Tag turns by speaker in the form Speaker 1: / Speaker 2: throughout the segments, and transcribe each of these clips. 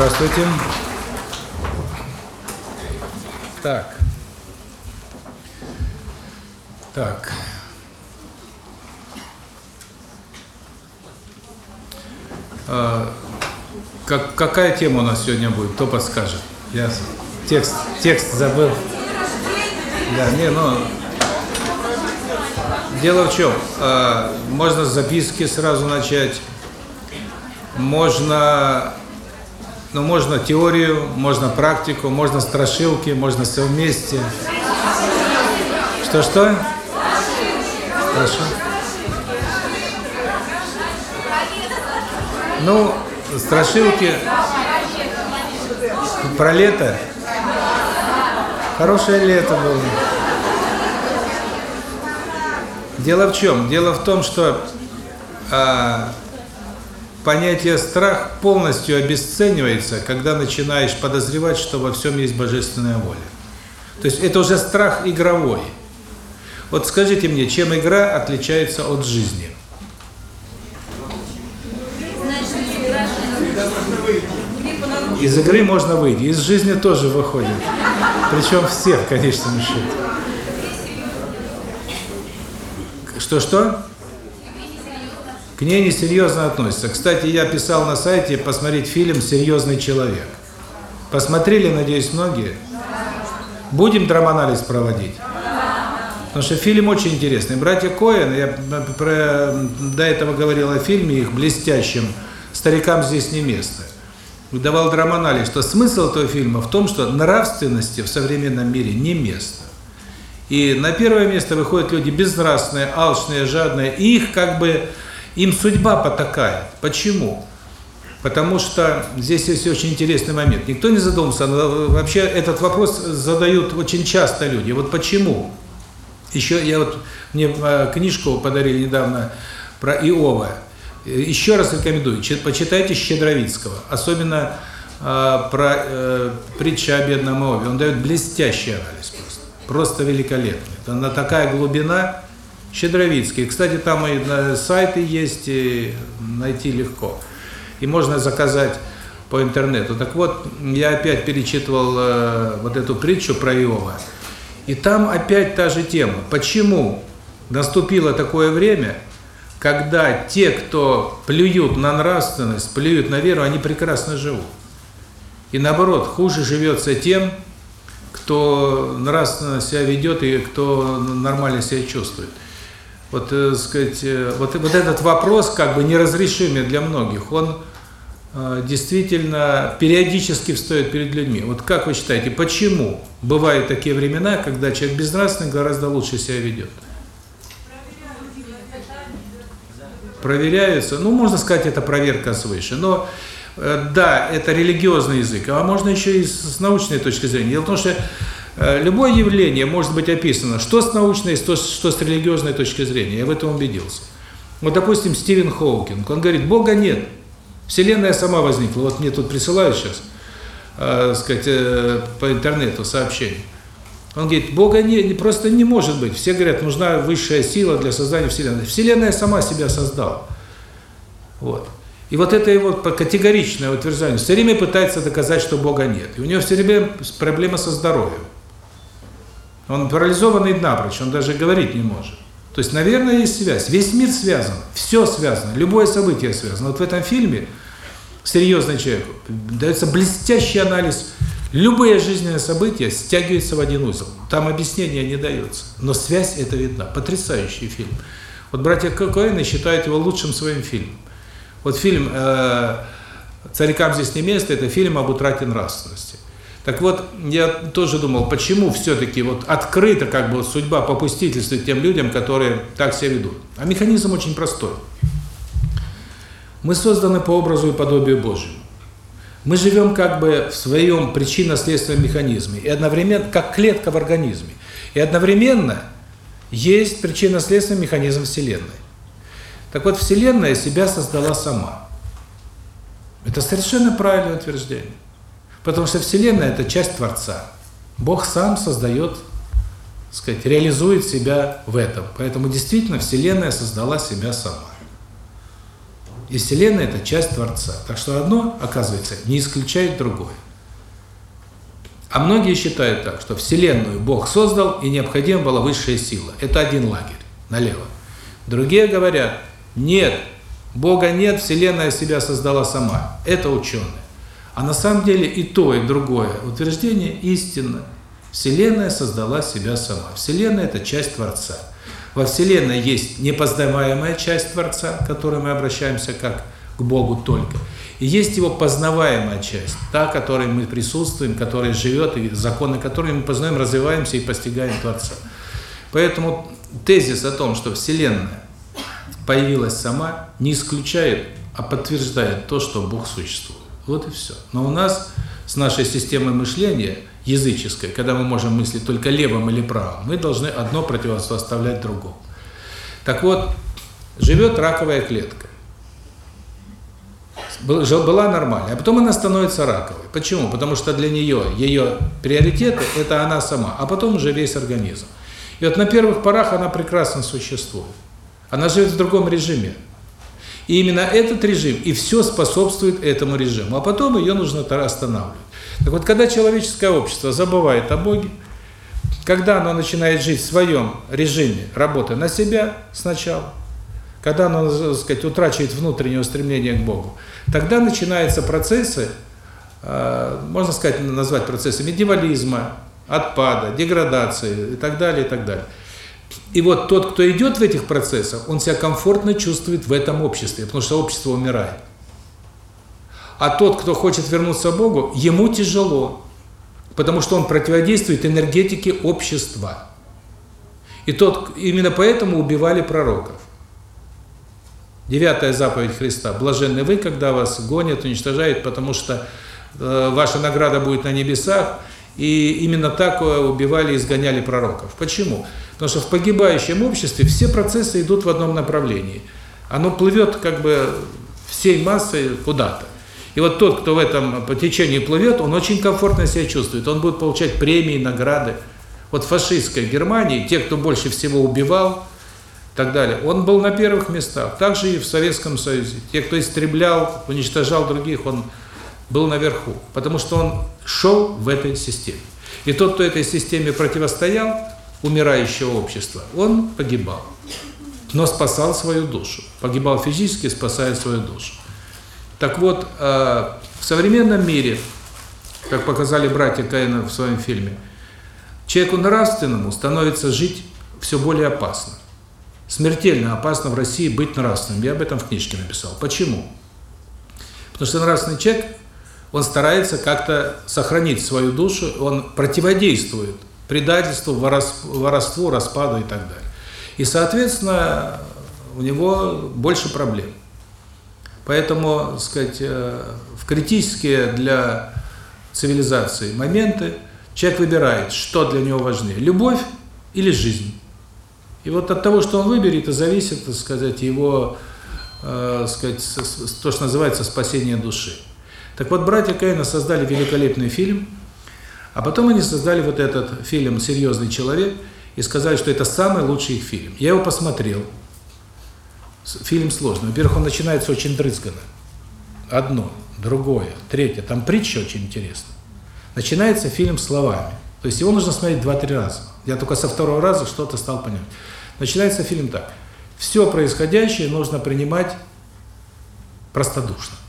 Speaker 1: Здравствуйте. Так. Так. А, как, какая тема у нас сегодня будет? Кто подскажет? Я текст, текст забыл. Да, не, ну... Дело в чем? А, можно с записки сразу начать. Можно ну, можно теорию, можно практику, можно страшилки, можно все вместе. Что-что? Хорошо. Ну, страшилки про лето. Хорошее лето было. Дело в чем? Дело в том, что а, понятие страх полностью обесценивается, когда начинаешь подозревать, что во всем есть божественная воля. То есть это уже страх игровой. Вот скажите мне, чем игра отличается от жизни? Из игры можно выйти, из жизни тоже выходит. Причем все, в конечном счете. Что-что? К ней несерьезно относятся. Кстати, я писал на сайте посмотреть фильм «Серьезный человек». Посмотрели, надеюсь, многие? Будем драманализ проводить? Потому что фильм очень интересный. Братья Коэн, я про, до этого говорил о фильме их блестящем «Старикам здесь не место». Давал драманализ, что смысл этого фильма в том, что нравственности в современном мире не место. И на первое место выходят люди безнравственные, алчные, жадные, и их как бы им судьба потакает. Почему? Потому что здесь есть очень интересный момент. Никто не задумался, вообще этот вопрос задают очень часто люди. Вот почему? Еще я вот мне а, книжку подарили недавно про Иова. Еще раз рекомендую, почитайте Щедровицкого, особенно э, про э, притча о бедном Иове. Он дает блестящий анализ просто, просто великолепный. Она такая глубина, Щедровицкий. Кстати, там и сайты есть, и найти легко. И можно заказать по интернету. Так вот, я опять перечитывал э, вот эту притчу про Иова. И там опять та же тема. Почему наступило такое время, когда те, кто плюют на нравственность, плюют на веру, они прекрасно живут. И наоборот, хуже живется тем, кто нравственно себя ведет и кто нормально себя чувствует вот, э, сказать, э, вот, вот этот вопрос, как бы неразрешимый для многих, он э, действительно периодически встает перед людьми. Вот как вы считаете, почему бывают такие времена, когда человек безнравственный гораздо лучше себя ведет? Проверяются, ну, можно сказать, это проверка свыше, но да, это религиозный язык, а можно еще и с научной точки зрения. Дело в том, что Э, любое явление может быть описано что с научной, что, с религиозной точки зрения. Я в этом убедился. Вот, допустим, Стивен Хоукинг, он говорит, Бога нет, Вселенная сама возникла. Вот мне тут присылают сейчас, э, сказать, э, по интернету сообщение. Он говорит, Бога не, просто не может быть. Все говорят, нужна высшая сила для создания Вселенной. Вселенная сама себя создала. Вот. И вот это его категоричное утверждение. Все время пытается доказать, что Бога нет. И у него все время проблема со здоровьем. Он парализованный напрочь, он даже говорить не может. То есть, наверное, есть связь. Весь мир связан, все связано, любое событие связано. Вот в этом фильме «Серьезный человек» дается блестящий анализ. Любые жизненные события стягиваются в один узел. Там объяснения не дается. Но связь это видна. Потрясающий фильм. Вот братья Коэны считают его лучшим своим фильмом. Вот фильм э, «Царикам здесь не место» – это фильм об утрате нравственности. Так вот, я тоже думал, почему все-таки вот открыто как бы судьба попустительствует тем людям, которые так себя ведут. А механизм очень простой. Мы созданы по образу и подобию Божьему. Мы живем как бы в своем причинно-следственном механизме, и одновременно, как клетка в организме. И одновременно есть причинно-следственный механизм Вселенной. Так вот, Вселенная себя создала сама. Это совершенно правильное утверждение. Потому что Вселенная – это часть Творца. Бог сам создает, сказать, реализует себя в этом. Поэтому действительно Вселенная создала себя сама. И Вселенная – это часть Творца. Так что одно, оказывается, не исключает другое. А многие считают так, что Вселенную Бог создал, и необходима была высшая сила. Это один лагерь, налево. Другие говорят, нет, Бога нет, Вселенная себя создала сама. Это ученые. А на самом деле и то, и другое утверждение истинно. Вселенная создала себя сама. Вселенная – это часть Творца. Во Вселенной есть непознаваемая часть Творца, к которой мы обращаемся как к Богу только. И есть его познаваемая часть, та, которой мы присутствуем, которая живет, и законы которой мы познаем, развиваемся и постигаем Творца. Поэтому тезис о том, что Вселенная появилась сама, не исключает, а подтверждает то, что Бог существует. Вот и все. Но у нас с нашей системой мышления языческой, когда мы можем мыслить только левым или правым, мы должны одно противоставлять другому. Так вот, живет раковая клетка. Была нормальная, а потом она становится раковой. Почему? Потому что для нее, ее приоритеты – это она сама, а потом уже весь организм. И вот на первых порах она прекрасно существует. Она живет в другом режиме. И именно этот режим и все способствует этому режиму. А потом ее нужно останавливать. Так вот, когда человеческое общество забывает о Боге, когда оно начинает жить в своем режиме работы на себя сначала, когда оно, так сказать, утрачивает внутреннее устремление к Богу, тогда начинаются процессы, а, можно сказать, назвать процессы медивализма, отпада, деградации и так далее, и так далее. И вот тот, кто идет в этих процессах, он себя комфортно чувствует в этом обществе, потому что общество умирает. А тот, кто хочет вернуться к Богу, ему тяжело, потому что он противодействует энергетике общества. И тот именно поэтому убивали пророков. Девятая заповедь Христа. Блаженны вы, когда вас гонят, уничтожают, потому что э, ваша награда будет на небесах. И именно так э, убивали и изгоняли пророков. Почему? Потому что в погибающем обществе все процессы идут в одном направлении. Оно плывет как бы всей массой куда-то. И вот тот, кто в этом по течению плывет, он очень комфортно себя чувствует. Он будет получать премии, награды. Вот в фашистской Германии, те, кто больше всего убивал, так далее, он был на первых местах. Также и в Советском Союзе. Те, кто истреблял, уничтожал других, он был наверху. Потому что он шел в этой системе. И тот, кто этой системе противостоял, умирающего общества, он погибал. Но спасал свою душу. Погибал физически, спасая свою душу. Так вот, э, в современном мире, как показали братья Каина в своем фильме, человеку нравственному становится жить все более опасно. Смертельно опасно в России быть нравственным. Я об этом в книжке написал. Почему? Потому что нравственный человек, он старается как-то сохранить свою душу, он противодействует предательству, воровству, распаду и так далее. И, соответственно, у него больше проблем. Поэтому, сказать, э, в критические для цивилизации моменты человек выбирает, что для него важнее – любовь или жизнь. И вот от того, что он выберет, и зависит, так сказать, его, э, сказать, то, что называется спасение души. Так вот, братья Каина создали великолепный фильм, а потом они создали вот этот фильм «Серьезный человек» и сказали, что это самый лучший их фильм. Я его посмотрел, Фильм сложный. Во-первых, он начинается очень дрызганно. Одно, другое, третье. Там притча очень интересная. Начинается фильм словами. То есть его нужно смотреть два-три раза. Я только со второго раза что-то стал понимать. Начинается фильм так. Все происходящее нужно принимать простодушно.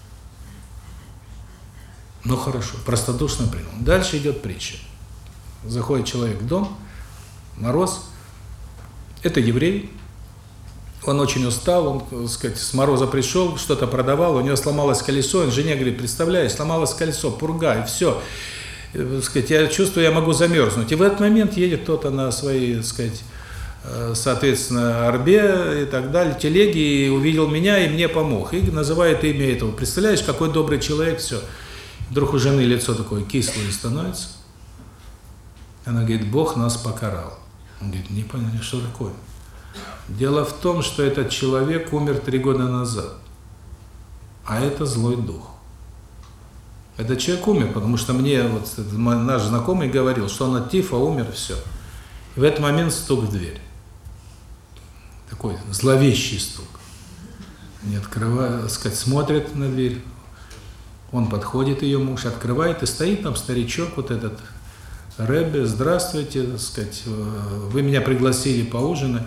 Speaker 1: Ну хорошо, простодушно принял. Дальше идет притча. Заходит человек в дом, мороз. Это еврей, он очень устал, он, так сказать, с мороза пришел, что-то продавал, у него сломалось колесо, он жене говорит, представляешь, сломалось колесо, пурга, и все. И, так сказать, я чувствую, я могу замерзнуть. И в этот момент едет кто-то на своей, так сказать, э, соответственно, арбе и так далее, телеги, и увидел меня, и мне помог. И называет имя этого. Представляешь, какой добрый человек, все. Вдруг у жены лицо такое кислое становится. Она говорит, Бог нас покарал. Он говорит, не понял, что такое? Дело в том, что этот человек умер три года назад, а это злой дух. Этот человек умер, потому что мне вот наш знакомый говорил, что он от тифа умер, все. И в этот момент стук в дверь. Такой зловещий стук. не открывает, сказать, смотрит на дверь. Он подходит, ее муж, открывает, и стоит там старичок, вот этот Рэбби, здравствуйте, так сказать, вы меня пригласили поужинать.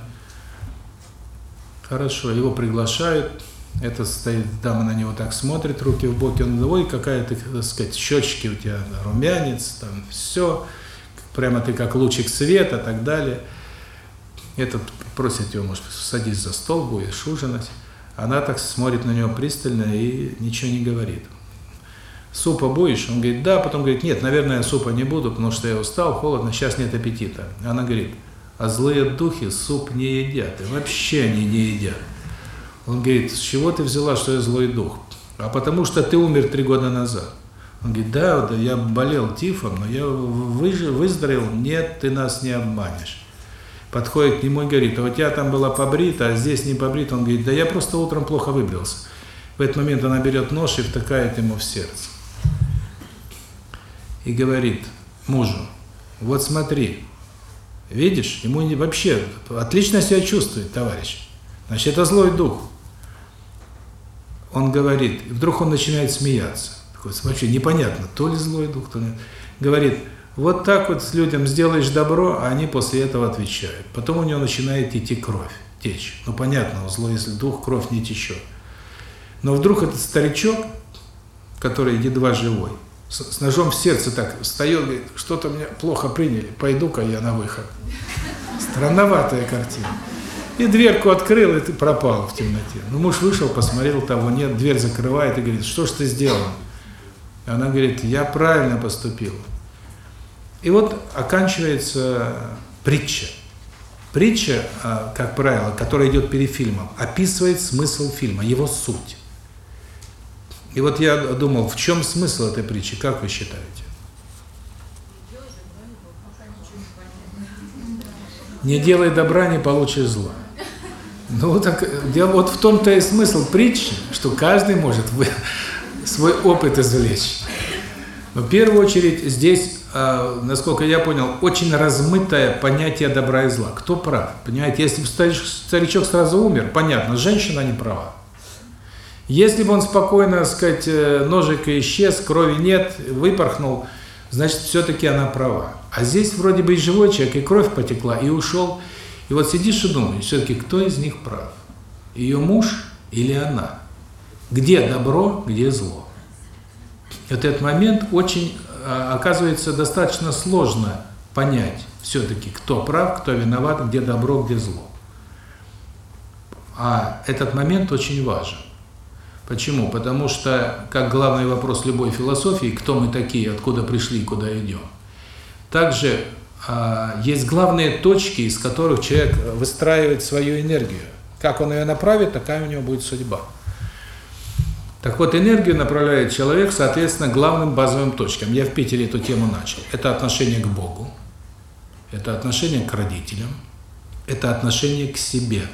Speaker 1: Хорошо, его приглашают, это стоит, дама на него так смотрит, руки в боки, он, ой, какая ты, так сказать, щечки у тебя, румянец, там, все, прямо ты как лучик света, так далее. Этот просит его, может, садись за стол, будешь ужинать. Она так смотрит на него пристально и ничего не говорит. Супа будешь? Он говорит, да. Потом говорит, нет, наверное, супа не буду, потому что я устал, холодно, сейчас нет аппетита. Она говорит, а злые духи суп не едят, и вообще они не едят. Он говорит, с чего ты взяла, что я злой дух? А потому что ты умер три года назад. Он говорит, да, да, я болел тифом, но я выздоровел, нет, ты нас не обманешь. Подходит к нему и говорит, а у тебя там была побрита, а здесь не побрита. Он говорит, да я просто утром плохо выбрился. В этот момент она берет нож и втыкает ему в сердце. И говорит мужу, вот смотри, видишь, ему не, вообще отлично себя чувствует, товарищ. Значит, это злой дух. Он говорит, и вдруг он начинает смеяться. Вообще непонятно, то ли злой дух, то ли нет. Говорит, вот так вот с людям сделаешь добро, а они после этого отвечают. Потом у него начинает идти кровь, течь. Ну понятно, у злой дух кровь не течет. Но вдруг этот старичок, который едва живой, с, с ножом в сердце так встает, говорит, что-то меня плохо приняли, пойду-ка я на выход. Странноватая картина. И дверку открыл, и ты пропал в темноте. Ну, муж вышел, посмотрел, того нет, дверь закрывает и говорит, что ж ты сделал? Она говорит, я правильно поступил. И вот оканчивается притча. Притча, а, как правило, которая идет перед фильмом, описывает смысл фильма, его суть. И вот я думал, в чем смысл этой притчи, как вы считаете? Не делай добра, не получишь зла. Ну, так, вот в том-то и смысл притчи, что каждый может свой опыт извлечь. Но в первую очередь здесь э, насколько я понял, очень размытое понятие добра и зла. Кто прав? Понимаете, если бы старичок сразу умер, понятно, женщина не права. Если бы он спокойно, так сказать, э, ножик исчез, крови нет, выпорхнул, значит, все-таки она права. А здесь вроде бы и живой человек, и кровь потекла, и ушел. И вот сидишь и думаешь, все-таки кто из них прав? Ее муж или она? Где добро, где зло? Этот момент очень а, оказывается достаточно сложно понять все-таки, кто прав, кто виноват, где добро, где зло. А этот момент очень важен. Почему? Потому что, как главный вопрос любой философии, кто мы такие, откуда пришли и куда идем, также а, есть главные точки, из которых человек выстраивает свою энергию. Как он ее направит, такая у него будет судьба. Так вот, энергию направляет человек, соответственно, главным базовым точкам. Я в Питере эту тему начал. Это отношение к Богу, это отношение к родителям, это отношение к себе.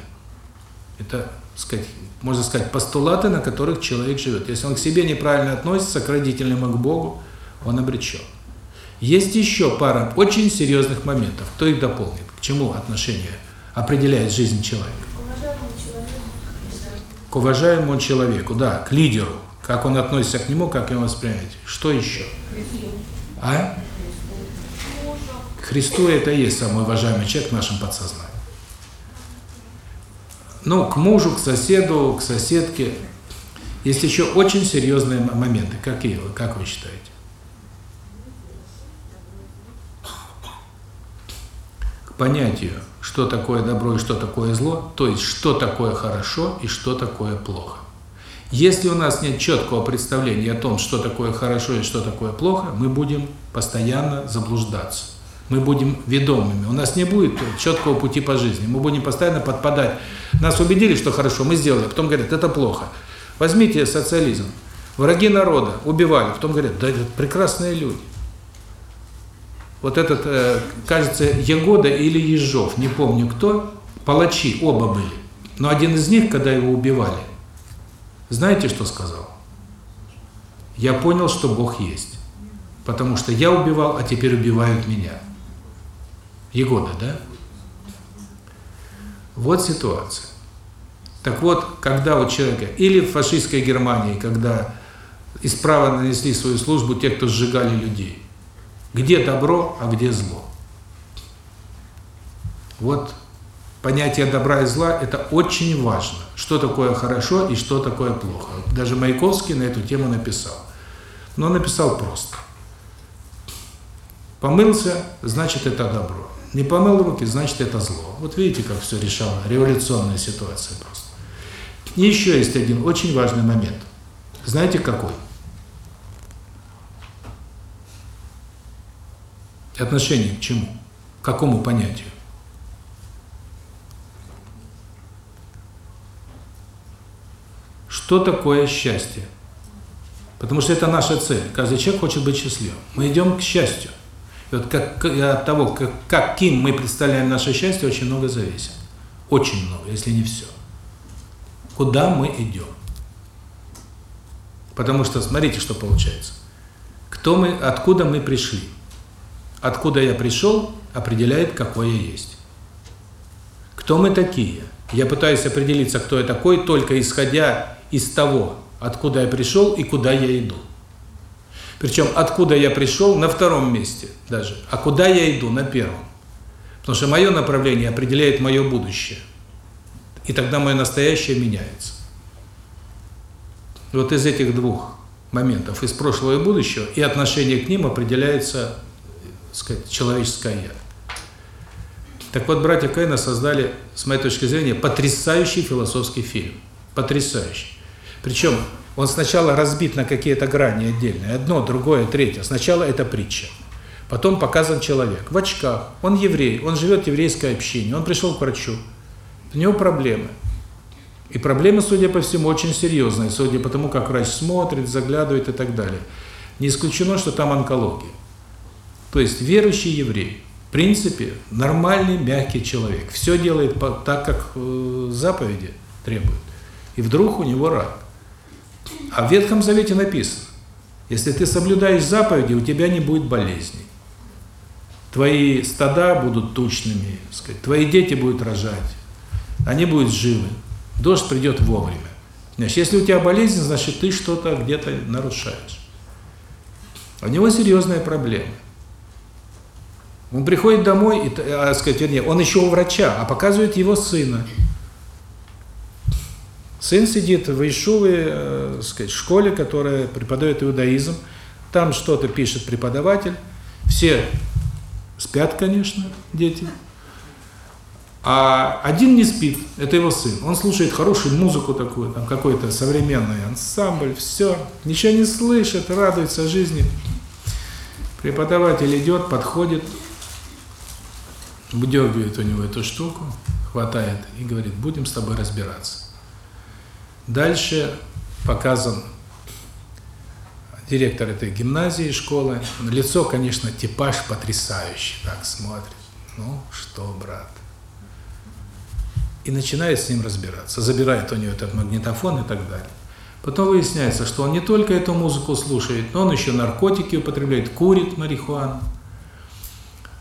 Speaker 1: Это, сказать, можно сказать, постулаты, на которых человек живет. Если он к себе неправильно относится, к родителям и к Богу, он обречен. Есть еще пара очень серьезных моментов. Кто их дополнит? К чему отношение определяет жизнь человека? к уважаемому человеку, да, к лидеру, как он относится к нему, как его воспринимает. Что еще? А? К Христу это и есть самый уважаемый человек в нашем подсознании. Ну, к мужу, к соседу, к соседке. Есть еще очень серьезные моменты. Какие вы, как вы считаете? К понятию что такое добро и что такое зло, то есть что такое хорошо и что такое плохо. Если у нас нет четкого представления о том, что такое хорошо и что такое плохо, мы будем постоянно заблуждаться. Мы будем ведомыми. У нас не будет четкого пути по жизни. Мы будем постоянно подпадать. Нас убедили, что хорошо, мы сделали, потом говорят, это плохо. Возьмите социализм. Враги народа убивали, потом говорят, да это прекрасные люди вот этот, э, кажется, Ягода или Ежов, не помню кто, палачи оба были. Но один из них, когда его убивали, знаете, что сказал? Я понял, что Бог есть. Потому что я убивал, а теперь убивают меня. Егода, да? Вот ситуация. Так вот, когда у человека, или в фашистской Германии, когда исправно нанесли свою службу те, кто сжигали людей, где добро, а где зло. Вот понятие добра и зла – это очень важно. Что такое хорошо и что такое плохо. Даже Маяковский на эту тему написал. Но написал просто. Помылся – значит, это добро. Не помыл руки – значит, это зло. Вот видите, как все решало. Революционная ситуация просто. И еще есть один очень важный момент. Знаете, какой? Отношение к чему? К какому понятию? Что такое счастье? Потому что это наша цель. Каждый человек хочет быть счастливым. Мы идем к счастью. Вот как, от того, как, каким мы представляем наше счастье, очень много зависит. Очень много, если не все. Куда мы идем? Потому что смотрите, что получается. Кто мы, откуда мы пришли? Откуда я пришел, определяет, какой я есть. Кто мы такие? Я пытаюсь определиться, кто я такой, только исходя из того, откуда я пришел и куда я иду. Причем откуда я пришел на втором месте даже, а куда я иду на первом. Потому что мое направление определяет мое будущее. И тогда мое настоящее меняется. вот из этих двух моментов, из прошлого и будущего, и отношение к ним определяется, так сказать, человеческое «я». Так вот, братья Каина создали, с моей точки зрения, потрясающий философский фильм. Потрясающий. Причем он сначала разбит на какие-то грани отдельные. Одно, другое, третье. Сначала это притча. Потом показан человек в очках. Он еврей, он живет в еврейской общине. Он пришел к врачу. У него проблемы. И проблемы, судя по всему, очень серьезные, судя по тому, как врач смотрит, заглядывает и так далее. Не исключено, что там онкология. То есть верующий еврей, в принципе, нормальный, мягкий человек. Все делает так, как э, заповеди требуют. И вдруг у него рак. А в Ветхом Завете написано, если ты соблюдаешь заповеди, у тебя не будет болезней. Твои стада будут тучными, сказать, твои дети будут рожать, они будут живы, дождь придет вовремя. Значит, если у тебя болезнь, значит, ты что-то где-то нарушаешь. У него серьезная проблема. Он приходит домой, и, а, сказать, вернее, он еще у врача, а показывает его сына. Сын сидит в Ишуве, э, сказать, школе, которая преподает иудаизм. Там что-то пишет преподаватель. Все спят, конечно, дети. А один не спит, это его сын. Он слушает хорошую музыку такую, там какой-то современный ансамбль, все, ничего не слышит, радуется жизни. Преподаватель идет, подходит, выдергивает у него эту штуку, хватает и говорит, будем с тобой разбираться. Дальше показан директор этой гимназии, школы. Лицо, конечно, типаж потрясающий, так смотрит. Ну, что, брат? И начинает с ним разбираться. Забирает у него этот магнитофон и так далее. Потом выясняется, что он не только эту музыку слушает, но он еще наркотики употребляет, курит марихуану.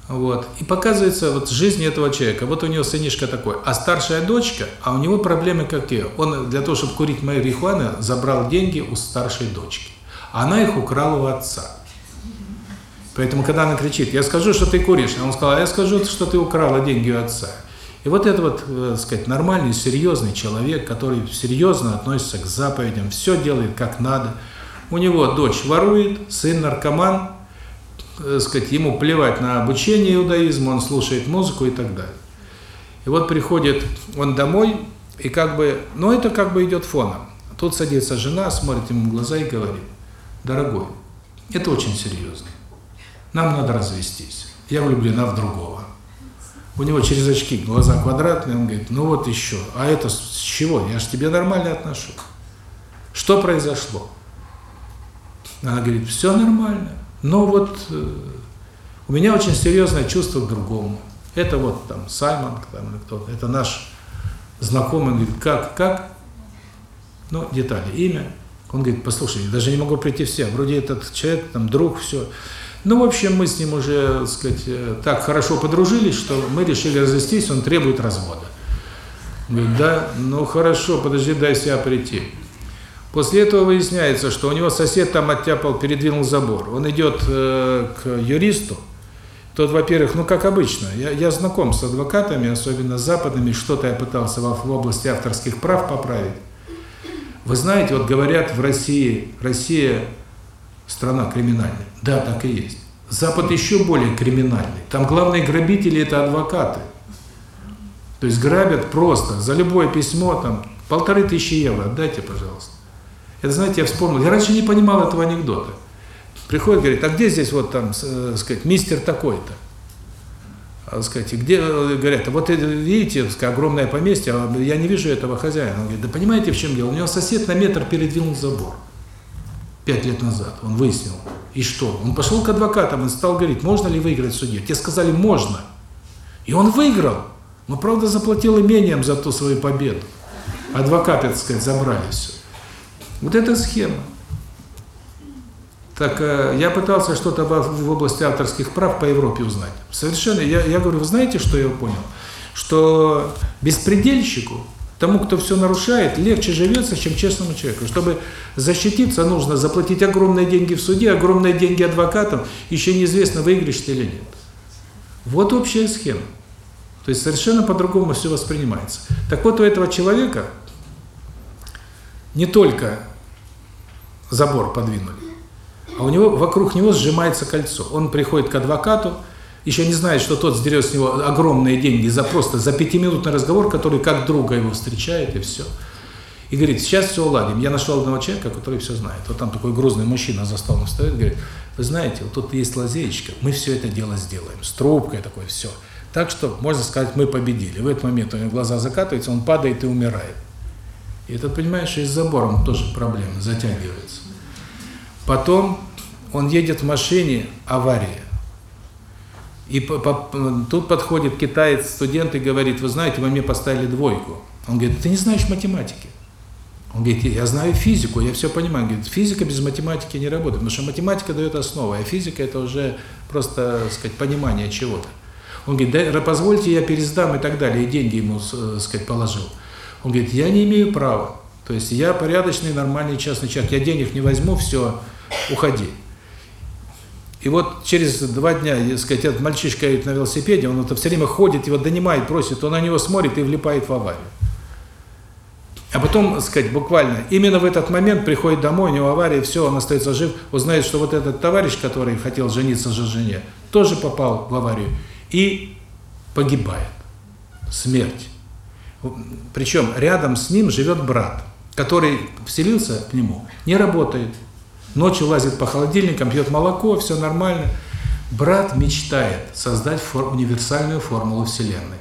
Speaker 1: Вот. И показывается вот жизнь этого человека. Вот у него сынишка такой, а старшая дочка, а у него проблемы какие? Он для того, чтобы курить марихуану, забрал деньги у старшей дочки. Она их украла у отца. Поэтому, когда она кричит, я скажу, что ты куришь, а он сказал, я скажу, что ты украла деньги у отца. И вот это вот, э, так сказать, нормальный, серьезный человек, который серьезно относится к заповедям, все делает как надо. У него дочь ворует, сын наркоман, э, сказать, ему плевать на обучение иудаизму, он слушает музыку и так далее. И вот приходит он домой, и как бы, ну это как бы идет фоном. Тут садится жена, смотрит ему в глаза и говорит, дорогой, это очень серьезно. Нам надо развестись. Я влюблена в другого. У него через очки глаза квадратные, он говорит, ну вот еще. А это с чего? Я же тебе нормально отношу. Что произошло? Она говорит, все нормально. Но вот э, у меня очень серьезное чувство к другому. Это вот там Саймон, там кто-то, это наш знакомый, говорит, как, как? Ну, детали, имя. Он говорит, послушай, я даже не могу прийти все, вроде этот человек, там, друг, все. Ну, в общем, мы с ним уже, так сказать, э, так хорошо подружились, что мы решили развестись, он требует развода. Говорит, да, ну хорошо, подожди, дай себя прийти. После этого выясняется, что у него сосед там оттяпал, передвинул забор. Он идет э, к юристу, тот, во-первых, ну как обычно, я, я знаком с адвокатами, особенно с западными, что-то я пытался в, в области авторских прав поправить. Вы знаете, вот говорят в России, Россия страна криминальная. Да, так и есть. Запад еще более криминальный. Там главные грабители – это адвокаты. То есть грабят просто за любое письмо, там, полторы тысячи евро, отдайте, пожалуйста. Это, знаете, я вспомнил, я раньше не понимал этого анекдота. Приходит, говорит, а где здесь вот там, э, сказать, мистер такой-то? А, сказать, где, э, говорят, а вот видите, огромное поместье, а я не вижу этого хозяина. Он говорит, да понимаете, в чем дело? У него сосед на метр передвинул забор. Пять лет назад, он выяснил. И что? Он пошел к адвокатам и стал говорить, можно ли выиграть в суде. Те сказали, можно. И он выиграл. Но, правда, заплатил имением за ту свою победу. Адвокаты, так сказать, забрали все. Вот эта схема. Так э, я пытался что-то в области авторских прав по Европе узнать. Совершенно, я, я говорю, вы знаете, что я понял? Что беспредельщику, тому, кто все нарушает, легче живется, чем честному человеку. Чтобы защититься, нужно заплатить огромные деньги в суде, огромные деньги адвокатам, еще неизвестно, выиграешь ты или нет. Вот общая схема. То есть совершенно по-другому все воспринимается. Так вот, у этого человека не только забор подвинули, а у него вокруг него сжимается кольцо. Он приходит к адвокату, еще не знает, что тот сдерет с него огромные деньги за просто за пятиминутный разговор, который как друга его встречает, и все. И говорит, сейчас все уладим. Я нашел одного человека, который все знает. Вот там такой грузный мужчина за столом стоит, говорит, вы знаете, вот тут есть лазеечка, мы все это дело сделаем. С трубкой такое все. Так что, можно сказать, мы победили. В этот момент у него глаза закатываются, он падает и умирает. И этот, понимаешь, и с забором тоже проблемы, затягивается. Потом он едет в машине, авария. И по, по, тут подходит китаец, студент и говорит, вы знаете, вы мне поставили двойку. Он говорит, ты не знаешь математики. Он говорит, я знаю физику, я все понимаю. Он говорит, физика без математики не работает, потому что математика дает основу, а физика это уже просто, так сказать, понимание чего-то. Он говорит, да, позвольте, я пересдам и так далее, и деньги ему, так сказать, положил. Он говорит, я не имею права. То есть я порядочный, нормальный частный человек, я денег не возьму, все, уходи. И вот через два дня, так сказать, этот мальчишка на велосипеде, он это все время ходит, его донимает, просит, он на него смотрит и влипает в аварию. А потом, так сказать, буквально, именно в этот момент приходит домой, у него авария, все, он остается жив, узнает, что вот этот товарищ, который хотел жениться же жене, тоже попал в аварию и погибает. Смерть. Причем рядом с ним живет брат, который вселился к нему, не работает, Ночью лазит по холодильникам, пьет молоко, все нормально. Брат мечтает создать фор универсальную формулу Вселенной.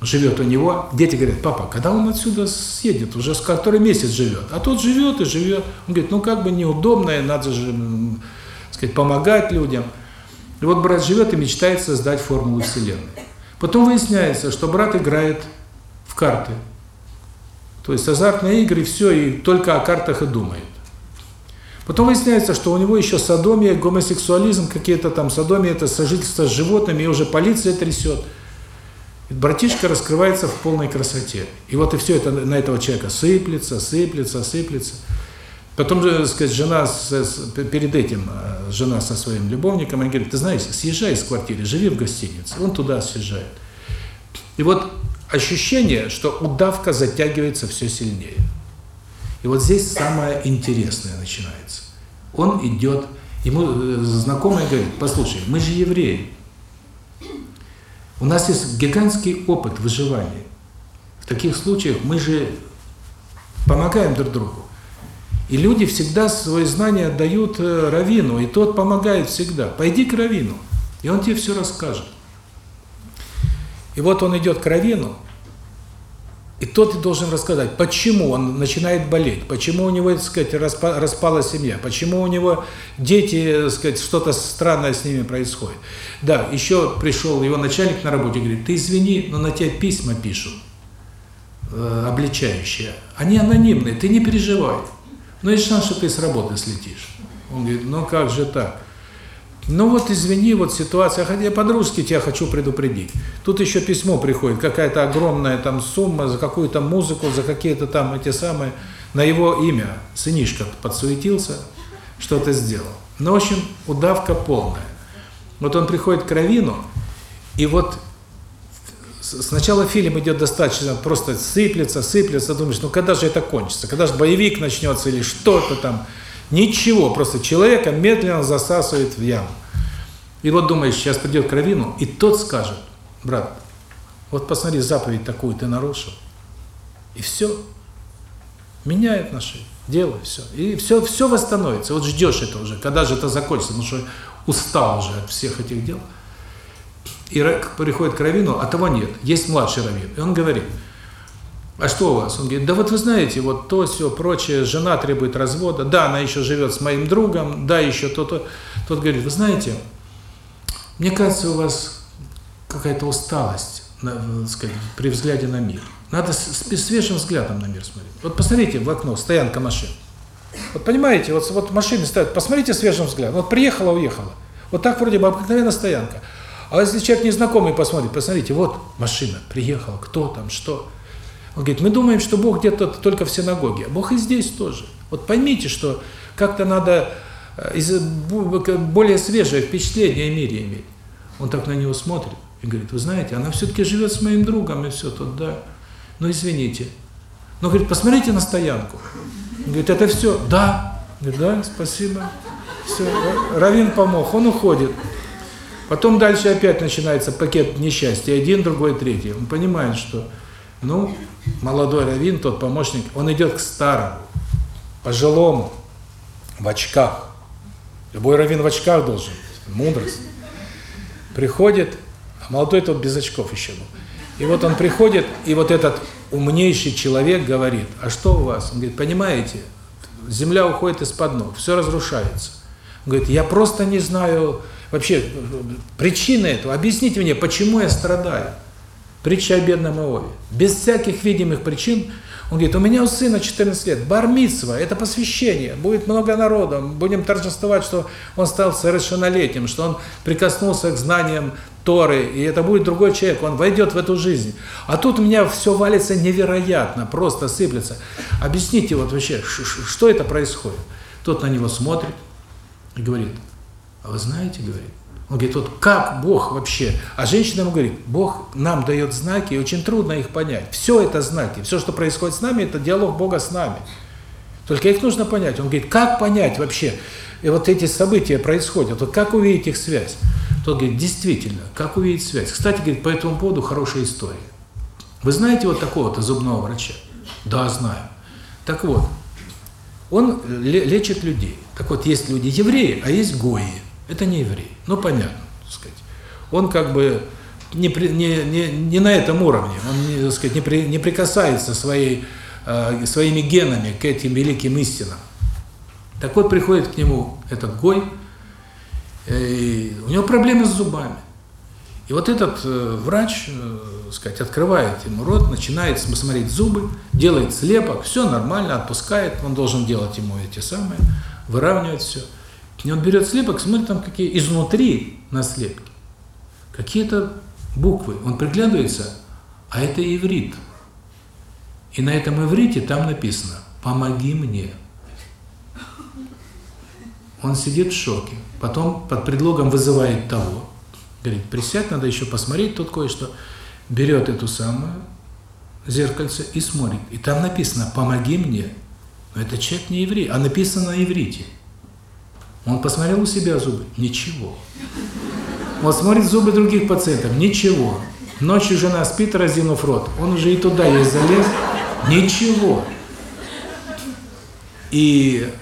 Speaker 1: Живет у него, дети говорят, папа, когда он отсюда съедет, уже с который месяц живет. А тот живет и живет. Он говорит, ну как бы неудобно, надо же, сказать, помогать людям. И вот брат живет и мечтает создать формулу Вселенной. Потом выясняется, что брат играет в карты. То есть азартные игры, все, и только о картах и думает. Потом выясняется, что у него еще садомия, гомосексуализм, какие-то там садомия, это сожительство с животными, и уже полиция трясет. Братишка раскрывается в полной красоте. И вот и все это на этого человека сыплется, сыплется, сыплется. Потом, так сказать, жена, с, перед этим, э, жена со своим любовником, она говорит, ты знаешь, съезжай из квартиры, живи в гостинице. Он туда съезжает. И вот ощущение, что удавка затягивается все сильнее. И вот здесь самое интересное начинается. Он идет, ему э, знакомый говорит, послушай, мы же евреи. У нас есть гигантский опыт выживания. В таких случаях мы же помогаем друг другу. И люди всегда свои знания отдают э, Равину, и тот помогает всегда. Пойди к Равину, и он тебе все расскажет. И вот он идет к Равину, и тот должен рассказать, почему он начинает болеть, почему у него, так сказать, распа, распала семья, почему у него дети, так сказать, что-то странное с ними происходит. Да, еще пришел его начальник на работе, говорит, ты извини, но на тебя письма пишут, э, обличающие. Они анонимные, ты не переживай. Но есть шанс, что ты с работы слетишь. Он говорит, ну как же так? Ну вот извини, вот ситуация, я по-дружески тебя хочу предупредить. Тут еще письмо приходит, какая-то огромная там сумма за какую-то музыку, за какие-то там эти самые, на его имя. Сынишка подсуетился, что-то сделал. Ну, в общем, удавка полная. Вот он приходит к Равину, и вот сначала фильм идет достаточно, просто сыплется, сыплется, думаешь, ну когда же это кончится, когда же боевик начнется или что-то там. Ничего, просто человека медленно засасывает в яму. И вот думаешь, сейчас придет к Равину, и тот скажет, брат, вот посмотри, заповедь такую ты нарушил. И все. Меняй отношения, делай все. И все, все восстановится. Вот ждешь это уже, когда же это закончится, потому что устал уже от всех этих дел. И приходит к Равину, а того нет. Есть младший Равин. И он говорит, а что у вас? Он говорит, да вот вы знаете, вот то, все, прочее, жена требует развода, да, она еще живет с моим другом, да, еще то-то. Тот говорит, вы знаете, мне кажется, у вас какая-то усталость, на, сказать, при взгляде на мир. Надо с, с свежим взглядом на мир смотреть. Вот посмотрите в окно, стоянка машин. Вот понимаете, вот, вот машины стоят, посмотрите свежим взглядом. Вот приехала, уехала. Вот так вроде бы обыкновенная стоянка. А если человек незнакомый посмотрит, посмотрите, вот машина, приехала, кто там, что. Он говорит, мы думаем, что Бог где-то только в синагоге, а Бог и здесь тоже. Вот поймите, что как-то надо э, более свежее впечатление о мире иметь. Он так на него смотрит и говорит, вы знаете, она все-таки живет с моим другом, и все тут, да. Ну, извините. Но, говорит, посмотрите на стоянку. Он говорит, это все? Да. Говорит, да, спасибо. Все, Равин помог, он уходит. Потом дальше опять начинается пакет несчастья, один, другой, третий. Он понимает, что ну, молодой раввин, тот помощник, он идет к старому, пожилому, в очках. Любой раввин в очках должен, мудрость. Приходит, а молодой тот без очков еще был. И вот он приходит, и вот этот умнейший человек говорит, а что у вас? Он говорит, понимаете, земля уходит из-под ног, все разрушается. Он говорит, я просто не знаю вообще причины этого, объясните мне, почему я страдаю. Притча о бедном Иове. Без всяких видимых причин, он говорит, у меня у сына 14 лет, бармитсва, это посвящение, будет много народа, будем торжествовать, что он стал совершеннолетним, что он прикоснулся к знаниям Торы, и это будет другой человек, он войдет в эту жизнь. А тут у меня все валится невероятно, просто сыплется. Объясните вот вообще, что это происходит? Тот на него смотрит и говорит, а вы знаете, говорит, он говорит, вот как Бог вообще? А женщина ему говорит, Бог нам дает знаки, и очень трудно их понять. Все это знаки, все, что происходит с нами, это диалог Бога с нами. Только их нужно понять. Он говорит, как понять вообще, и вот эти события происходят, вот как увидеть их связь? Тот говорит, действительно, как увидеть связь? Кстати, говорит, по этому поводу хорошая история. Вы знаете вот такого-то зубного врача? Да, знаю. Так вот, он лечит людей. Так вот, есть люди евреи, а есть гои. Это не еврей. Ну, понятно, так сказать. Он как бы не, не, не, не на этом уровне, он, не, так сказать, не, при, не прикасается своей, э, своими генами к этим великим истинам. Так вот, приходит к нему этот Гой, и у него проблемы с зубами. И вот этот э, врач, э, сказать, открывает ему рот, начинает смотреть зубы, делает слепок, все нормально, отпускает, он должен делать ему эти самые, выравнивать все. И он берет слепок, смотрит там какие изнутри на слепке. Какие-то буквы. Он приглядывается, а это иврит. И на этом иврите там написано «Помоги мне». Он сидит в шоке. Потом под предлогом вызывает того. Говорит, присядь, надо еще посмотреть тут кое-что. Берет эту самую зеркальце и смотрит. И там написано «Помоги мне». Но это человек не еврей, а написано на иврите. Он посмотрел у себя зубы, ничего. Он смотрит зубы других пациентов, ничего. Ночью жена спит, разинув рот, он уже и туда ей залез, ничего. И...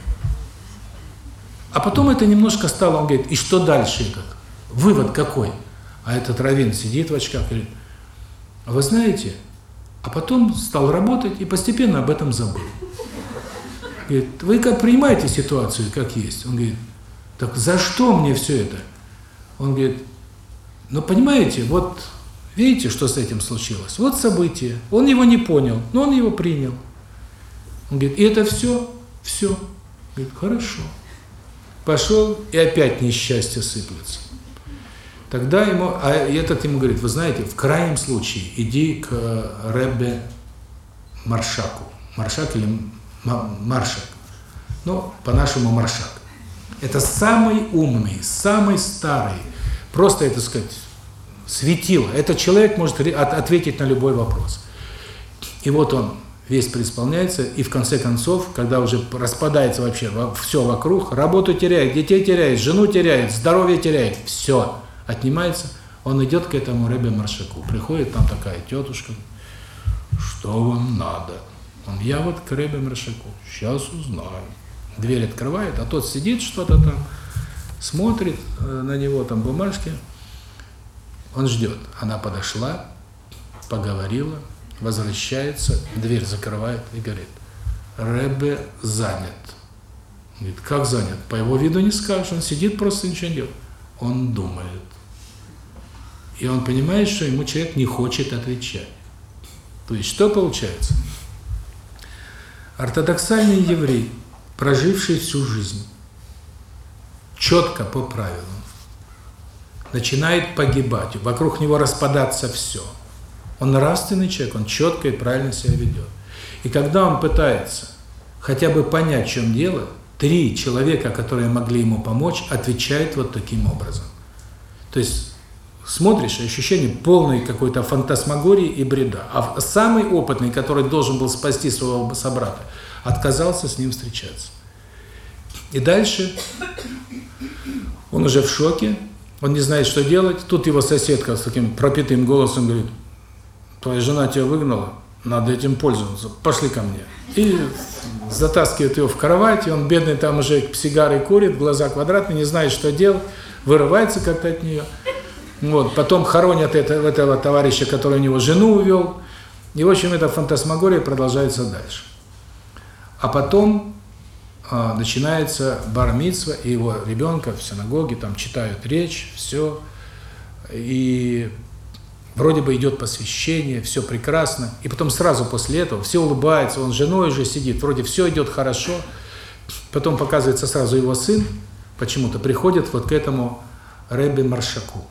Speaker 1: А потом это немножко стало, он говорит, и что дальше этот? Вывод какой? А этот раввин сидит в очках говорит, вы знаете, а потом стал работать и постепенно об этом забыл. Говорит, вы как принимаете ситуацию, как есть? Он говорит, так за что мне все это? Он говорит, ну понимаете, вот видите, что с этим случилось? Вот событие. Он его не понял, но он его принял. Он говорит, и это все? Все. Говорит, хорошо. Пошел, и опять несчастье сыплется. Тогда ему, а этот ему говорит, вы знаете, в крайнем случае иди к Ребе Маршаку. Маршак или Маршак. Ну, по-нашему Маршак. Это самый умный, самый старый, просто, это сказать, светило. Этот человек может ответить на любой вопрос. И вот он весь преисполняется, и в конце концов, когда уже распадается вообще все вокруг, работу теряет, детей теряет, жену теряет, здоровье теряет, все отнимается, он идет к этому Рэбе Маршаку. Приходит там такая тетушка, что вам надо? Он, я вот к Рэбе Маршаку, сейчас узнаю. Дверь открывает, а тот сидит что-то там, смотрит э, на него, там бумажки, он ждет. Она подошла, поговорила, возвращается, дверь закрывает и говорит, Рэбе занят. Говорит, как занят? По его виду не скажешь, он сидит, просто ничего не делает. Он думает. И он понимает, что ему человек не хочет отвечать. То есть что получается? Ортодоксальный еврей, проживший всю жизнь, четко по правилам, начинает погибать, вокруг него распадаться все. Он нравственный человек, он четко и правильно себя ведет. И когда он пытается хотя бы понять, в чем дело, три человека, которые могли ему помочь, отвечают вот таким образом. То есть смотришь, ощущение полной какой-то фантасмагории и бреда. А самый опытный, который должен был спасти своего собрата, отказался с ним встречаться. И дальше он уже в шоке, он не знает, что делать. Тут его соседка с таким пропитым голосом говорит, твоя жена тебя выгнала, надо этим пользоваться, пошли ко мне. И затаскивает его в кровать, и он бедный там уже сигары курит, глаза квадратные, не знает, что делать, вырывается как-то от нее. Вот, потом хоронят это, этого товарища, который у него жену увел. И, в общем, эта фантасмагория продолжается дальше. А потом а, начинается бармитсва, и его ребенка в синагоге, там читают речь, все. И вроде бы идет посвящение, все прекрасно. И потом сразу после этого все улыбаются, он с женой уже сидит, вроде все идет хорошо. Потом показывается сразу его сын, почему-то приходит вот к этому Рэбби Маршаку.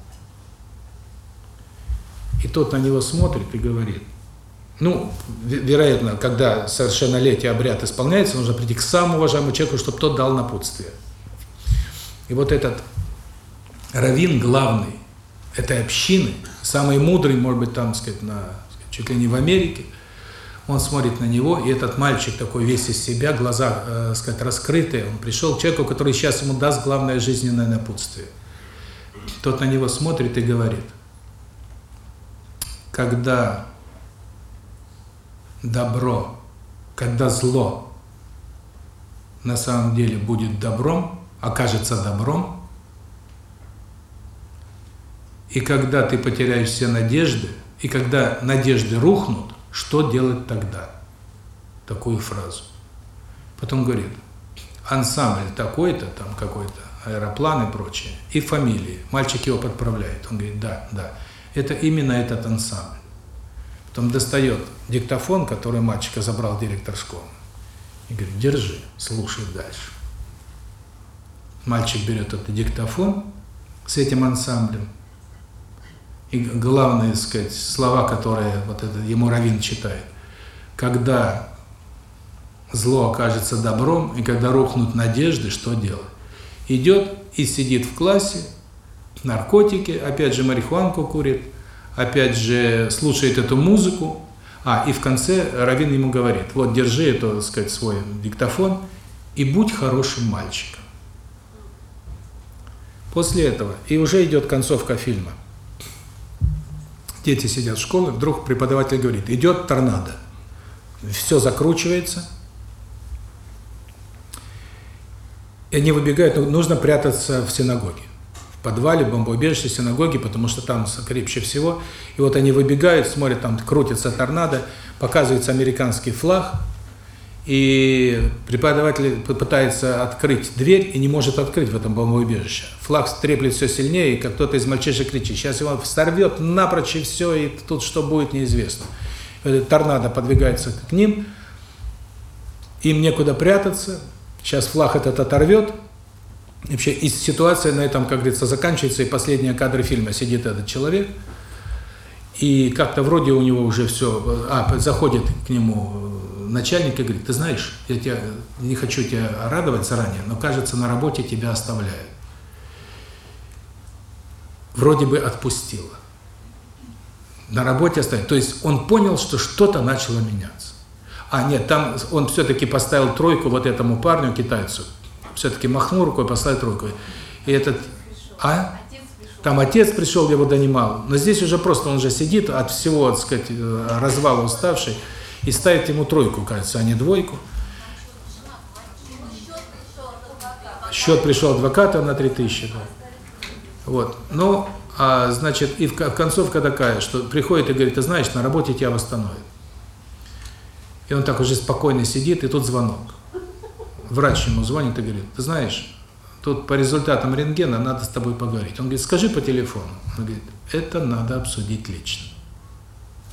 Speaker 1: И тот на него смотрит и говорит, ну, вероятно, когда совершеннолетие обряд исполняется, нужно прийти к самому уважаемому человеку, чтобы тот дал напутствие. И вот этот раввин главный этой общины, самый мудрый, может быть, там, сказать, на, чуть ли не в Америке, он смотрит на него, и этот мальчик такой весь из себя, глаза, э, сказать, раскрытые, он пришел к человеку, который сейчас ему даст главное жизненное напутствие. Тот на него смотрит и говорит – когда добро, когда зло на самом деле будет добром, окажется добром, и когда ты потеряешь все надежды, и когда надежды рухнут, что делать тогда? Такую фразу. Потом говорит, ансамбль такой-то, там какой-то, аэроплан и прочее, и фамилии. Мальчик его подправляет. Он говорит, да, да это именно этот ансамбль. Потом достает диктофон, который мальчика забрал директор школы, и говорит, держи, слушай дальше. Мальчик берет этот диктофон с этим ансамблем, и главные, так сказать, слова, которые вот это ему Равин читает, когда зло окажется добром, и когда рухнут надежды, что делать? Идет и сидит в классе, наркотики, опять же марихуанку курит, опять же слушает эту музыку. А, и в конце Равин ему говорит, вот держи это, так сказать, свой диктофон и будь хорошим мальчиком. После этого, и уже идет концовка фильма. Дети сидят в школе, вдруг преподаватель говорит, идет торнадо. Все закручивается. И они выбегают, ну, нужно прятаться в синагоге подвале, бомбоубежище, синагоги, потому что там крепче всего. И вот они выбегают, смотрят, там крутится торнадо, показывается американский флаг, и преподаватель пытается открыть дверь и не может открыть в этом бомбоубежище. Флаг треплет все сильнее, и как кто-то из мальчишек кричит, сейчас его сорвет напрочь и все, и тут что будет, неизвестно. Торнадо подвигается к ним, им некуда прятаться, сейчас флаг этот оторвет, Вообще, и ситуация на этом, как говорится, заканчивается, и последние кадры фильма сидит этот человек, и как-то вроде у него уже все, а, заходит к нему начальник и говорит, ты знаешь, я тебя не хочу тебя радовать заранее, но кажется, на работе тебя оставляют. Вроде бы отпустила. На работе оставили. То есть он понял, что что-то начало меняться. А, нет, там он все-таки поставил тройку вот этому парню, китайцу. Все-таки махнул рукой, поставил тройку. И этот... А? Там отец пришел, его донимал. Но здесь уже просто он же сидит от всего, так сказать, развала уставший и ставит ему тройку, кажется, а не двойку. Счет пришел адвоката на 3000, да. Вот. Ну, а, значит, и в концовка такая, что приходит и говорит, ты знаешь, на работе тебя восстановят. И он так уже спокойно сидит, и тут звонок. Врач ему звонит и говорит, ты знаешь, тут по результатам рентгена надо с тобой поговорить. Он говорит, скажи по телефону. Он говорит, это надо обсудить лично.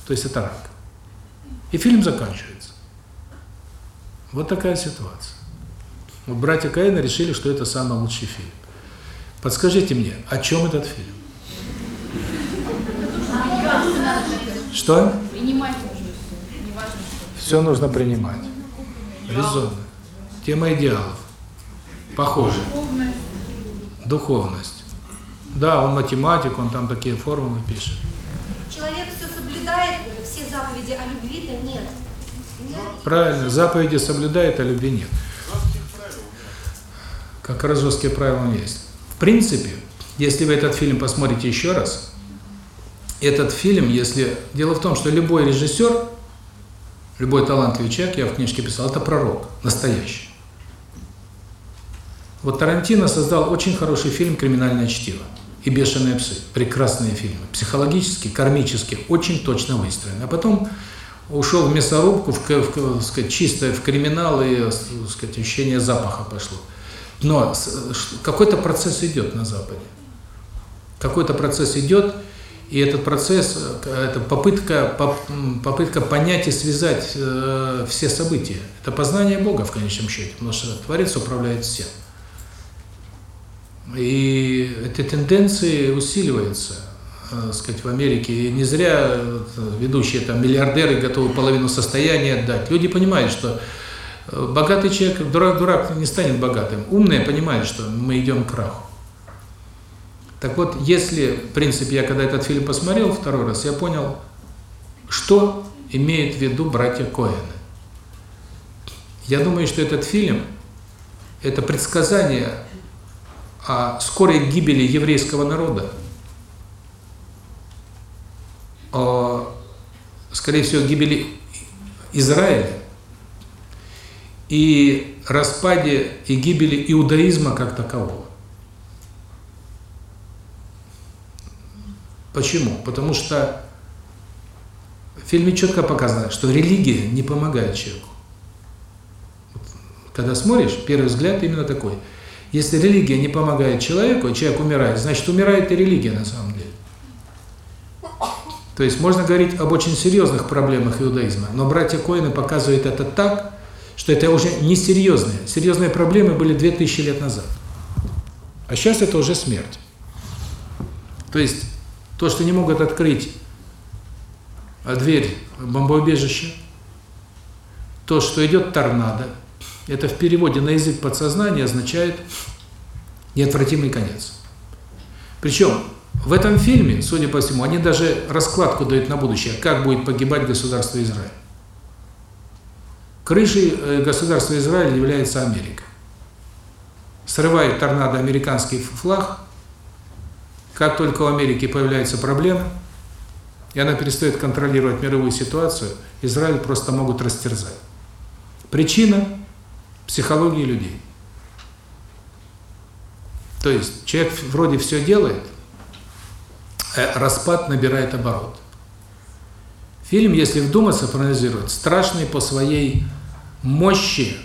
Speaker 1: То есть это рак. И фильм заканчивается. Вот такая ситуация. Вот братья Каина решили, что это самый лучший фильм. Подскажите мне, о чем этот фильм? Что?
Speaker 2: Принимать
Speaker 1: все. нужно принимать. Резонно. Тема идеалов. Похоже.
Speaker 2: Духовность.
Speaker 1: Духовность. Да, он математик, он там такие формулы пишет.
Speaker 3: Человек все соблюдает, все заповеди, а любви-то нет.
Speaker 1: Правильно, заповеди соблюдает, а любви нет. Как раз жесткие правила есть. В принципе, если вы этот фильм посмотрите еще раз, этот фильм, если... Дело в том, что любой режиссер, любой талантливый человек, я в книжке писал, это пророк, настоящий. Вот Тарантино создал очень хороший фильм «Криминальное чтиво» и «Бешеные псы». Прекрасные фильмы. Психологически, кармически, очень точно выстроены. А потом ушел в мясорубку, в, в, в сказать, чисто в криминал, и сказать, ощущение запаха пошло. Но какой-то процесс идет на Западе. Какой-то процесс идет, и этот процесс, это попытка, попытка понять и связать э, все события. Это познание Бога в конечном счете, потому что Творец управляет всем. И эти тенденции усиливаются, э, сказать, в Америке. И не зря э, ведущие там миллиардеры готовы половину состояния отдать. Люди понимают, что э, богатый человек, дурак, дурак не станет богатым. Умные понимают, что мы идем к краху. Так вот, если, в принципе, я когда этот фильм посмотрел второй раз, я понял, что имеют в виду братья Коэны. Я думаю, что этот фильм – это предсказание о скорой гибели еврейского народа, о, скорее всего, гибели Израиля и распаде и гибели иудаизма как такового. Почему? Потому что в фильме четко показано, что религия не помогает человеку. Когда смотришь, первый взгляд именно такой. Если религия не помогает человеку, человек умирает, значит умирает и религия на самом деле. То есть можно говорить об очень серьезных проблемах иудаизма, но братья Коины показывают это так, что это уже не серьезные. Серьезные проблемы были 2000 лет назад. А сейчас это уже смерть. То есть то, что не могут открыть дверь бомбоубежища, то, что идет торнадо, это в переводе на язык подсознания означает неотвратимый конец. Причем в этом фильме, судя по всему, они даже раскладку дают на будущее, как будет погибать государство Израиль. Крышей э, государства Израиль является Америка. Срывает торнадо американский флаг, как только у Америки появляется проблема, и она перестает контролировать мировую ситуацию, Израиль просто могут растерзать. Причина – психологии людей. То есть человек вроде все делает, а распад набирает оборот. Фильм, если вдуматься, проанализировать, страшный по своей мощи,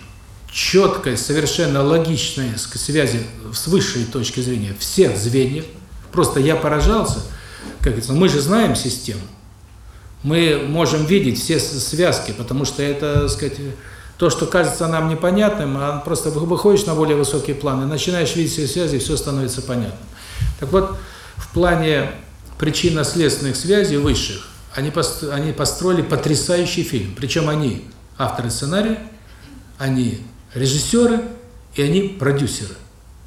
Speaker 1: четкой, совершенно логичной связи с высшей точки зрения всех звеньев – Просто я поражался, как говорится, мы же знаем систему. Мы можем видеть все связки, потому что это, так сказать, То, что кажется нам непонятным, а просто выходишь на более высокие планы, начинаешь видеть все связи, все становится понятным. Так вот, в плане причинно-следственных связей высших, они, они построили потрясающий фильм. Причем они авторы сценария, они режиссеры и они продюсеры.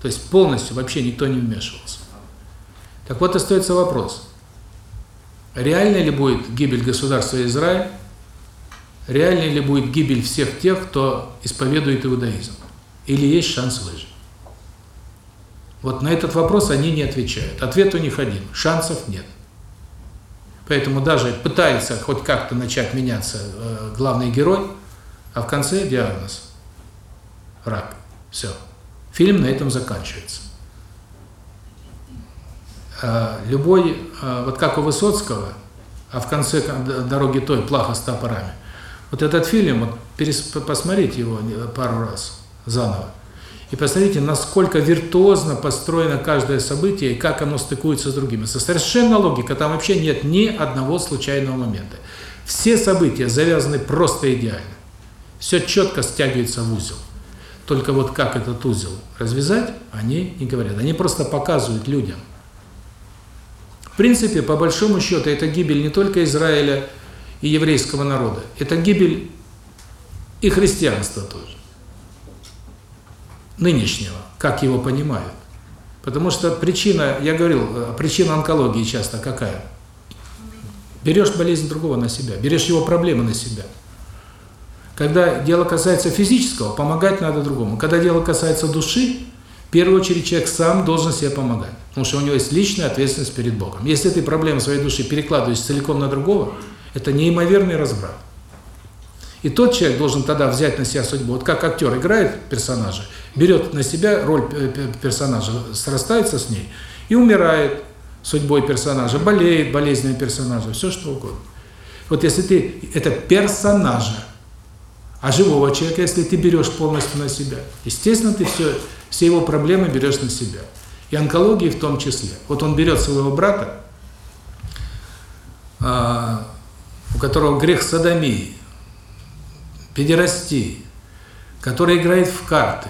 Speaker 1: То есть полностью вообще никто не вмешивался. Так вот, остается вопрос. Реально ли будет гибель государства Израиль? Реально ли будет гибель всех тех, кто исповедует иудаизм? Или есть шанс выжить? Вот на этот вопрос они не отвечают. Ответ у них один – шансов нет. Поэтому даже пытается хоть как-то начать меняться э, главный герой, а в конце диагноз – рак. Все. Фильм на этом заканчивается. А, любой, а, вот как у Высоцкого, а в конце дороги той плохо с топорами. Вот этот фильм, вот посмотрите его пару раз заново. И посмотрите, насколько виртуозно построено каждое событие и как оно стыкуется с другими. Это совершенно логика, там вообще нет ни одного случайного момента. Все события завязаны просто идеально. Все четко стягивается в узел. Только вот как этот узел развязать, они не говорят. Они просто показывают людям. В принципе, по большому счету, это гибель не только Израиля и еврейского народа. Это гибель и христианства тоже. Нынешнего, как его понимают. Потому что причина, я говорил, причина онкологии часто какая? Берешь болезнь другого на себя, берешь его проблемы на себя. Когда дело касается физического, помогать надо другому. Когда дело касается души, в первую очередь человек сам должен себе помогать. Потому что у него есть личная ответственность перед Богом. Если ты проблемы своей души перекладываешь целиком на другого, это неимоверный разбрат. И тот человек должен тогда взять на себя судьбу. Вот как актер играет персонажа, берет на себя роль персонажа, срастается с ней и умирает судьбой персонажа, болеет болезнями персонажа, все что угодно. Вот если ты это персонажа, а живого человека, если ты берешь полностью на себя, естественно, ты все, все его проблемы берешь на себя. И онкологии в том числе. Вот он берет своего брата, а, у которого грех садомии, педерастии, который играет в карты,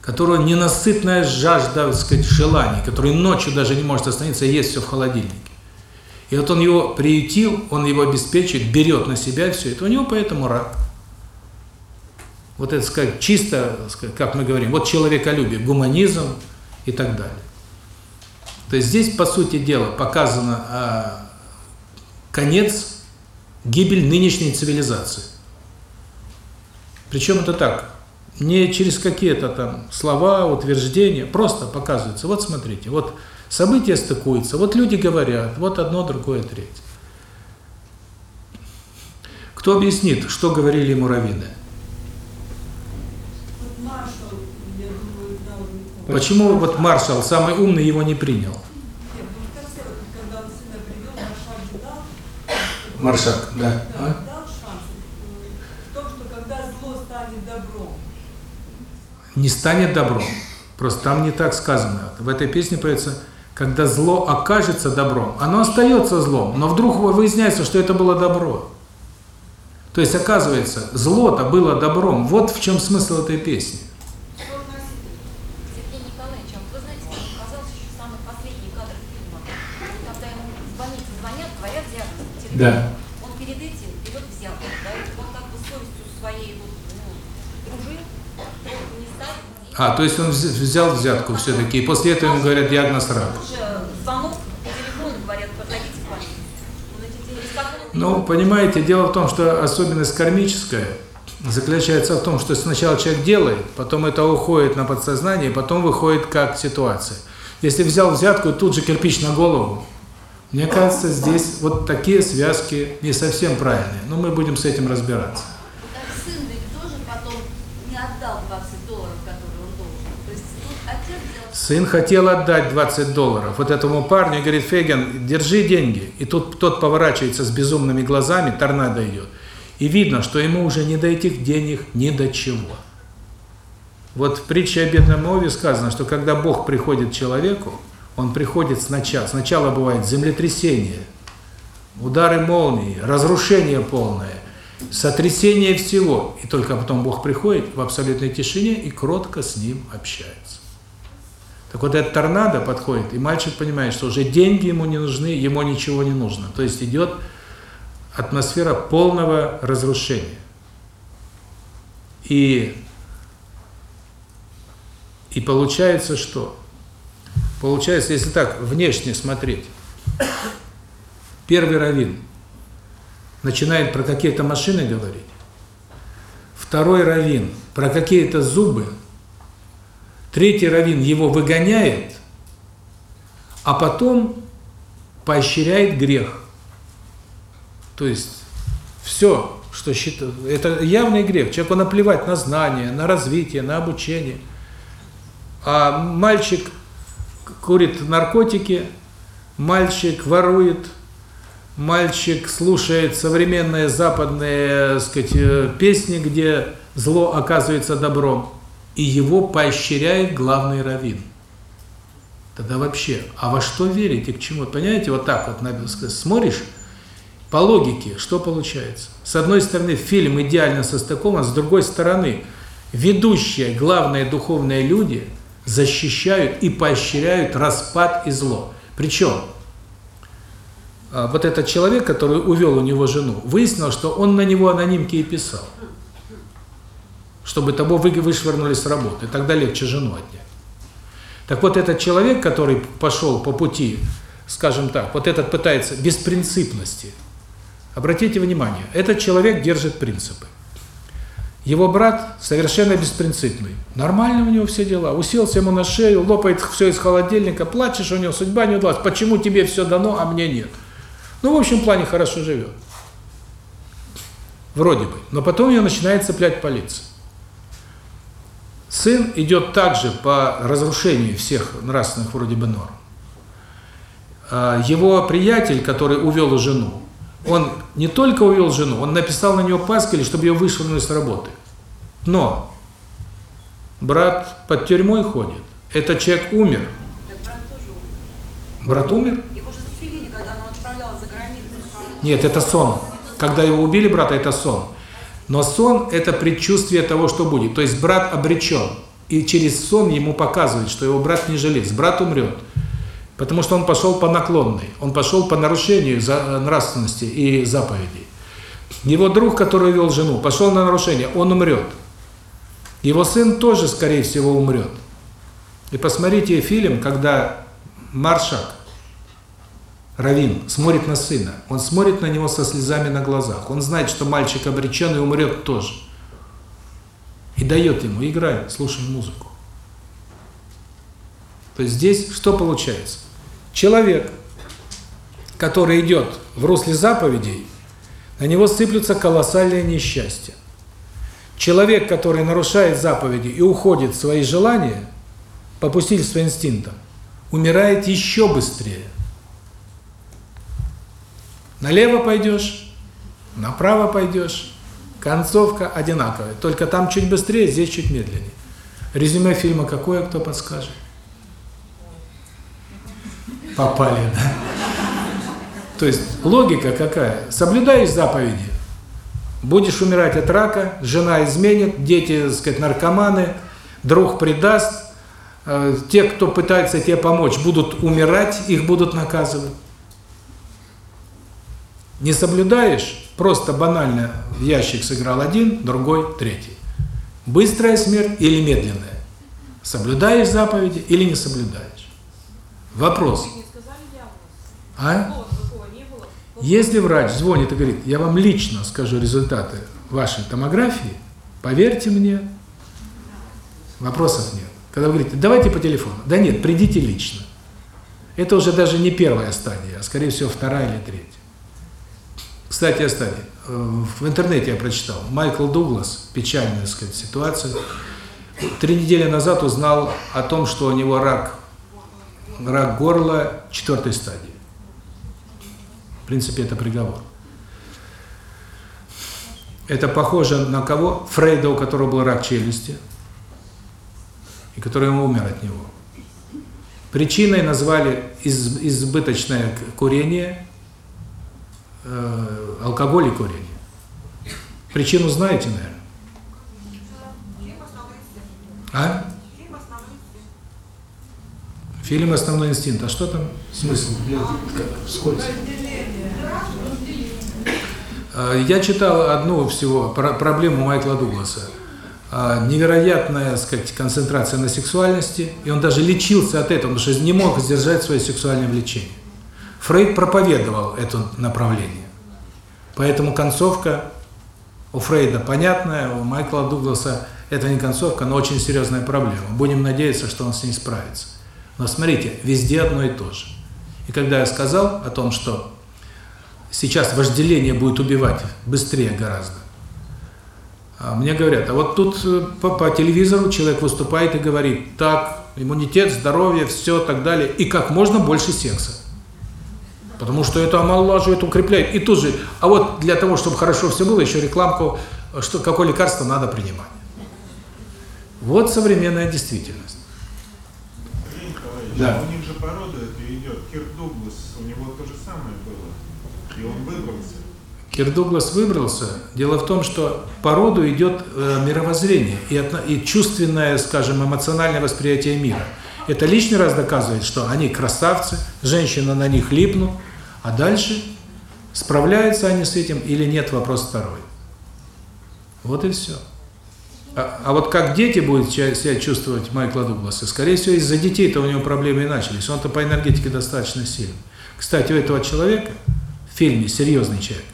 Speaker 1: которого ненасытная жажда, так сказать, желаний, который ночью даже не может остановиться, есть все в холодильнике. И вот он его приютил, он его обеспечивает, берет на себя все это, у него поэтому рак вот это сказать, чисто, как мы говорим, вот человеколюбие, гуманизм и так далее. То есть здесь, по сути дела, показано а, конец, гибель нынешней цивилизации. Причем это так, не через какие-то там слова, утверждения, просто показывается. Вот смотрите, вот события стыкуются, вот люди говорят, вот одно, другое, третье. Кто объяснит, что говорили муравьины? Почему вот маршал, самый умный, его не принял? Маршак, да. А? Не станет добром. Просто там не так сказано. В этой песне поется, когда зло окажется добром, оно остается злом, но вдруг выясняется, что это было добро. То есть, оказывается, зло-то было добром. Вот в чем смысл этой песни. Да.
Speaker 3: Он перед этим берет взятку, да, он как бы совестью своей вот, ну, дружил, не стал.
Speaker 1: А, то есть он взял взятку все-таки, и после этого ему говорят диагноз рак.
Speaker 3: звонок по телефону говорят, подходите в больницу.
Speaker 1: Ну, понимаете, дело в том, что особенность кармическая заключается в том, что сначала человек делает, потом это уходит на подсознание, потом выходит как ситуация. Если взял взятку, тут же кирпич на голову, мне кажется, здесь вот такие связки не совсем правильные, но мы будем с этим разбираться.
Speaker 3: сын ведь тоже потом не отдал 20 долларов, которые он должен. То есть тут отец делал...
Speaker 1: Сын хотел отдать 20 долларов вот этому парню и говорит, Феген, держи деньги. И тут тот поворачивается с безумными глазами, торнадо идет. И видно, что ему уже не до этих денег ни до чего. Вот в притче о бедном Ове сказано, что когда Бог приходит к человеку, он приходит сначала. Сначала бывает землетрясение, удары молнии, разрушение полное. сотрясение всего. И только потом Бог приходит в абсолютной тишине и кротко с ним общается. Так вот этот торнадо подходит, и мальчик понимает, что уже деньги ему не нужны, ему ничего не нужно. То есть идет атмосфера полного разрушения. И, и получается что? Получается, если так внешне смотреть, первый раввин начинает про какие-то машины говорить, второй раввин про какие-то зубы, третий раввин его выгоняет, а потом поощряет грех. То есть все, что считает, это явный грех. Человеку наплевать на знания, на развитие, на обучение. А мальчик курит наркотики, мальчик ворует, мальчик слушает современные западные, сказать, э, песни, где зло оказывается добром, и его поощряет главный раввин. Тогда вообще, а во что верите, к чему? Понимаете, вот так вот смотришь, по логике, что получается? С одной стороны, фильм идеально состыкован, с другой стороны, ведущие, главные духовные люди защищают и поощряют распад и зло. Причем, а, вот этот человек, который увел у него жену, выяснил, что он на него анонимки и писал, чтобы того вышвырнули с работы, тогда легче жену отнять. Так вот, этот человек, который пошел по пути, скажем так, вот этот пытается беспринципности. Обратите внимание, этот человек держит принципы. Его брат совершенно беспринципный. Нормально у него все дела. Уселся ему на шею, лопает все из холодильника, плачешь, у него судьба не удалась. Почему тебе все дано, а мне нет? Ну, в общем плане хорошо живет. Вроде бы. Но потом ее начинает цеплять полиция. Сын идет также по разрушению всех нравственных вроде бы норм. А, его приятель, который увел жену, он не только увел жену, он написал на нее паскали, чтобы ее вышвырнули с работы. Но брат под тюрьмой ходит. Этот человек умер.
Speaker 3: Так брат тоже умер.
Speaker 1: Брат умер?
Speaker 3: Его же застрелили, когда он отправлял за границу.
Speaker 1: Нет, это сон. Когда его убили брата, это сон. Но сон – это предчувствие того, что будет. То есть брат обречен. И через сон ему показывают, что его брат не жилец. Брат умрет. Потому что он пошел по наклонной. Он пошел по нарушению за, нравственности и заповедей. Его друг, который вел жену, пошел на нарушение. Он умрет. Его сын тоже, скорее всего, умрет. И посмотрите фильм, когда Маршак, Равин, смотрит на сына. Он смотрит на него со слезами на глазах. Он знает, что мальчик обречен и умрет тоже. И дает ему, играй, слушай музыку. То есть здесь что получается? Человек, который идет в русле заповедей, на него сыплются колоссальные несчастья. Человек, который нарушает заповеди и уходит в свои желания, попустительство инстинктам, умирает еще быстрее. Налево пойдешь, направо пойдешь, концовка одинаковая. Только там чуть быстрее, здесь чуть медленнее. Резюме фильма какое, кто подскажет? Попали, да? То есть логика какая? Соблюдаешь заповеди, будешь умирать от рака, жена изменит, дети, так сказать, наркоманы, друг предаст, э, те, кто пытается тебе помочь, будут умирать, их будут наказывать. Не соблюдаешь, просто банально в ящик сыграл один, другой, третий. Быстрая смерть или медленная? Соблюдаешь заповеди или не соблюдаешь? Вопрос. А? Если врач звонит и говорит, я вам лично скажу результаты вашей томографии, поверьте мне, вопросов нет. Когда вы говорите, давайте по телефону. Да нет, придите лично. Это уже даже не первая стадия, а скорее всего вторая или третья. Кстати, о стадии. Э, В интернете я прочитал. Майкл Дуглас, печальная, так сказать, ситуация. Три недели назад узнал о том, что у него рак, рак горла четвертой стадии. В принципе, это приговор. Это похоже на кого? Фрейда, у которого был рак челюсти, и который умер от него. Причиной назвали из, избыточное курение, э, алкоголь и курение. Причину знаете, наверное? А? Фильм «Основной инстинкт». А что там? Смысл? Сколько? А, я читал одну всего проблему Майкла Дугласа. А, невероятная, сказать, концентрация на сексуальности, и он даже лечился от этого, потому что не мог сдержать свое сексуальное влечение. Фрейд проповедовал это направление. Поэтому концовка у Фрейда понятная, у Майкла Дугласа это не концовка, но очень серьезная проблема. Будем надеяться, что он с ней справится. Но смотрите, везде одно и то же. И когда я сказал о том, что сейчас вожделение будет убивать быстрее гораздо, а мне говорят, а вот тут э, по, по телевизору человек выступает и говорит, так, иммунитет, здоровье, все, так далее, и как можно больше секса. Потому что это омолаживает, укрепляет. И тут же, а вот для того, чтобы хорошо все было, еще рекламку, что какое лекарство надо принимать. Вот современная действительность.
Speaker 2: Да. У них же порода это идет. Кирк Дуглас, у него то же самое было. И он выбрался.
Speaker 1: Кирк Дуглас выбрался. Дело в том, что по роду идет э, мировоззрение и, и чувственное, скажем, эмоциональное восприятие мира. Это лишний раз доказывает, что они красавцы, женщина на них липнут, а дальше справляются они с этим или нет, вопрос второй. Вот и все. А, а вот как дети будут себя чувствовать Майкла Дугласа? Скорее всего, из-за детей-то у него проблемы и начались. Он-то по энергетике достаточно сильный. Кстати, у этого человека в фильме «Серьезный человек»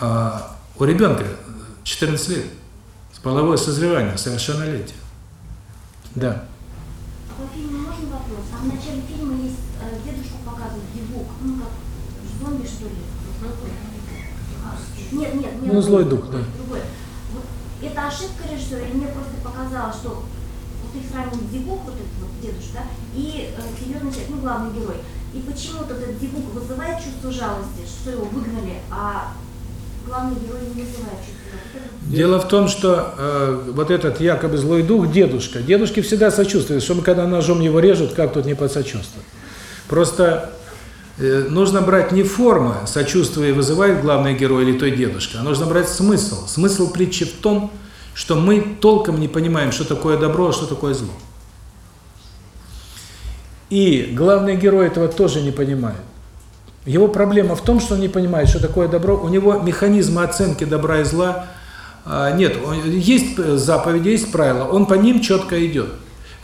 Speaker 1: а, у ребенка 14 лет, половое созревание, совершеннолетие. Да.
Speaker 4: А по фильму можно вопрос? А в начале фильма есть э, дедушку показывают, дебук, ну как зомби что ли? Нет, нет, нет.
Speaker 1: Ну, злой дух, да.
Speaker 4: Это ошибка режиссера, или мне просто показалось, что вот их сравнивают Дебук, вот этот вот дедушка, и э, серьезный человек, ну главный герой. И почему-то этот Дебук вызывает чувство жалости, что его выгнали, а главный герой не вызывает чувство
Speaker 1: Дело в том, что э, вот этот якобы злой дух, дедушка, дедушки всегда сочувствуют, чтобы когда ножом его режут, как тут не посочувствовать. Просто нужно брать не форма, сочувствие вызывает главный герой или той дедушка, а нужно брать смысл. Смысл притчи в том, что мы толком не понимаем, что такое добро, а что такое зло. И главный герой этого тоже не понимает. Его проблема в том, что он не понимает, что такое добро. У него механизма оценки добра и зла а, нет. Есть заповеди, есть правила, он по ним четко идет.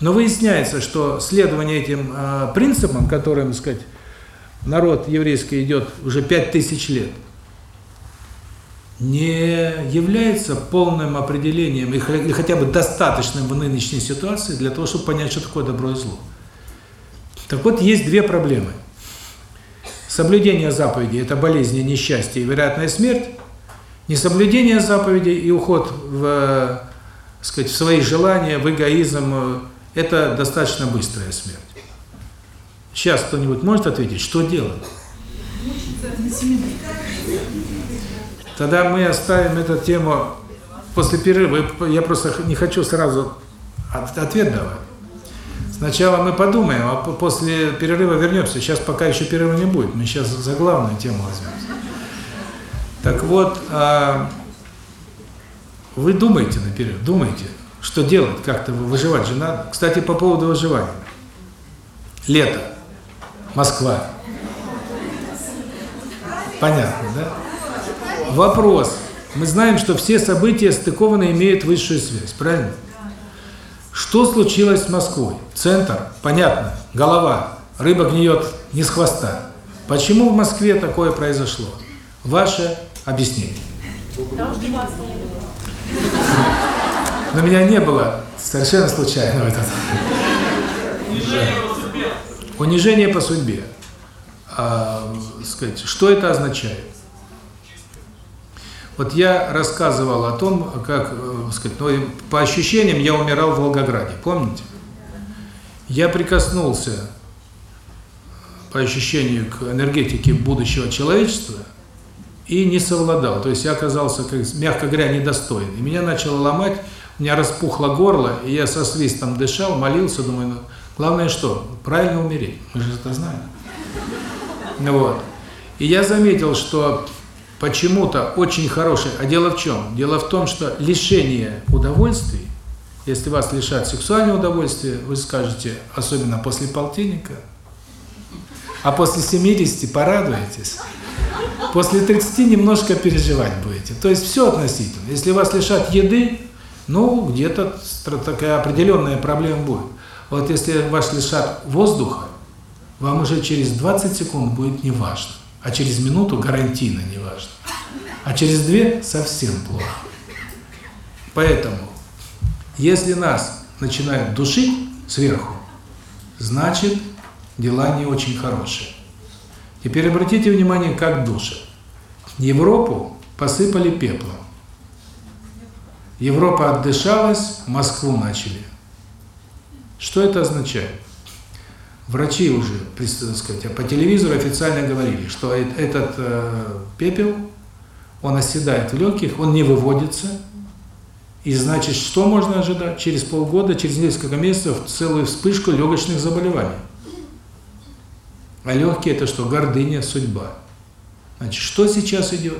Speaker 1: Но выясняется, что следование этим а, принципам, которым, сказать, народ еврейский идет уже пять тысяч лет, не является полным определением или хотя бы достаточным в нынешней ситуации для того, чтобы понять, что такое добро и зло. Так вот, есть две проблемы – Соблюдение заповедей – это болезни, несчастье и вероятная смерть. Несоблюдение заповедей и уход в, э, сказать, в свои желания, в эгоизм – это достаточно быстрая смерть. Сейчас кто-нибудь может ответить, что делать? Тогда мы оставим эту тему после перерыва. Я просто не хочу сразу ответ давать. Сначала мы подумаем, а после перерыва вернемся. Сейчас пока еще перерыва не будет. Мы сейчас за главную тему возьмемся. Так вот, а, вы думаете на перерыв, думаете, что делать, как-то выживать же надо. Кстати, по поводу выживания. Лето. Москва. Понятно, да? Вопрос. Мы знаем, что все события стыкованы имеют высшую связь, правильно? Что случилось с Москвой? Центр, понятно, голова, рыба гниет не с хвоста. Почему в Москве такое произошло? Ваше объяснение. Но меня не было совершенно случайно в этот.
Speaker 5: Унижение по судьбе.
Speaker 1: А, сказать, что это означает? Вот я рассказывал о том, как, э, сказать, ну, по ощущениям я умирал в Волгограде, помните? Я прикоснулся по ощущению к энергетике будущего человечества и не совладал. То есть я оказался, как, мягко говоря, недостоин. И меня начало ломать, у меня распухло горло, и я со свистом дышал, молился, думаю, ну, главное что? Правильно умереть. Мы же это знаем. Вот. И я заметил, что почему-то очень хорошее. А дело в чем? Дело в том, что лишение удовольствий, если вас лишат сексуального удовольствия, вы скажете, особенно после полтинника, а после 70 порадуетесь, после 30 немножко переживать будете. То есть все относительно. Если вас лишат еды, ну, где-то такая определенная проблема будет. Вот если вас лишат воздуха, вам уже через 20 секунд будет неважно, а через минуту гарантийно неважно, а через две совсем плохо. Поэтому, если нас начинают душить сверху, значит, дела не очень хорошие. Теперь обратите внимание, как душат. Европу посыпали пеплом. Европа отдышалась, Москву начали. Что это означает? Врачи уже, так сказать, по телевизору официально говорили, что этот э, пепел, он оседает в легких, он не выводится. И значит, что можно ожидать? Через полгода, через несколько месяцев целую вспышку легочных заболеваний. А легкие это что? Гордыня, судьба. Значит, что сейчас идет?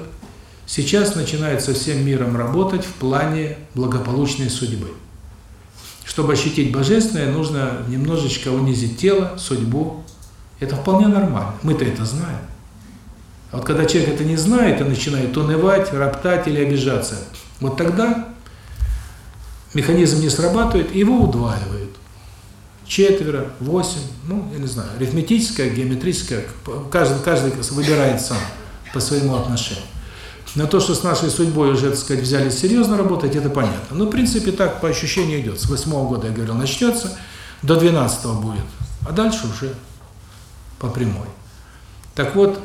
Speaker 1: Сейчас начинает со всем миром работать в плане благополучной судьбы. Чтобы ощутить божественное, нужно немножечко унизить тело, судьбу. Это вполне нормально. Мы-то это знаем. А вот когда человек это не знает и начинает унывать, роптать или обижаться, вот тогда механизм не срабатывает, его удваивают. Четверо, восемь, ну, я не знаю, арифметическое, геометрическое, каждый, каждый выбирает сам по своему отношению. На то, что с нашей судьбой уже, так сказать, взяли серьезно работать, это понятно. Но, в принципе, так по ощущению идет. С восьмого года, я говорил, начнется, до двенадцатого будет, а дальше уже по прямой. Так вот,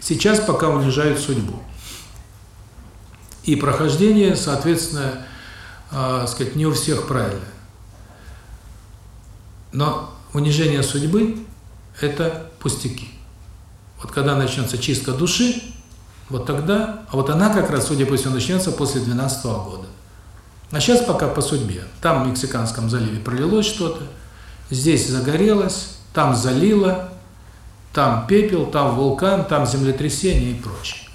Speaker 1: сейчас пока унижают судьбу. И прохождение, соответственно, э, сказать, не у всех правильно. Но унижение судьбы – это пустяки. Вот когда начнется чистка души, вот тогда, а вот она как раз, судя по всему, начнется после 12 -го года. А сейчас пока по судьбе. Там в Мексиканском заливе пролилось что-то, здесь загорелось, там залило, там пепел, там вулкан, там землетрясение и прочее.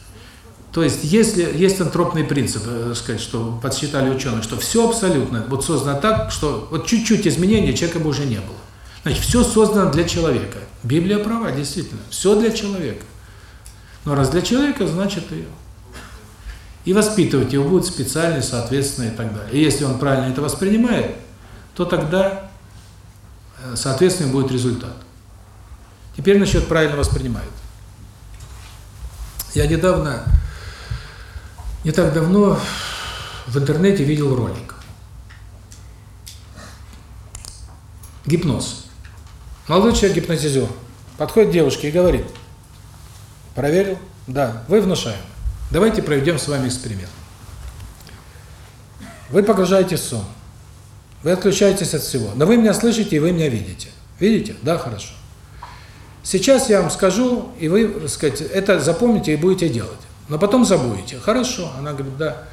Speaker 1: То есть, если есть антропный принцип, э, сказать, что подсчитали ученые, что все абсолютно вот создано так, что вот чуть-чуть изменения человека бы уже не было. Значит, все создано для человека. Библия права, действительно, все для человека. Но раз для человека, значит и и воспитывать его будет специально, соответственно и так далее. И если он правильно это воспринимает, то тогда, э, соответственно, будет результат. Теперь насчет правильно воспринимают. Я недавно, не так давно в интернете видел ролик. Гипноз. Молодой человек гипнотизер подходит к девушке и говорит – Проверил? Да. Вы внушаем. Давайте проведем с вами эксперимент. Вы погружаете сон. Вы отключаетесь от всего. Но вы меня слышите и вы меня видите. Видите? Да, хорошо. Сейчас я вам скажу, и вы, так сказать, это запомните и будете делать. Но потом забудете. Хорошо. Она говорит, да.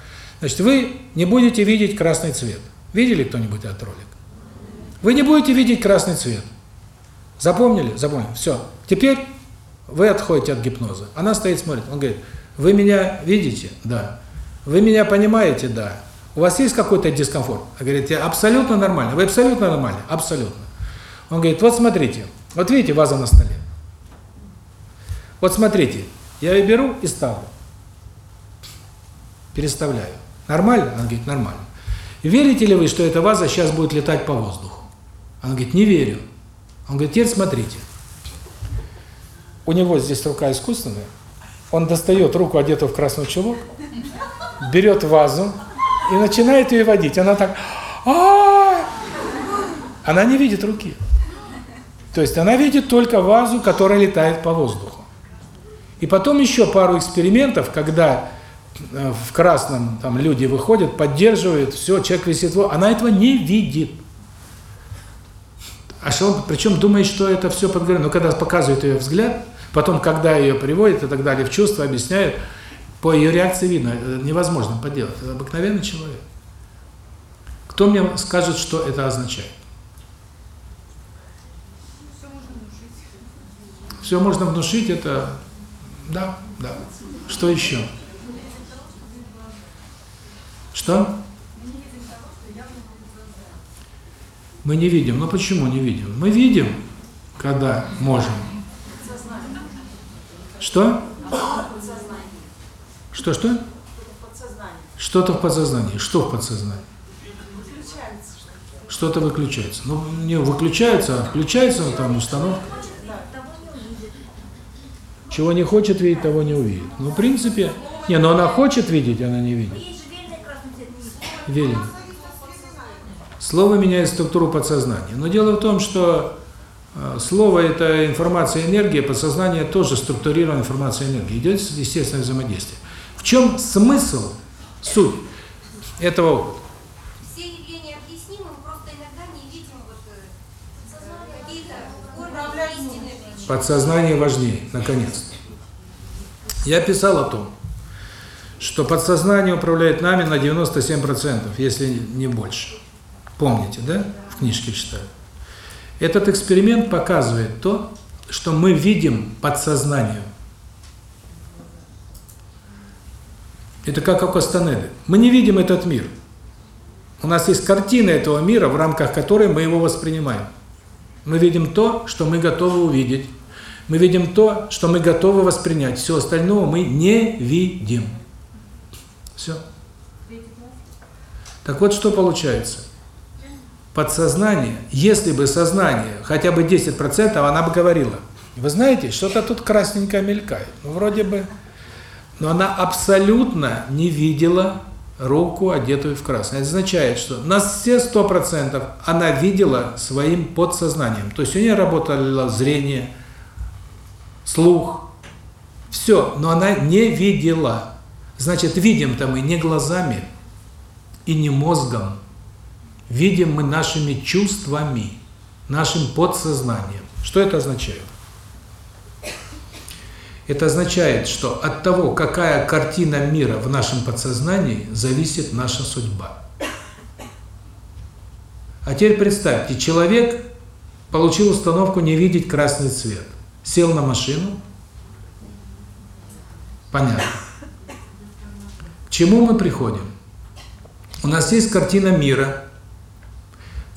Speaker 1: Значит, вы не будете видеть красный цвет. Видели кто-нибудь этот ролик? Вы не будете видеть красный цвет. Запомнили? Запомнили. Все. Теперь вы отходите от гипноза. Она стоит, смотрит. Он говорит, вы меня видите? Да. Вы меня понимаете? Да. У вас есть какой-то дискомфорт? Она говорит, я абсолютно нормально. Вы абсолютно нормально? Абсолютно. Он говорит, вот смотрите, вот видите ваза на столе? Вот смотрите, я ее беру и ставлю. Переставляю. Нормально? Она говорит, нормально. Верите ли вы, что эта ваза сейчас будет летать по воздуху? Она говорит, не верю. Он говорит, теперь смотрите у него здесь рука искусственная, он достает руку, одетую в красный чулок, берет вазу и начинает ее водить. Она так... А -а -а! Она не видит руки. То есть она видит только вазу, которая летает по воздуху. И потом еще пару экспериментов, когда э, в красном там люди выходят, поддерживают, все, человек висит, она этого не видит. А что причем думает, что это все подговорено. Но когда показывает ее взгляд, Потом, когда ее приводят и так далее, в чувство объясняют, по ее реакции видно, э, невозможно поделать. Это обыкновенный человек. Кто мне скажет, что это означает? Все можно внушить, это... Да, да. Что еще? Что? Мы не видим. Ну почему не видим? Мы видим, когда можем. Что? Что, что? Что-то в подсознании. Что в подсознании? Что-то выключается. Ну, не выключается, а включается там установка. Чего не хочет видеть, того не увидит. Ну, в принципе, не, но она хочет видеть, она не видит. Верим. Слово меняет структуру подсознания. Но дело в том, что слово – это информация, энергия, подсознание тоже структурированная информация, энергия. Идет естественное взаимодействие. В чем смысл, суть этого опыта?
Speaker 3: Все явления объяснимы, мы просто иногда не видим вот э.
Speaker 1: Подсознание важнее, наконец. Я писал о том, что подсознание управляет нами на 97%, если не больше. Помните, да? В книжке читаю. Этот эксперимент показывает то, что мы видим подсознанию. Это как у Кастанеды. Мы не видим этот мир. У нас есть картина этого мира, в рамках которой мы его воспринимаем. Мы видим то, что мы готовы увидеть. Мы видим то, что мы готовы воспринять. Все остальное мы не видим. Все. Так вот, что получается? Подсознание, если бы сознание хотя бы 10%, она бы говорила, вы знаете, что-то тут красненькое мелькает. Ну, вроде бы... Но она абсолютно не видела руку, одетую в красное. Это означает, что на все 100% она видела своим подсознанием. То есть у нее работало зрение, слух, все, но она не видела. Значит, видим-то мы не глазами и не мозгом, видим мы нашими чувствами, нашим подсознанием. Что это означает? Это означает, что от того, какая картина мира в нашем подсознании, зависит наша судьба. А теперь представьте, человек получил установку не видеть красный цвет. Сел на машину. Понятно. К чему мы приходим? У нас есть картина мира,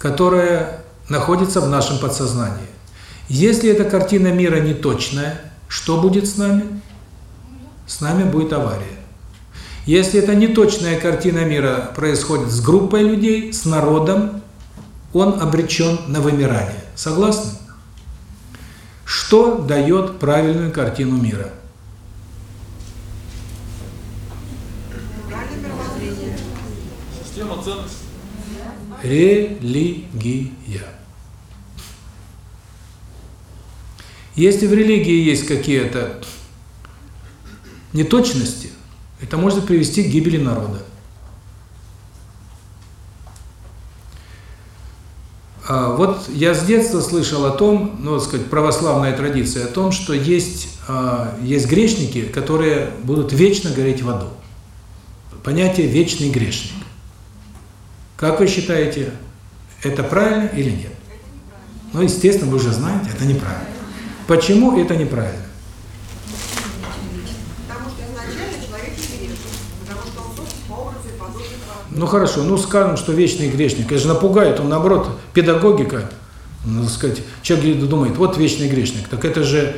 Speaker 1: которая находится в нашем подсознании. Если эта картина мира неточная, что будет с нами? С нами будет авария. Если это неточная картина мира происходит с группой людей, с народом, он обречен на вымирание. Согласны? Что дает правильную картину мира?
Speaker 5: Система ценностей.
Speaker 1: Религия. Если в религии есть какие-то неточности, это может привести к гибели народа. А вот я с детства слышал о том, ну, так сказать, православная традиция, о том, что есть, а, есть грешники, которые будут вечно гореть в аду. Понятие «вечный грешник». Как вы считаете, это правильно или нет? Ну, естественно, вы уже знаете, это неправильно. Почему это неправильно?
Speaker 6: Потому что изначально человек не грешен, потому что он создан по образу и подобию Бога.
Speaker 1: Ну хорошо, ну скажем, что вечный грешник. Это же напугает, он наоборот, педагогика, ну, так сказать, человек думает, вот вечный грешник. Так это же,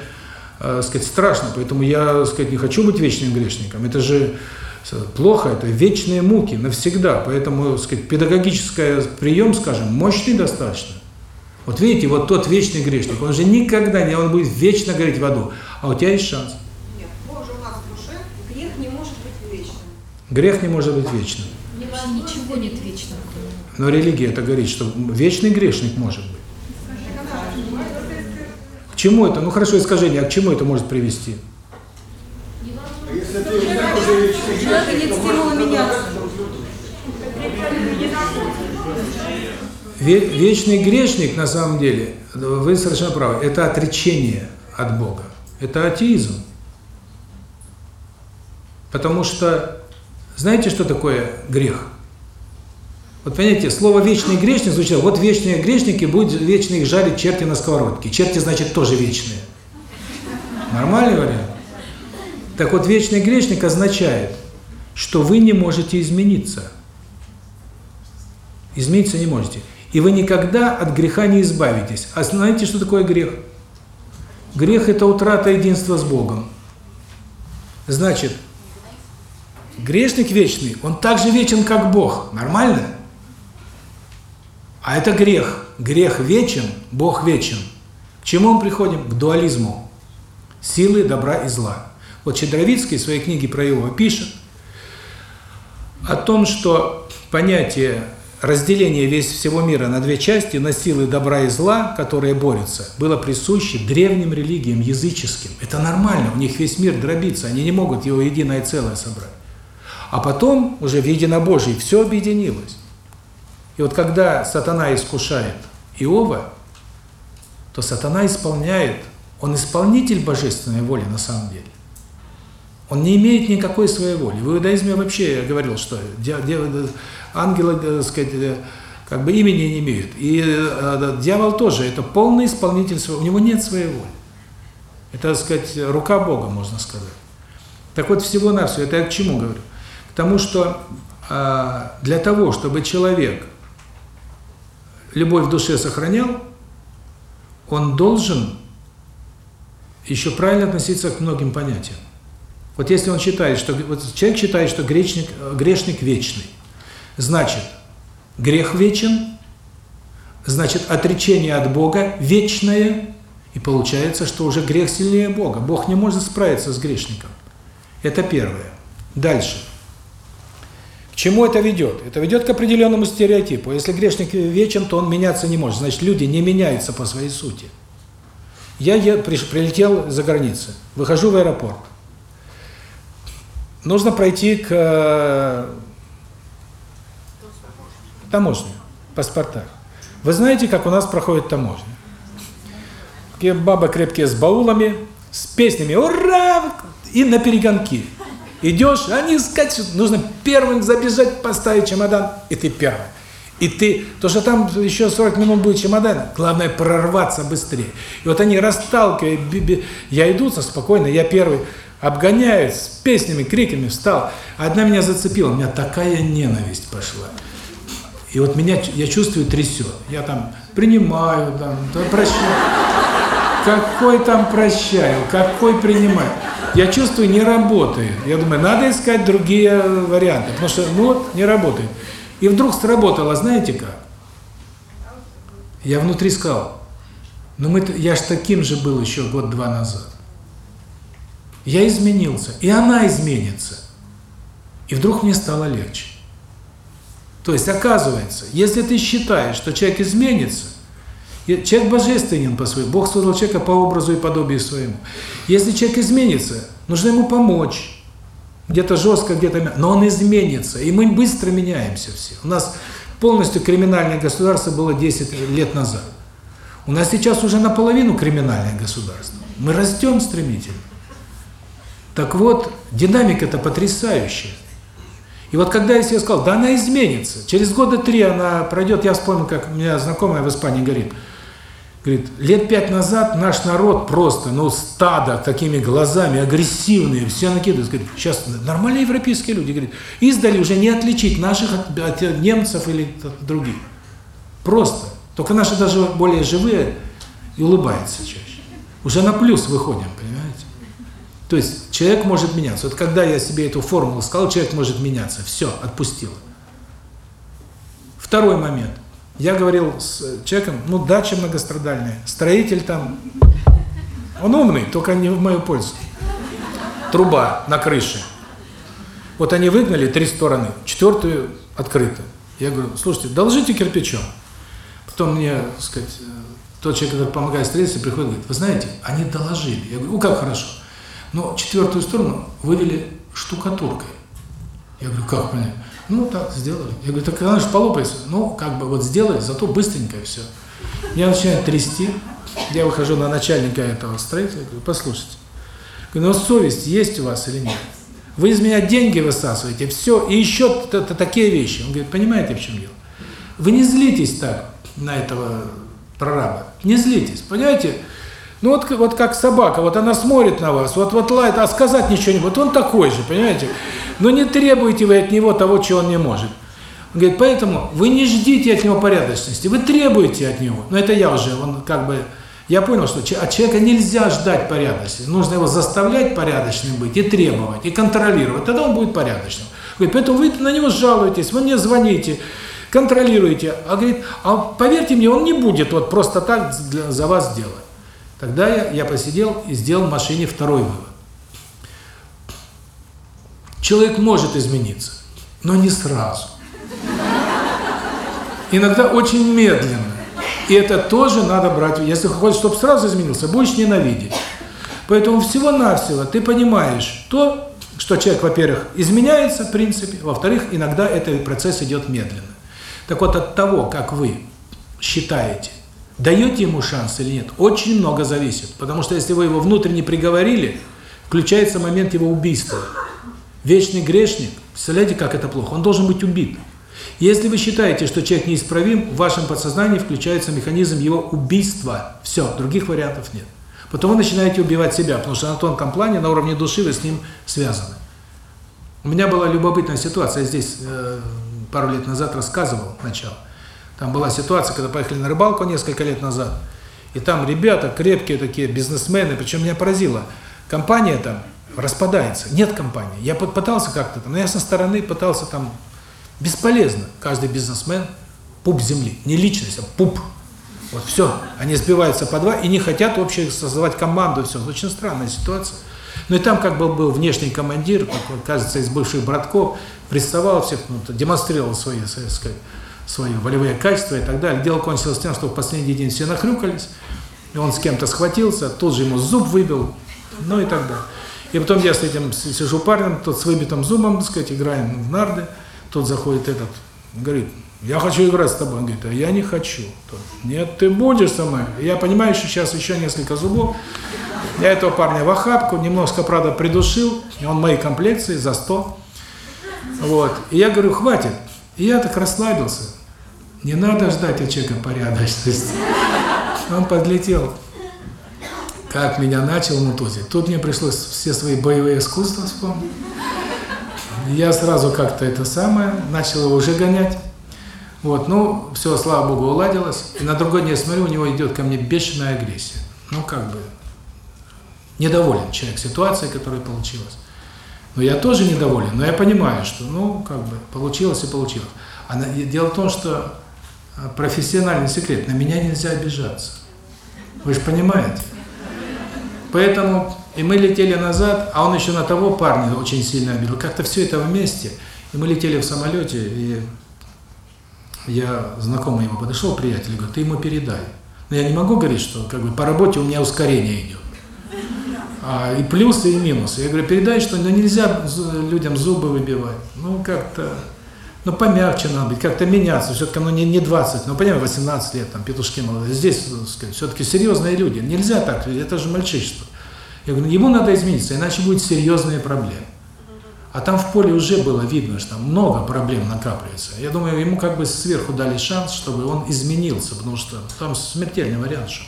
Speaker 1: э, сказать, страшно, поэтому я, сказать, не хочу быть вечным грешником. Это же плохо, это вечные муки навсегда. Поэтому, так сказать, педагогический прием, скажем, мощный достаточно. Вот видите, вот тот вечный грешник, он же никогда не, он будет вечно гореть в аду. А у тебя есть шанс.
Speaker 6: Нет, Бог же у нас в душе, грех не может быть вечным.
Speaker 1: Грех не может быть вечным.
Speaker 7: Ничего нет вечного.
Speaker 1: Но религия это говорит, что вечный грешник может быть. К чему это? Ну хорошо, искажение, а к чему это может привести?
Speaker 7: Человека нет стимула меняться.
Speaker 1: Ве- Вечный грешник, на самом деле, вы совершенно правы, это отречение от Бога. Это атеизм. Потому что, знаете, что такое грех? Вот понимаете, слово «вечный грешник» звучит, вот вечные грешники, будут вечно их жарить черти на сковородке. Черти, значит, тоже вечные. Нормальный вариант? Так вот, вечный грешник означает, что вы не можете измениться. Измениться не можете. И вы никогда от греха не избавитесь. А знаете, что такое грех? Грех – это утрата единства с Богом. Значит, грешник вечный, он так же вечен, как Бог. Нормально? А это грех. Грех вечен, Бог вечен. К чему мы приходим? К дуализму. Силы добра и зла. Вот Чедровицкий в своей книге про Иова пишет о том, что понятие разделения весь всего мира на две части, на силы добра и зла, которые борются, было присуще древним религиям, языческим. Это нормально, у них весь мир дробится, они не могут его единое целое собрать. А потом уже в единобожии все объединилось. И вот когда сатана искушает Иова, то сатана исполняет, он исполнитель божественной воли на самом деле. Он не имеет никакой своей воли. В иудаизме вообще я говорил, что ангелы, так сказать, как бы имени не имеют. И э, дьявол тоже, это полный исполнитель своего, у него нет своей воли. Это, так сказать, рука Бога, можно сказать. Так вот, всего-навсего, это я к чему говорю? К тому, что э, для того, чтобы человек любовь в душе сохранял, он должен еще правильно относиться к многим понятиям. Вот если он считает, что вот человек считает, что грешник грешник вечный, значит, грех вечен, значит, отречение от Бога вечное, и получается, что уже грех сильнее Бога. Бог не может справиться с грешником. Это первое. Дальше. К чему это ведет? Это ведет к определенному стереотипу. Если грешник вечен, то он меняться не может. Значит, люди не меняются по своей сути. Я прилетел за границу, выхожу в аэропорт. Нужно пройти к э, таможне, паспорта. Вы знаете, как у нас проходит таможня? Бабы крепкие с баулами, с песнями «Ура!» и на перегонки. Идешь, они скачут, нужно первым забежать, поставить чемодан, и ты первый. И ты, то что там еще 40 минут будет чемодан, главное прорваться быстрее. И вот они расталкивают, я иду спокойно, я первый, обгоняют с песнями, криками, встал. Одна меня зацепила, у меня такая ненависть пошла. И вот меня, я чувствую, трясет. Я там принимаю, там, прощаю. Какой там прощаю, какой принимаю. Я чувствую, не работает. Я думаю, надо искать другие варианты, потому что, ну вот, не работает. И вдруг сработало, знаете как? Я внутри сказал, ну мы, я ж таким же был еще год-два назад. Я изменился, и она изменится. И вдруг мне стало легче. То есть, оказывается, если ты считаешь, что человек изменится, человек божественен по своему, Бог создал человека по образу и подобию своему. Если человек изменится, нужно ему помочь. Где-то жестко, где-то но он изменится, и мы быстро меняемся все. У нас полностью криминальное государство было 10 лет назад. У нас сейчас уже наполовину криминальное государство. Мы растем стремительно. Так вот, динамика-то потрясающая. И вот когда я себе сказал, да она изменится, через года три она пройдет, я вспомнил, как у меня знакомая в Испании говорит, говорит, лет пять назад наш народ просто, ну, стадо, такими глазами, агрессивные, все накидывают, говорит, сейчас нормальные европейские люди, говорит, издали уже не отличить наших от, от немцев или от других. Просто. Только наши даже более живые и улыбаются чаще. Уже на плюс выходим, понимаете? То есть человек может меняться. Вот когда я себе эту формулу сказал, человек может меняться. Все, отпустил. Второй момент. Я говорил с человеком, ну, дача многострадальная, строитель там, он умный, только не в мою пользу. Труба на крыше. Вот они выгнали три стороны, четвертую открыто. Я говорю, слушайте, должите кирпичом. Потом мне, так сказать, тот человек, который помогает строительству, приходит и говорит, вы знаете, они доложили. Я говорю, ну как хорошо. Но четвертую сторону вывели штукатуркой. Я говорю, как понять? Ну, так, сделали. Я говорю, так она же полопается. Ну, как бы вот сделали, зато быстренько все. Я начинаю трясти. Я выхожу на начальника этого строителя, говорю, послушайте. Говорю, ну совесть есть у вас или нет? Вы из меня деньги высасываете, все, и еще -то -то такие вещи. Он говорит, понимаете, в чем дело? Вы не злитесь так на этого прораба. Не злитесь, понимаете? Ну вот, вот как собака, вот она смотрит на вас, вот вот лает, а сказать ничего не будет. Он такой же, понимаете? Но не требуйте вы от него того, чего он не может. Он говорит, поэтому вы не ждите от него порядочности, вы требуете от него. Но это я уже, он как бы... Я понял, что от человека нельзя ждать порядочности. Нужно его заставлять порядочным быть и требовать, и контролировать. Тогда он будет порядочным. Говорит, поэтому вы на него жалуетесь, вы мне звоните, контролируете. А говорит, а поверьте мне, он не будет вот просто так за вас делать. Тогда я, я посидел и сделал в машине второй вывод. Человек может измениться, но не сразу. Иногда очень медленно. И это тоже надо брать. Если хочешь, чтобы сразу изменился, будешь ненавидеть. Поэтому всего-навсего ты понимаешь то, что человек, во-первых, изменяется в принципе, во-вторых, иногда этот процесс идет медленно. Так вот, от того, как вы считаете, даете ему шанс или нет, очень много зависит. Потому что если вы его внутренне приговорили, включается момент его убийства. Вечный грешник, представляете, как это плохо, он должен быть убит. Если вы считаете, что человек неисправим, в вашем подсознании включается механизм его убийства. Все, других вариантов нет. Потом вы начинаете убивать себя, потому что на тонком плане, на уровне души вы с ним связаны. У меня была любопытная ситуация, я здесь э, пару лет назад рассказывал, начал. Там была ситуация, когда поехали на рыбалку несколько лет назад, и там ребята, крепкие такие бизнесмены, причем меня поразило, компания там распадается, нет компании. Я пытался как-то там, но я со стороны пытался там, бесполезно. Каждый бизнесмен – пуп земли, не личность, а пуп. Вот все, они сбиваются по два и не хотят вообще создавать команду, все. Очень странная ситуация. Ну и там как бы был внешний командир, такой, кажется, из бывших братков, приставал всех, ну, демонстрировал свои, так сказать, свои волевые качества и так далее. Дело кончилось тем, что в последний день все нахрюкались, и он с кем-то схватился, тут же ему зуб выбил, ну и так далее. И потом я с этим сижу парнем, тот с выбитым зубом, так сказать, играем в нарды, тут заходит этот, говорит, я хочу играть с тобой. Он говорит, а я не хочу. Тот, Нет, ты будешь со мной. Я понимаю, что сейчас еще несколько зубов. Я этого парня в охапку, немножко, правда, придушил, и он моей комплекции за 100. Вот. И я говорю, хватит. И я так расслабился. Не надо ждать от человека порядочности. Он подлетел. Как меня начал мутузить. Тут мне пришлось все свои боевые искусства вспомнить. Я сразу как-то это самое, начал его уже гонять. Вот, ну, все, слава богу, уладилось. И на другой день я смотрю, у него идет ко мне бешеная агрессия. Ну, как бы, недоволен человек ситуацией, которая получилась. Но я тоже недоволен, но я понимаю, что, ну, как бы, получилось и получилось. А на- дело в том, что а, профессиональный секрет, на меня нельзя обижаться. Вы же понимаете? Поэтому и мы летели назад, а он еще на того парня очень сильно обидел. Как-то все это вместе. И мы летели в самолете, и я знакомый ему подошел, приятель, говорю, ты ему передай. Но я не могу говорить, что как бы по работе у меня ускорение идет. А, и плюсы, и минусы. Я говорю, передай, что ну, нельзя людям зубы выбивать. Ну, как-то, ну, помягче надо быть, как-то меняться. Все-таки, ну, не, не 20, ну, понимаете, 18 лет, там, петушки молодые. Здесь, сказать, все-таки серьезные люди. Нельзя так, это же мальчишество. Я говорю, ему надо измениться, иначе будут серьезные проблемы. А там в поле уже было видно, что много проблем накапливается. Я думаю, ему как бы сверху дали шанс, чтобы он изменился, потому что там смертельный вариант шел.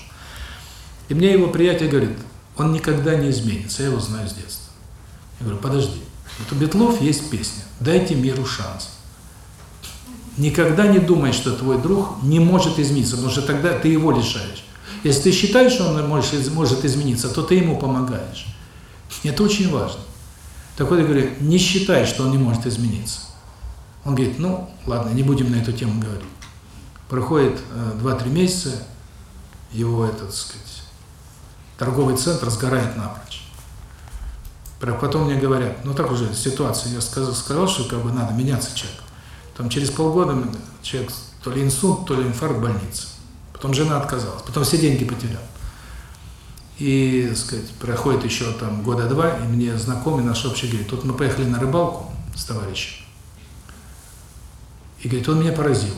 Speaker 1: И мне его приятель говорит, он никогда не изменится, я его знаю с детства. Я говорю, подожди, вот у Бетлов есть песня «Дайте миру шанс». Никогда не думай, что твой друг не может измениться, потому что тогда ты его лишаешь. Если ты считаешь, что он может, из- может измениться, то ты ему помогаешь. Это очень важно. Так вот, я говорю, не считай, что он не может измениться. Он говорит, ну, ладно, не будем на эту тему говорить. Проходит э, 2-3 месяца, его, этот, сказать, торговый центр сгорает напрочь. Про- Потом мне говорят, ну так уже ситуация, я сказал, сказал, что как бы надо меняться человек. Там через полгода человек то ли инсульт, то ли инфаркт в больнице. Потом жена отказалась, потом все деньги потерял. И, так сказать, проходит еще там года два, и мне знакомый наш общий говорит, тут мы поехали на рыбалку с товарищем. И говорит, он меня поразил.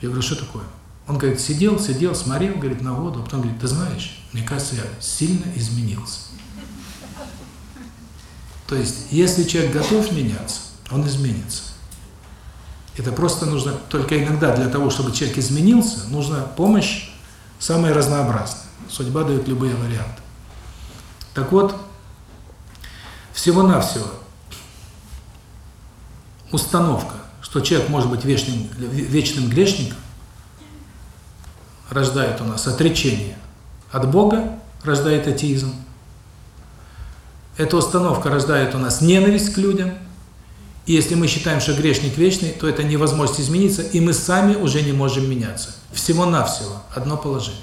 Speaker 1: Я говорю, что такое? Он говорит, сидел, сидел, смотрел, говорит, на воду, а потом говорит, ты знаешь, мне кажется, я сильно изменился. То есть, если человек готов меняться, он изменится. Это просто нужно, только иногда для того, чтобы человек изменился, нужна помощь самая разнообразная. Судьба дает любые варианты. Так вот, всего-навсего установка, что человек может быть вечным, вечным грешником, рождает у нас отречение от Бога, рождает атеизм. Эта установка рождает у нас ненависть к людям. И если мы считаем, что грешник вечный, то это невозможность измениться, и мы сами уже не можем меняться. Всего-навсего одно положение.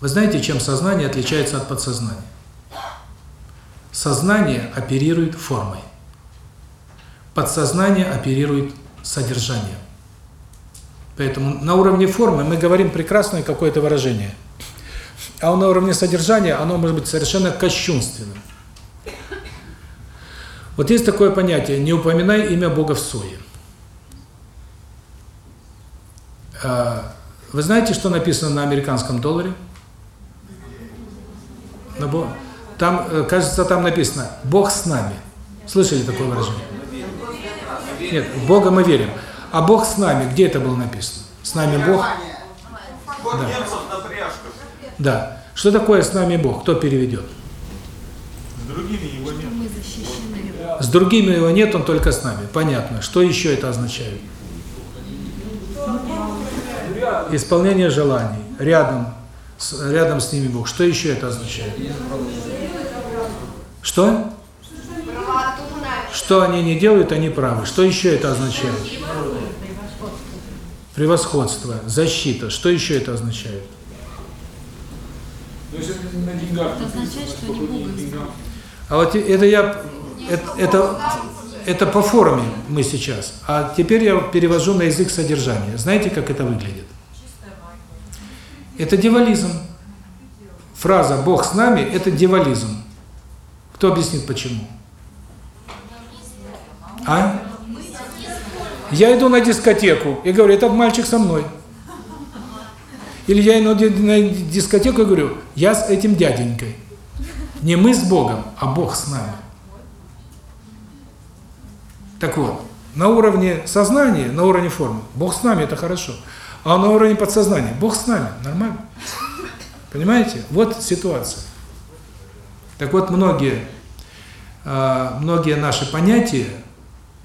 Speaker 1: Вы знаете, чем сознание отличается от подсознания? Сознание оперирует формой. Подсознание оперирует содержанием. Поэтому на уровне формы мы говорим прекрасное какое-то выражение. А на уровне содержания оно может быть совершенно кощунственным. Вот есть такое понятие «не упоминай имя Бога в сое». А, Вы знаете, что написано на американском долларе? Там, э, кажется, там написано «Бог с нами». Слышали такое выражение? Нет, в Бога мы верим. А Бог с нами, где это было написано? С нами Бог? Да. Да. Что такое с нами Бог? Кто переведет?
Speaker 2: С другими его нет.
Speaker 1: С другими его нет, он только с нами. Понятно. Что еще это означает? Исполнение желаний. Рядом, с, рядом с ними Бог. Что еще это означает? Что? Что они не делают, они правы. Что еще это означает? Превосходство, защита. Что еще это означает?
Speaker 5: Это
Speaker 7: означает, что они Бога.
Speaker 1: А вот это я, это, это, это по форме мы сейчас. А теперь я перевожу на язык содержания. Знаете, как это выглядит? Это дьяволизм. Фраза «Бог с нами» – это дьяволизм. Кто объяснит, почему? А? Я иду на дискотеку и говорю, этот мальчик со мной. Или я иду на дискотеку и говорю, я с этим дяденькой. Не мы с Богом, а Бог с нами. Так вот, на уровне сознания, на уровне формы, Бог с нами – это хорошо. А на уровне подсознания – Бог с нами, нормально. Понимаете? Вот ситуация. Так вот, многие, э, многие наши понятия,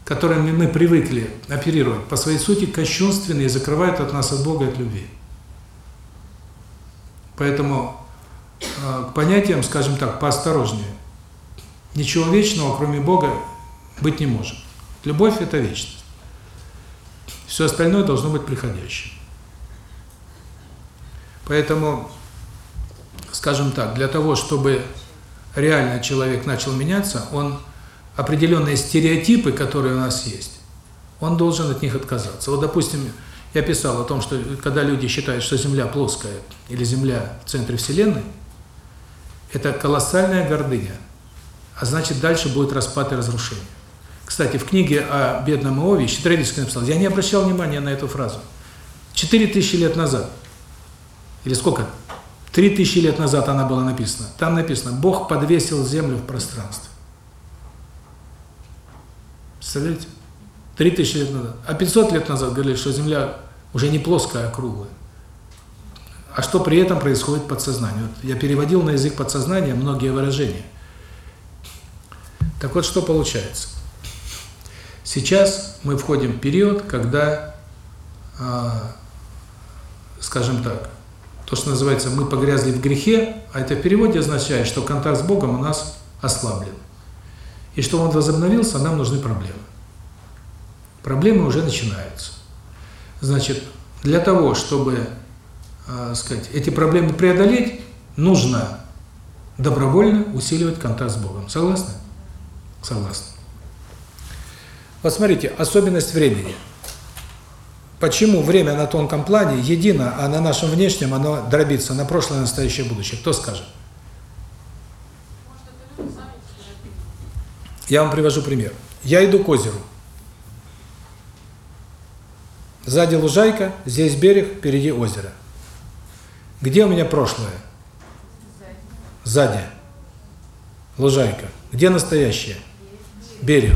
Speaker 1: которыми мы привыкли оперировать, по своей сути кощунственные и закрывают от нас от Бога от любви. Поэтому э, к понятиям, скажем так, поосторожнее. Ничего вечного, кроме Бога, быть не может. Любовь – это вечность. Все остальное должно быть приходящим. Поэтому, скажем так, для того, чтобы реально человек начал меняться, он определенные стереотипы, которые у нас есть, он должен от них отказаться. Вот, допустим, я писал о том, что когда люди считают, что Земля плоская или Земля в центре Вселенной, это колоссальная гордыня. А значит, дальше будет распад и разрушение. Кстати, в книге о бедном Иове Щедродицкий написал, я не обращал внимания на эту фразу. Четыре тысячи лет назад, или сколько? Три тысячи лет назад она была написана. Там написано, Бог подвесил землю в пространстве. Представляете? Три тысячи лет назад. А 500 лет назад говорили, что Земля уже не плоская, а круглая. А что при этом происходит в подсознании? Вот я переводил на язык подсознания многие выражения. Так вот, что получается? Сейчас мы входим в период, когда, э, скажем так, то, что называется, мы погрязли в грехе, а это в переводе означает, что контакт с Богом у нас ослаблен. И чтобы он возобновился, нам нужны проблемы. Проблемы уже начинаются. Значит, для того, чтобы, э, сказать, эти проблемы преодолеть, нужно добровольно усиливать контакт с Богом. Согласны? Согласны. Вот смотрите, особенность времени. Почему время на тонком плане едино, а на нашем внешнем оно дробится на прошлое, настоящее, будущее? Кто скажет? Я вам привожу пример. Я иду к озеру. Сзади лужайка, здесь берег, впереди озеро. Где у меня прошлое? Сзади. Лужайка. Где настоящее? Берег.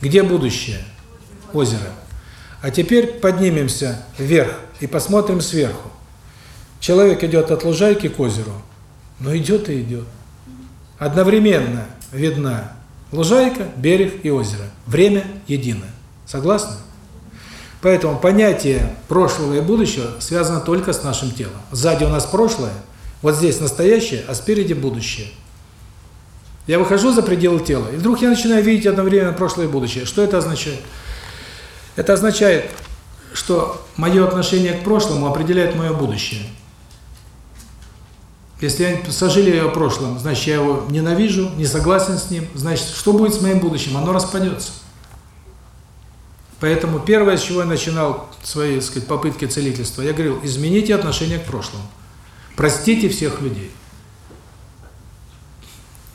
Speaker 1: Где будущее? Озеро. А теперь поднимемся вверх и посмотрим сверху. Человек идет от лужайки к озеру, но идет и идет. Одновременно видна лужайка, берег и озеро. Время едино. Согласны? Поэтому понятие прошлого и будущего связано только с нашим телом. Сзади у нас прошлое, вот здесь настоящее, а спереди будущее. Я выхожу за пределы тела, и вдруг я начинаю видеть одновременно прошлое и будущее. Что это означает? Это означает, что мое отношение к прошлому определяет мое будущее. Если я сожалею о прошлом, значит, я его ненавижу, не согласен с ним. Значит, что будет с моим будущим? Оно распадется. Поэтому первое, с чего я начинал свои, так сказать, попытки целительства, я говорил, измените отношение к прошлому. Простите всех людей.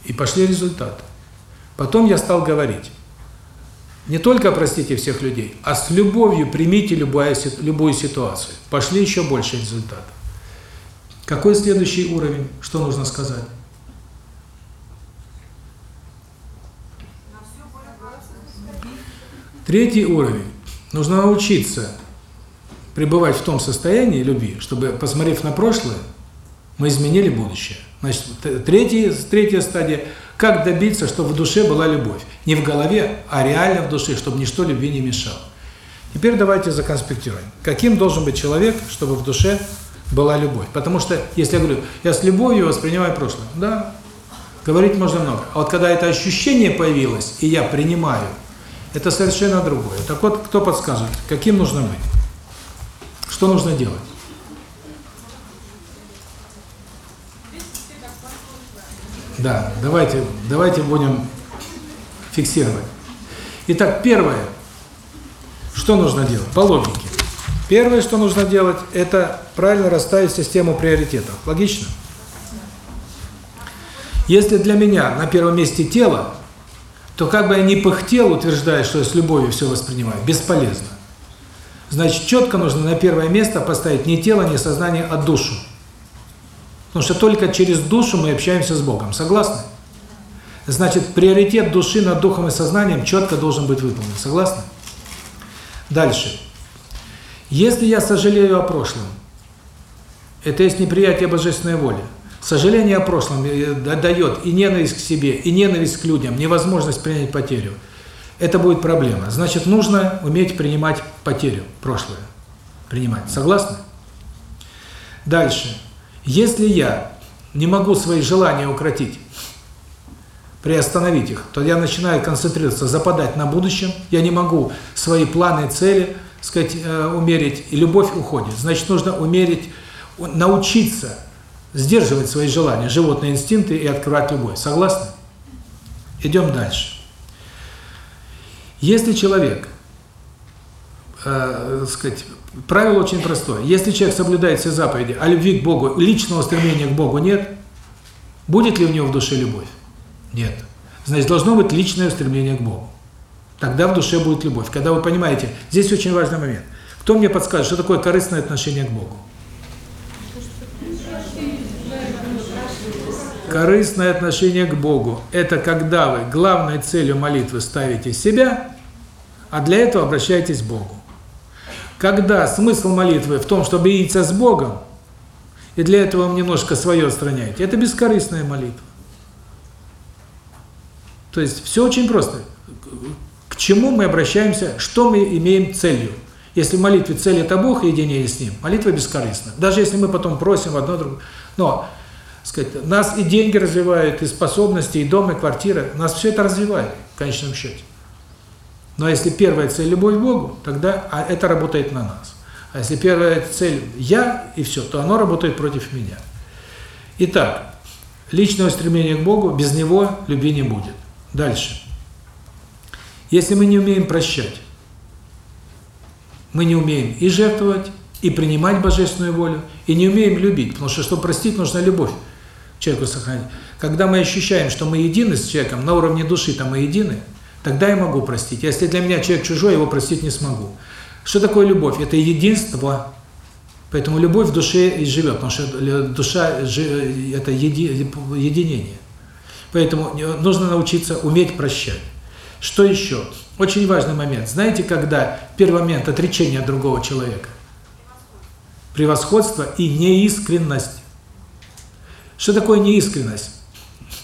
Speaker 1: И пошли результаты. Потом я стал говорить, не только простите всех людей, а с любовью примите любую, любую ситуацию. Пошли еще больше результатов. Какой следующий уровень? Что нужно сказать? Третий уровень. Нужно научиться пребывать в том состоянии любви, чтобы, посмотрев на прошлое, мы изменили будущее. Значит, третий, третья стадия – как добиться, чтобы в душе была любовь. Не в голове, а реально в душе, чтобы ничто любви не мешало. Теперь давайте законспектируем. Каким должен быть человек, чтобы в душе была любовь? Потому что, если я говорю, я с любовью воспринимаю прошлое, да, говорить можно много. А вот когда это ощущение появилось, и я принимаю, это совершенно другое. Так вот, кто подскажет, каким нужно быть? Что нужно делать? Да, давайте, давайте будем фиксировать. Итак, первое, что нужно делать? По логике. Первое, что нужно делать, это правильно расставить систему приоритетов. Логично? Если для меня на первом месте тело, то как бы я ни пыхтел, утверждая, что я с любовью все воспринимаю, бесполезно. Значит, четко нужно на первое место поставить не тело, не сознание, а душу. Потому что только через душу мы общаемся с Богом. Согласны? Значит, приоритет души над духом и сознанием четко должен быть выполнен. Согласны? Дальше. Если я сожалею о прошлом, это есть неприятие божественной воли. Сожаление о прошлом дает и ненависть к себе, и ненависть к людям, невозможность принять потерю. Это будет проблема. Значит, нужно уметь принимать потерю, прошлое. Принимать. Согласны? Дальше. Если я не могу свои желания укротить, приостановить их, то я начинаю концентрироваться, западать на будущем, я не могу свои планы, цели, сказать, умерить, и любовь уходит. Значит, нужно умерить, научиться сдерживать свои желания, животные инстинкты и открывать любовь. Согласны? Идем дальше. Если человек, э, сказать, правило очень простое. Если человек соблюдает все заповеди, а любви к Богу, личного стремления к Богу нет, будет ли у него в душе любовь? Нет. Значит, должно быть личное стремление к Богу. Тогда в душе будет любовь. Когда вы понимаете, здесь очень важный момент. Кто мне подскажет, что такое корыстное отношение к Богу? Корыстное отношение к Богу – это когда вы главной целью молитвы ставите себя, а для этого обращаетесь к Богу. Когда смысл молитвы в том, чтобы яйца с Богом, и для этого вы немножко свое отстраняете, это бескорыстная молитва. То есть все очень просто. Чему мы обращаемся, что мы имеем целью? Если в молитве цель – это Бог и единение с Ним, молитва бескорыстна. Даже если мы потом просим одно другое. Но сказать, нас и деньги развивают, и способности, и дом, и квартира. Нас все это развивает, в конечном счете. Но если первая цель – любовь к Богу, тогда а это работает на нас. А если первая цель – я, и все, то оно работает против меня. Итак, личное стремление к Богу, без него любви не будет. Дальше. Если мы не умеем прощать, мы не умеем и жертвовать, и принимать божественную волю, и не умеем любить, потому что, чтобы простить, нужна любовь человеку сохранить. Когда мы ощущаем, что мы едины с человеком, на уровне души там мы едины, тогда я могу простить. Если для меня человек чужой, его простить не смогу. Что такое любовь? Это единство. Поэтому любовь в душе и живет, потому что душа – это еди, единение. Поэтому нужно научиться уметь прощать. Что еще? Очень важный момент. Знаете, когда первый момент отречения от другого человека? Превосходство и неискренность. Что такое неискренность?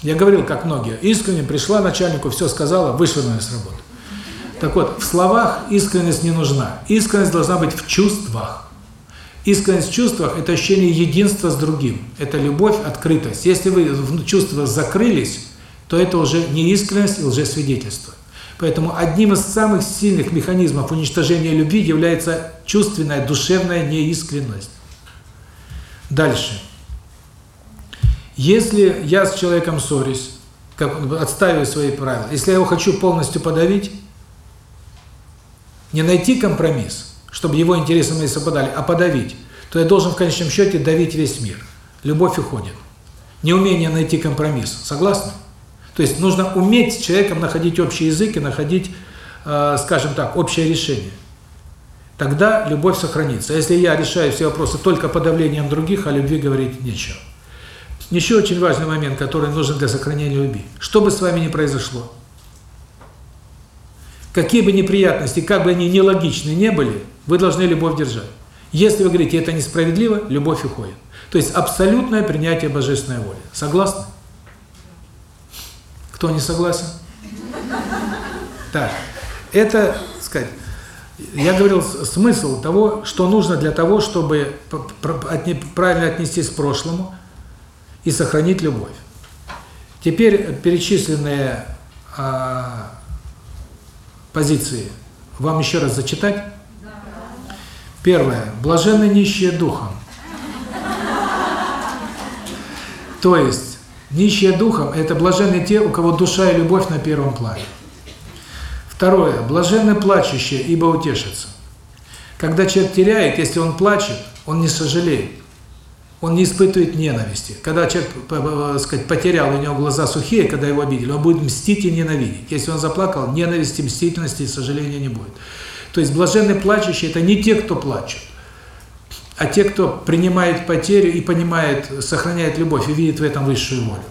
Speaker 1: Я говорил, как многие, искренне пришла начальнику, все сказала, вышвырнула с работы. Так вот, в словах искренность не нужна. Искренность должна быть в чувствах. Искренность в чувствах – это ощущение единства с другим. Это любовь, открытость. Если вы чувства закрылись, то это уже не искренность и лжесвидетельство. Поэтому одним из самых сильных механизмов уничтожения любви является чувственная, душевная неискренность. Дальше. Если я с человеком ссорюсь, как отстаиваю свои правила, если я его хочу полностью подавить, не найти компромисс, чтобы его интересы мои совпадали, а подавить, то я должен в конечном счете давить весь мир. Любовь уходит. Неумение найти компромисс. Согласны? То есть нужно уметь с человеком находить общий язык и находить, э, скажем так, общее решение. Тогда любовь сохранится. А если я решаю все вопросы только подавлением других, о любви говорить нечего. Еще очень важный момент, который нужен для сохранения любви. Что бы с вами ни произошло, какие бы неприятности, как бы они нелогичны не были, вы должны любовь держать. Если вы говорите, это несправедливо, любовь уходит. То есть абсолютное принятие божественной воли. Согласны? Кто не согласен? Так, это, сказать, я говорил смысл того, что нужно для того, чтобы правильно отнестись к прошлому и сохранить любовь. Теперь перечисленные а, позиции вам еще раз зачитать? Первое. Блаженны нищие духом. То есть, нищие духом – это блаженны те, у кого душа и любовь на первом плане. Второе. Блаженны плачущие, ибо утешатся. Когда человек теряет, если он плачет, он не сожалеет. Он не испытывает ненависти. Когда человек, сказать, потерял, у него глаза сухие, когда его обидели, он будет мстить и ненавидеть. Если он заплакал, ненависти, мстительности и сожаления не будет. То есть блаженные плачущие – это не те, кто плачут, а те, кто принимает потерю и понимает, сохраняет любовь и видит в этом высшую волю.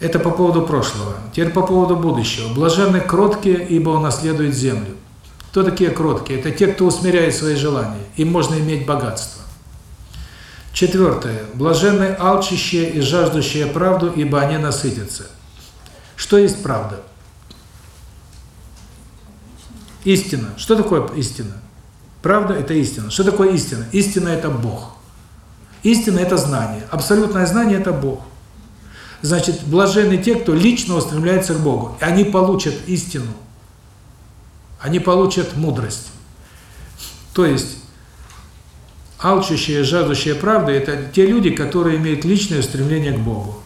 Speaker 1: Это по поводу прошлого. Теперь по поводу будущего. Блаженны кроткие, ибо унаследуют землю. Кто такие кроткие? Это те, кто усмиряет свои желания. Им можно иметь богатство. Четвертое. Блаженны алчащие и жаждущие правду, ибо они насытятся. Что есть правда? Истина. Что такое истина? Правда – это истина. Что такое истина? Истина – это Бог. Истина – это знание. Абсолютное знание – это Бог. Значит, блаженны те, кто лично устремляется к Богу. И они получат истину. Они получат мудрость. То есть, алчущие, жаждущие правды – это те люди, которые имеют личное стремление к Богу.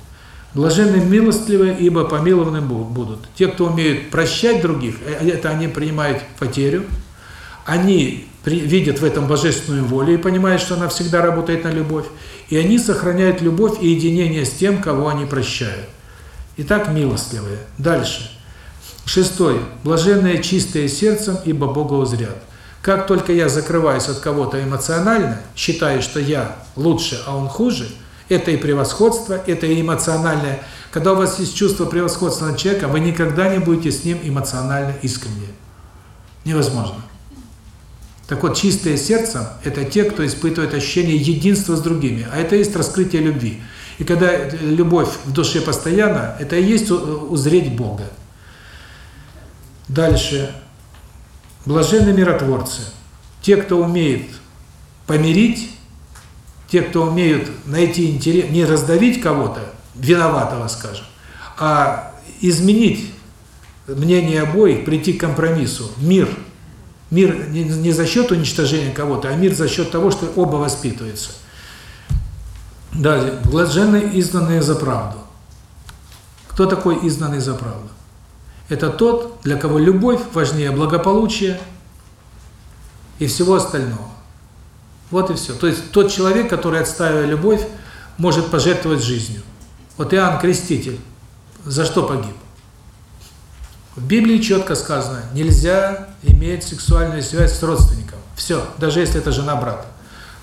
Speaker 1: Блаженны милостливые, ибо помилованы будут. Те, кто умеют прощать других, э, это они принимают потерю, они видят в этом божественную волю и понимают, что она всегда работает на любовь, и они сохраняют любовь и единение с тем, кого они прощают. Итак, милостливые. Дальше. Шестой. Блаженные чистые сердцем, ибо Бога узрят. Как только я закрываюсь от кого-то эмоционально, считаю, что я лучше, а он хуже, это и превосходство, это и эмоциональное. Когда у вас есть чувство превосходства над человеком, вы никогда не будете с ним эмоционально искренне. Невозможно. Так вот, чистое сердцем – это те, кто испытывает ощущение единства с другими, а это есть раскрытие любви. И когда любовь в душе постоянно, это и есть узреть Бога. Дальше. Блаженны миротворцы. Те, кто умеет помирить, те, кто умеют найти интерес, не раздавить кого-то, виноватого, скажем, а изменить мнение обоих, прийти к компромиссу. Мир. Мир не за счет уничтожения кого-то, а мир за счет того, что оба воспитываются. Далее. Блаженны изгнанные за правду. Кто такой изгнанный за правду? Это тот, для кого любовь важнее благополучия и всего остального. Вот и все. То есть тот человек, который, отстаивая любовь, может пожертвовать жизнью. Вот Иоанн Креститель за что погиб? В Библии четко сказано, нельзя иметь сексуальную связь с родственником. Все, даже если это жена брата.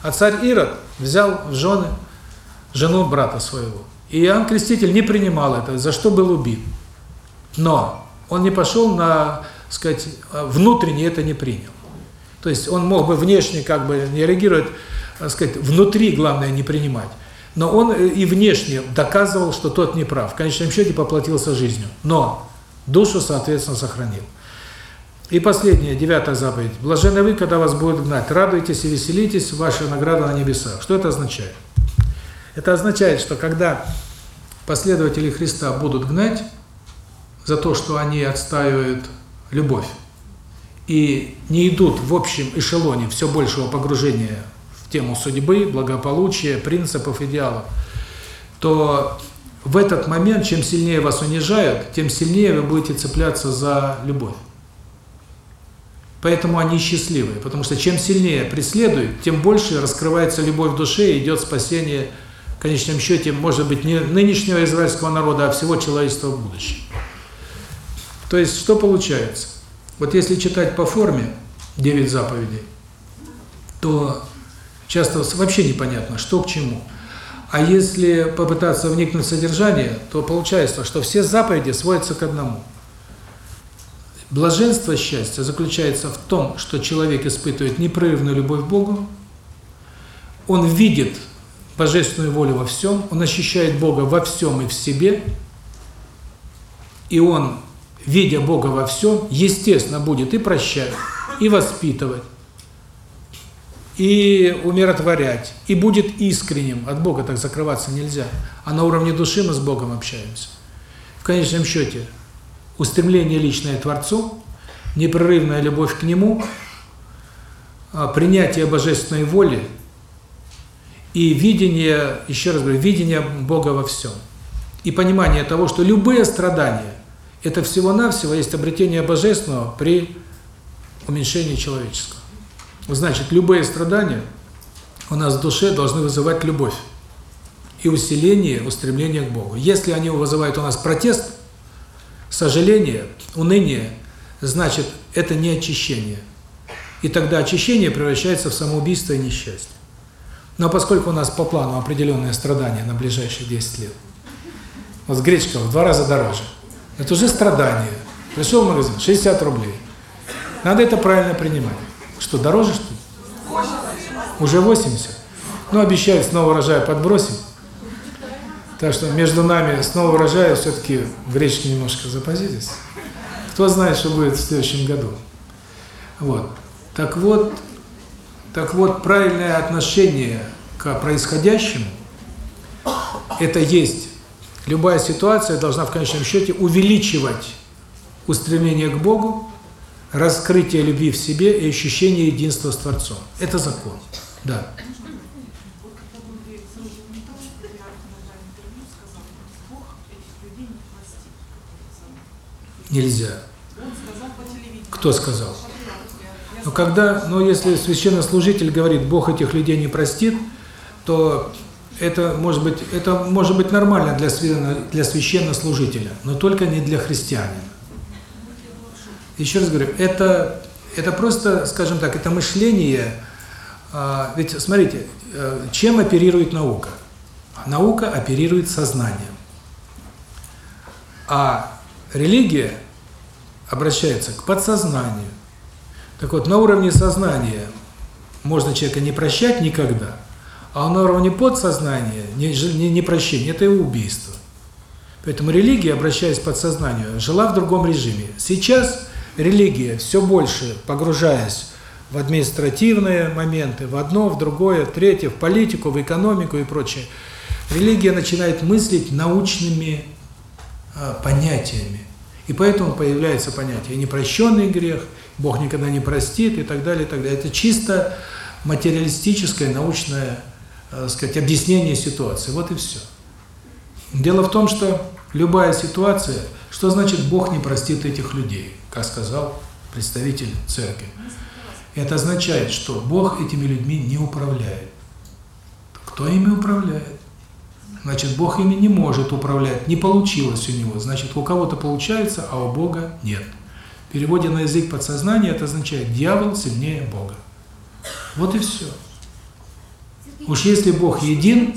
Speaker 1: А царь Ирод взял в жены жену брата своего. И Иоанн Креститель не принимал это, за что был убит. Но он не пошел на, сказать, внутренне это не принял. То есть он мог бы внешне как бы не реагировать, так сказать, внутри главное не принимать. Но он и внешне доказывал, что тот не прав. В конечном счете поплатился жизнью. Но душу, соответственно, сохранил. И последняя, девятая заповедь. Блаженны вы, когда вас будут гнать. Радуйтесь и веселитесь, ваша награда на небесах. Что это означает? Это означает, что когда последователи Христа будут гнать за то, что они отстаивают любовь, и не идут в общем эшелоне все большего погружения в тему судьбы, благополучия, принципов, идеалов, то в этот момент, чем сильнее вас унижают, тем сильнее вы будете цепляться за любовь. Поэтому они счастливые, потому что чем сильнее преследуют, тем больше раскрывается любовь в душе и идет спасение, в конечном счете, может быть, не нынешнего израильского народа, а всего человечества в будущем. То есть, что получается? Вот если читать по форме девять заповедей, то часто вообще непонятно, что к чему. А если попытаться вникнуть в содержание, то получается, что все заповеди сводятся к одному. Блаженство счастья заключается в том, что человек испытывает непрерывную любовь к Богу, он видит божественную волю во всем, он ощущает Бога во всем и в себе, и он, видя Бога во всем, естественно, будет и прощать, и воспитывать, и умиротворять, и будет искренним. От Бога так закрываться нельзя. А на уровне души мы с Богом общаемся. В конечном счете, устремление личное Творцу, непрерывная любовь к Нему, а, принятие божественной воли и видение, еще раз говорю, видение Бога во всем. И понимание того, что любые страдания – это всего-навсего есть обретение Божественного при уменьшении человеческого. Значит, любые страдания у нас в душе должны вызывать любовь и усиление, устремление к Богу. Если они вызывают у нас протест, сожаление, уныние, значит, это не очищение. И тогда очищение превращается в самоубийство и несчастье. Но поскольку у нас по плану определенные страдания на ближайшие 10 лет, вот гречка в два раза дороже, это уже страдание. Пришел в магазин, 60 рублей. Надо это правильно принимать. Что, дороже, что ли? Уже 80. Ну, обещают снова урожая подбросить. Так что между нами снова урожая все-таки в гречке немножко запозитесь. Кто знает, что будет в следующем году. Вот. Так вот, так вот, правильное отношение к происходящему – это есть. Любая ситуация должна в конечном счете увеличивать устремление к Богу, раскрытие любви в себе и ощущение единства с Творцом. Это закон. Да. Нельзя. Кто сказал? Но когда, ну если священнослужитель говорит, Бог этих людей не простит, то это может быть это может быть нормально для для священнослужителя, но только не для христианина. Еще раз говорю, это это просто, скажем так, это мышление. А, ведь смотрите, э, чем оперирует наука? Наука оперирует сознанием. А религия обращается к подсознанию. Так вот, на уровне сознания можно человека не прощать никогда, а на уровне подсознания не, не, прощение – это его убийство. Поэтому религия, обращаясь к подсознанию, жила в другом режиме. Сейчас религия, все больше погружаясь в административные моменты, в одно, в другое, в третье, в политику, в экономику и прочее, религия начинает мыслить научными э, понятиями. И поэтому появляется понятие непрощенный грех, Бог никогда не простит и так далее, и так далее. Это чисто материалистическое, научное, э, сказать, объяснение ситуации. Вот и все. Дело в том, что любая ситуация, что значит Бог не простит этих людей, как сказал представитель церкви. Это означает, что Бог этими людьми не управляет. Кто ими управляет? Значит, Бог ими не может управлять, не получилось у него. Значит, у кого-то получается, а у Бога нет. В переводе на язык подсознания это означает «дьявол сильнее Бога». Вот и все. Уж если Бог един,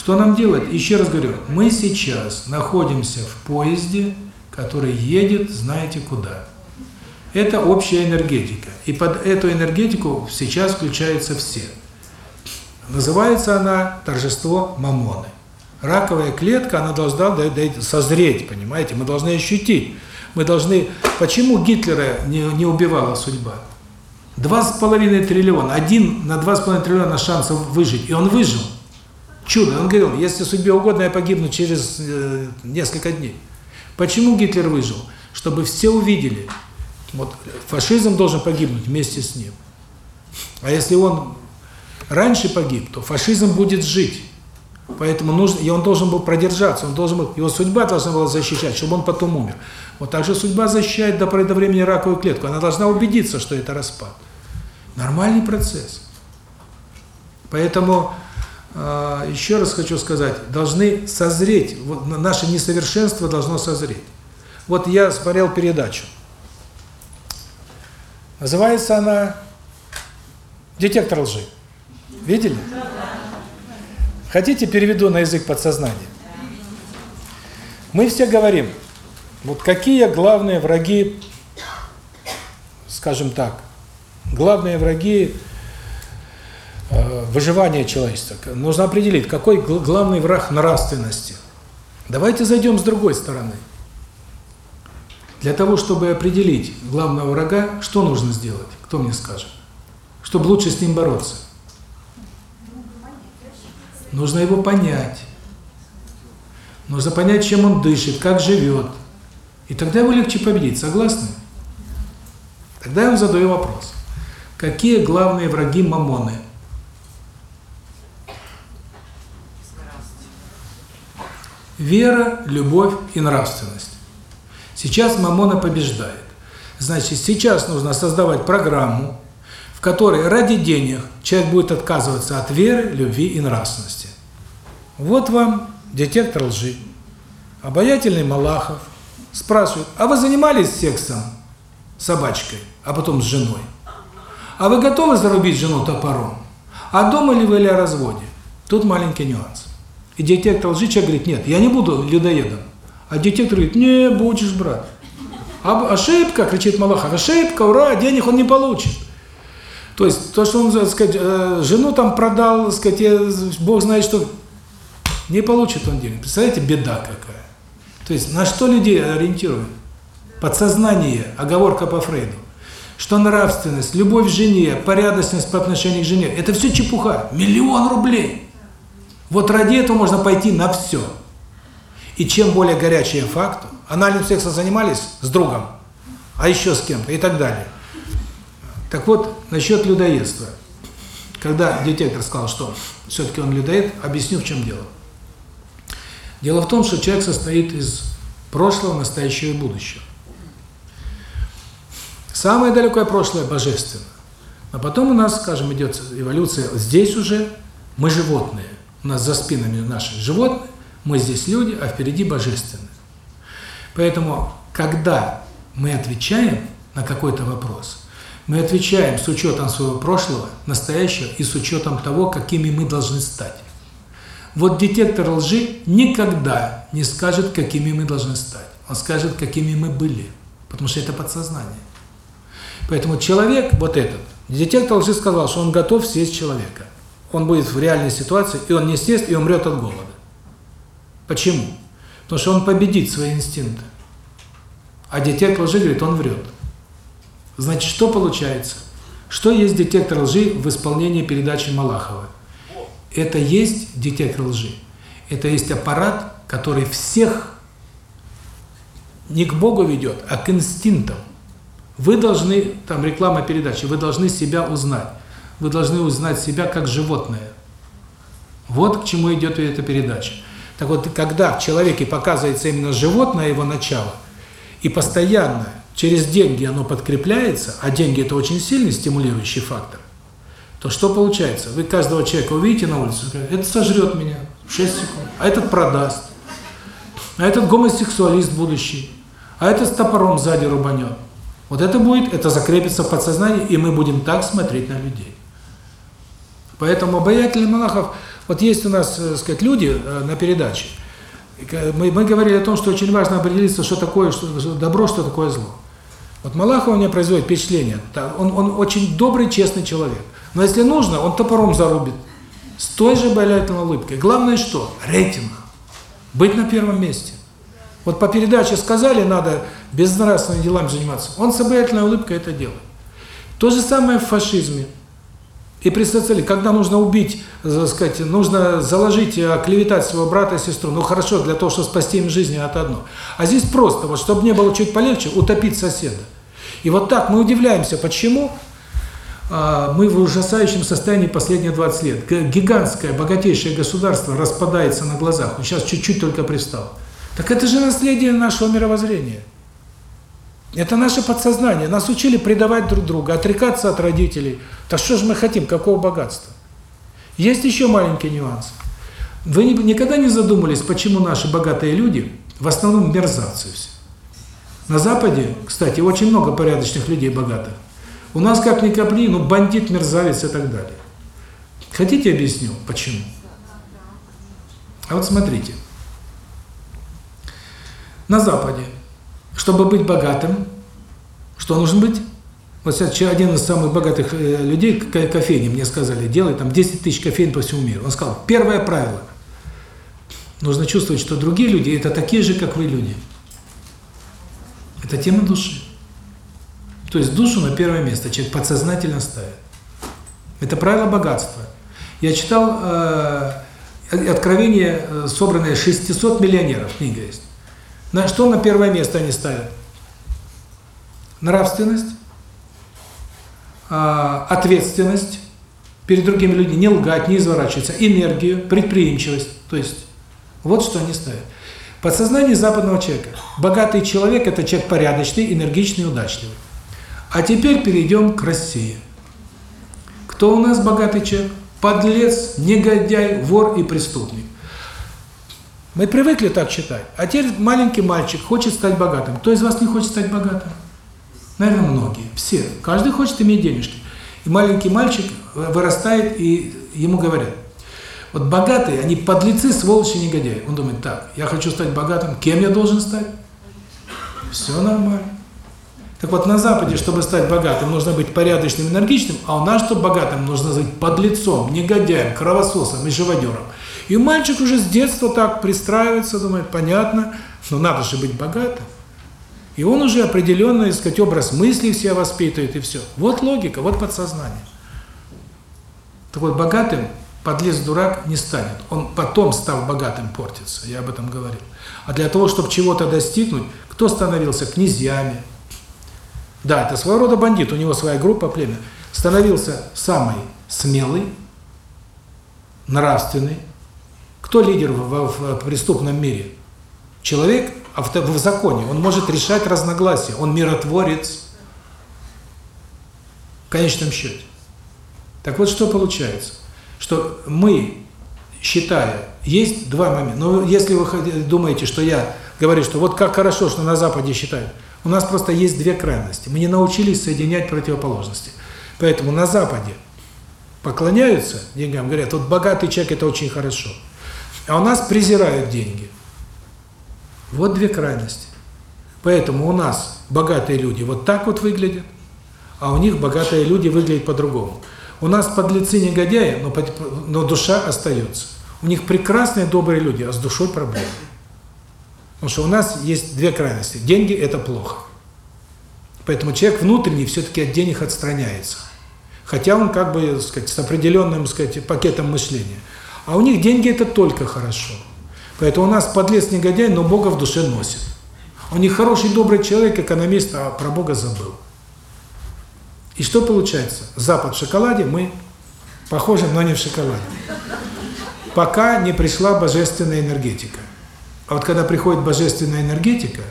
Speaker 1: что нам делать? Еще раз говорю, мы сейчас находимся в поезде, который едет, знаете куда. Это общая энергетика. И под эту энергетику сейчас включаются все. Называется она торжество мамоны. Раковая клетка, она должна созреть, понимаете? Мы должны ощутить. Мы должны... Почему Гитлера не, не убивала судьба? Два с половиной триллиона. Один на два с половиной триллиона шансов выжить. И он выжил. Чудо. Он говорил, если судьбе угодно, я погибну через э, несколько дней. Почему Гитлер выжил? Чтобы все увидели. Вот фашизм должен погибнуть вместе с ним. А если он раньше погиб, то фашизм будет жить. Поэтому нужно, и он должен был продержаться, он должен был, его судьба должна была защищать, чтобы он потом умер. Вот так же судьба защищает до поры до времени раковую клетку. Она должна убедиться, что это распад. Нормальный процесс. Поэтому еще раз хочу сказать, должны созреть, вот наше несовершенство должно созреть. Вот я смотрел передачу. Называется она «Детектор лжи». Видели? Хотите, переведу на язык подсознания. Мы все говорим, вот какие главные враги, скажем так, главные враги выживания человечества. Нужно определить, какой главный враг нравственности. Давайте зайдем с другой стороны. Для того, чтобы определить главного врага, что нужно сделать? Кто мне скажет? Чтобы лучше с ним бороться. Нужно его понять. Нужно понять, чем он дышит, как живет. И тогда его легче победить. Согласны? Тогда я вам задаю вопрос. Какие главные враги Мамоны? Вера, любовь и нравственность. Сейчас Мамона побеждает. Значит, сейчас нужно создавать программу, в которой ради денег человек будет отказываться от веры, любви и нравственности. Вот вам детектор лжи. Обаятельный Малахов спрашивает, а вы занимались сексом с собачкой, а потом с женой? А вы готовы зарубить жену топором? А думали вы ли о разводе? Тут маленький нюанс. И детектор лжи человек говорит, нет, я не буду людоедом. А детектор говорит, не, будешь, брат. А ошибка, кричит Малахов, ошибка, ура, денег он не получит. То есть, то, что он, так сказать, э, жену там продал, так сказать, Бог знает, что не получит он денег. Представляете, беда какая. То есть, на что людей ориентируют? Подсознание, оговорка по Фрейду. Что нравственность, любовь к жене, порядочность по отношению к жене – это все чепуха. Миллион рублей. Вот ради этого можно пойти на все. И чем более горячие факты, анальным сексом занимались с другом, а еще с кем-то и так далее. Так вот, насчет людоедства. Когда детектор сказал, что все-таки он людоед, объясню, в чем дело. Дело в том, что человек состоит из прошлого, настоящего и будущего. Самое далекое прошлое божественно. А потом у нас, скажем, идет эволюция. Здесь уже мы животные. У нас за спинами наши животные, мы здесь люди, а впереди божественные. Поэтому, когда мы отвечаем на какой-то вопрос, мы отвечаем с учетом своего прошлого, настоящего и с учетом того, какими мы должны стать. Вот детектор лжи никогда не скажет, какими мы должны стать. Он скажет, какими мы были. Потому что это подсознание. Поэтому человек, вот этот, детектор лжи сказал, что он готов съесть человека. Он будет в реальной ситуации, и он не съест, и умрет от голода. Почему? Потому что он победит свои инстинкты. А детектор лжи говорит, он врет. Значит, что получается? Что есть детектор лжи в исполнении передачи Малахова? Это есть детектор лжи. Это есть аппарат, который всех не к Богу ведет, а к инстинктам. Вы должны, там реклама передачи, вы должны себя узнать. Вы должны узнать себя как животное. Вот к чему идет эта передача. Так вот, когда в человеке показывается именно животное его начало, и постоянно через деньги оно подкрепляется, а деньги – это очень сильный стимулирующий фактор, то что получается? Вы каждого человека увидите на улице, это сожрет меня в 6 секунд, а этот продаст, а этот гомосексуалист будущий, а этот с топором сзади рубанет. Вот это будет, это закрепится в подсознании, и мы будем так смотреть на людей. Поэтому обаятельный Малахов, вот есть у нас, так сказать, люди э, на передаче, мы, мы говорили о том, что очень важно определиться, что такое что, добро, что такое зло. Вот Малахов у меня производит впечатление, он, он очень добрый, честный человек. Но если нужно, он топором зарубит. С той же болезненной улыбкой. Главное что? Рейтинг. Быть на первом месте. Вот по передаче сказали, надо безнравственными делами заниматься. Он с обаятельной улыбкой это делает. То же самое в фашизме. И при социализме, когда нужно убить, так сказать, нужно заложить, оклеветать своего брата и сестру, ну хорошо, для того, чтобы спасти им жизнь, это одно. А здесь просто, вот чтобы мне было чуть полегче, утопить соседа. И вот так мы удивляемся, почему а, мы в ужасающем состоянии последние 20 лет. Гигантское, богатейшее государство распадается на глазах. Сейчас чуть-чуть только пристал. Так это же наследие нашего мировоззрения. Это наше подсознание. Нас учили предавать друг друга, отрекаться от родителей. Так что же мы хотим? Какого богатства? Есть еще маленький нюанс. Вы никогда не задумывались, почему наши богатые люди в основном мерзавцы все? На Западе, кстати, очень много порядочных людей богатых. У нас как ни копни, ну бандит, мерзавец и так далее. Хотите объясню, почему? А вот смотрите. На Западе чтобы быть богатым, что нужно быть? Вот сейчас один из самых богатых людей, кофейни, мне сказали, делай там 10 тысяч кофейн по всему миру. Он сказал, первое правило, нужно чувствовать, что другие люди – это такие же, как вы люди. Это тема души. То есть душу на первое место человек подсознательно ставит. Это правило богатства. Я читал э, откровение, собранное 600 миллионеров, книга есть. На что на первое место они ставят? Нравственность, ответственность перед другими людьми, не лгать, не изворачиваться, энергию, предприимчивость. То есть, вот что они ставят. Подсознание западного человека. Богатый человек – это человек порядочный, энергичный, удачливый. А теперь перейдем к России. Кто у нас богатый человек? Подлец, негодяй, вор и преступник. Мы привыкли так читать. А теперь маленький мальчик хочет стать богатым. Кто из вас не хочет стать богатым? Наверное, многие. Все. Каждый хочет иметь денежки. И маленький мальчик вырастает, и ему говорят, вот богатые, они подлецы, сволочи, негодяи. Он думает, так, я хочу стать богатым, кем я должен стать? Все нормально. Так вот, на Западе, чтобы стать богатым, нужно быть порядочным, энергичным, а у нас, чтобы богатым, нужно быть подлецом, негодяем, кровососом и живодером. И мальчик уже с детства так пристраивается, думает, понятно, но надо же быть богатым. И он уже определенно, так сказать, образ мыслей себя воспитывает, и все. Вот логика, вот подсознание. Так вот, богатым подлец-дурак не станет. Он потом, став богатым, портится. Я об этом говорил. А для того, чтобы чего-то достигнуть, кто становился князьями? Да, это своего рода бандит, у него своя группа, племя. Становился самый смелый, нравственный, кто лидер в, в, в преступном мире? Человек в, в законе, он может решать разногласия, он миротворец в конечном счете. Так вот, что получается? Что мы, считая, есть два момента, но если вы думаете, что я говорю, что вот как хорошо, что на Западе считают, у нас просто есть две крайности. Мы не научились соединять противоположности. Поэтому на Западе поклоняются деньгам, говорят, вот богатый человек – это очень хорошо. А у нас презирают деньги. Вот две крайности. Поэтому у нас богатые люди вот так вот выглядят, а у них богатые люди выглядят по-другому. У нас подлецы негодяи, но, но душа остается. У них прекрасные, добрые люди, а с душой проблемы. Потому что у нас есть две крайности. Деньги – это плохо. Поэтому человек внутренний все-таки от денег отстраняется. Хотя он как бы, так сказать, с определенным, так сказать, пакетом мышления. А у них деньги – это только хорошо. Поэтому у нас подлец негодяй, но Бога в душе носит. У них хороший, добрый человек, экономист, а про Бога забыл. И что получается? Запад в шоколаде, мы похожи, но не в шоколаде. Пока не пришла божественная энергетика. А вот когда приходит божественная энергетика,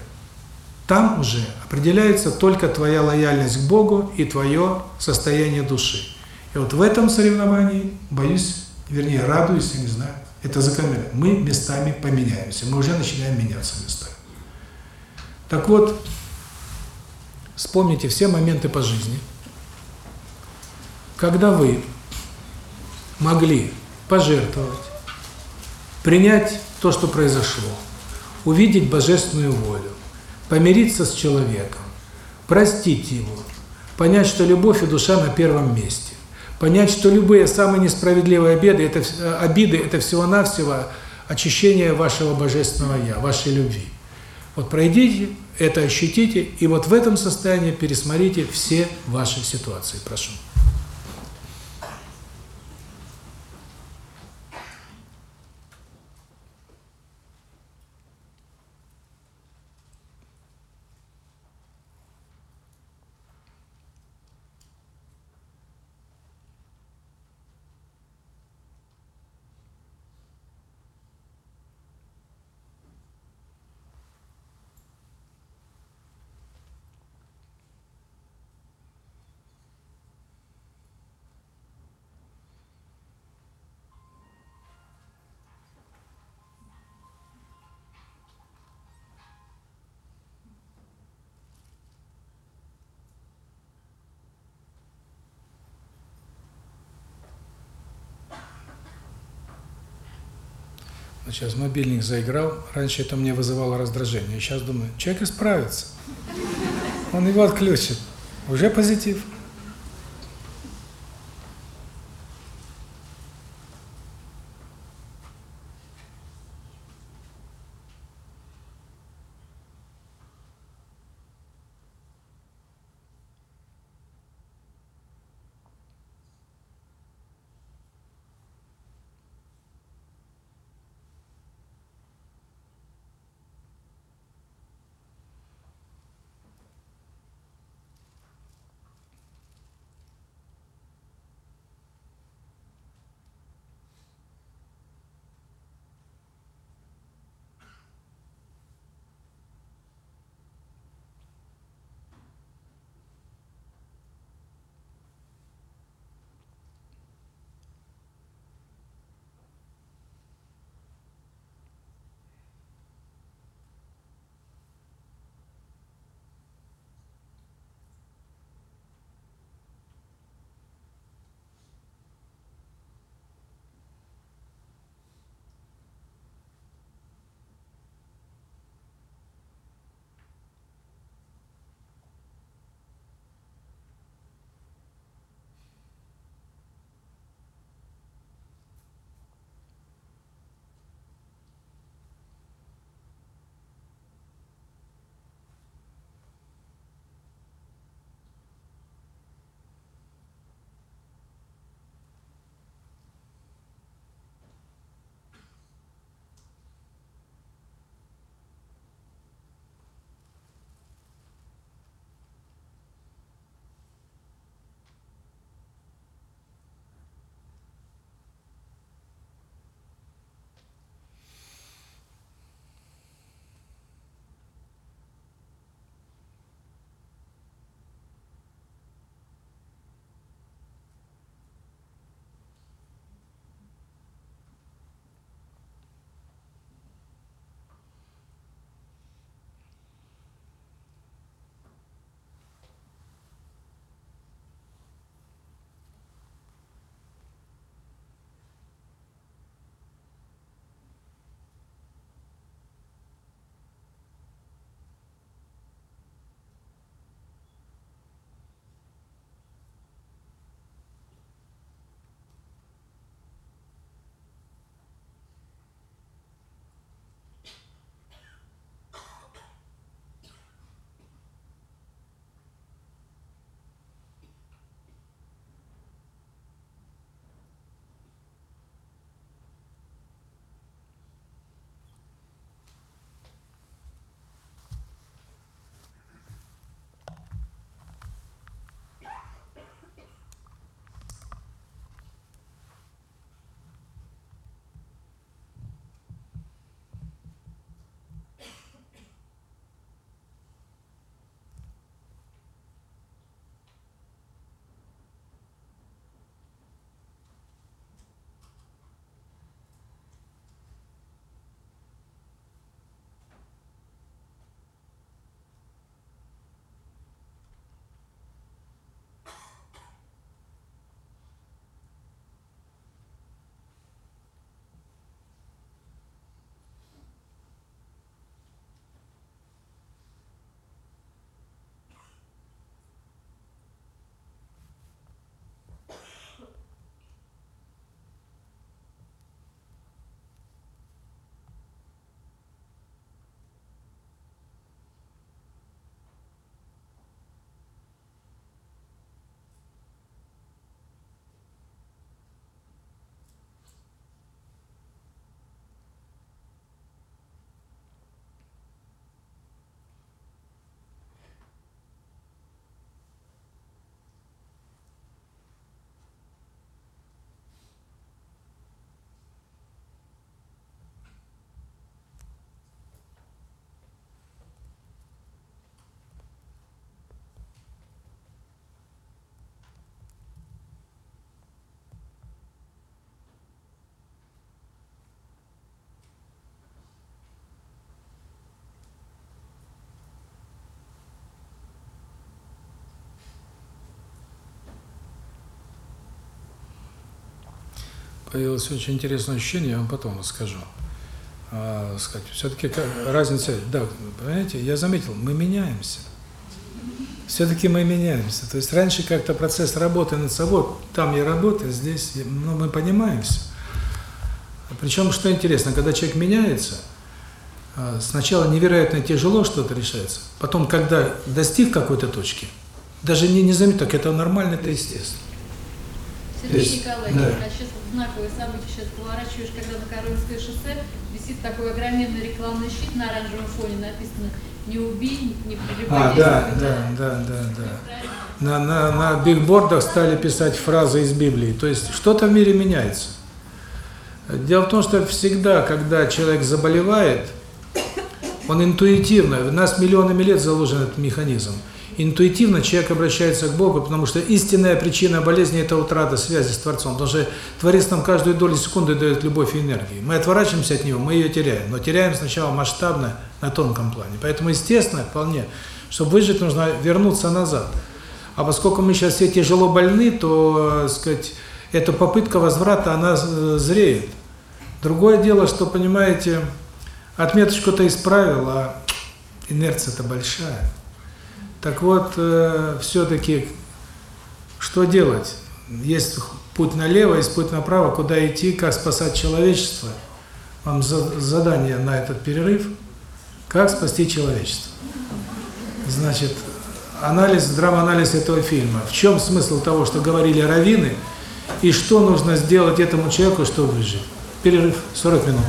Speaker 1: там уже определяется только твоя лояльность к Богу и твое состояние души. И вот в этом соревновании, боюсь, вернее, радуюсь, я не знаю, это закономерно. Мы местами поменяемся, мы уже начинаем меняться местами. Так вот, вспомните все моменты по жизни, когда вы могли пожертвовать, принять то, что произошло, увидеть божественную волю, помириться с человеком, простить его, понять, что любовь и душа на первом месте, понять, что любые самые несправедливые обиды это обиды это всего-навсего очищение вашего божественного я, вашей любви. Вот пройдите, это ощутите, и вот в этом состоянии пересмотрите все ваши ситуации. Прошу. Сейчас мобильник заиграл. Раньше это мне вызывало раздражение. Сейчас думаю, человек исправится. Он его отключит. Уже позитив. Появилось очень интересное ощущение, я вам потом расскажу. А, сказать, все-таки разница, да, понимаете, я заметил, мы меняемся. Все-таки мы меняемся. То есть раньше как-то процесс работы над собой, там я работаю, здесь, ну, мы понимаемся. Причем, что интересно, когда человек меняется, а, сначала невероятно тяжело что-то решается, потом, когда достиг какой-то точки, даже не, не заметил, так это нормально, это естественно.
Speaker 7: Сергей
Speaker 1: Есть.
Speaker 7: Николаевич,
Speaker 1: Да.
Speaker 7: а сейчас вот знаковое событие, сейчас поворачиваешь, когда на Коровинское шоссе висит такой огроменный рекламный щит на оранжевом фоне, написано «Не убей, не
Speaker 1: А,
Speaker 7: прелюбодействуй».
Speaker 1: да, да, да, да, да. На, на, на бигбордах стали писать фразы из Библии. То есть что-то в мире меняется. Дело в том, что всегда, когда человек заболевает, он интуитивно, в нас миллионами лет заложен этот механизм, интуитивно человек обращается к Богу, потому что истинная причина болезни – это утрата связи с Творцом. Потому что Творец нам каждую долю секунды дает любовь и энергию. Мы отворачиваемся от Него, мы ее теряем. Но теряем сначала масштабно, на тонком плане. Поэтому, естественно, вполне, чтобы выжить, нужно вернуться назад. А поскольку мы сейчас все тяжело больны, то, так сказать, эта попытка возврата, она э, зреет. Другое дело, что, понимаете, отметочку-то исправил, а инерция-то большая. Так вот, э, все-таки, что делать? Есть путь налево, есть путь направо, куда идти, как спасать человечество. Вам за- задание на этот перерыв – как спасти человечество. Значит, анализ, драманализ этого фильма. В чем смысл того, что говорили раввины, и что нужно сделать этому человеку, чтобы выжить? Перерыв, 40 минут.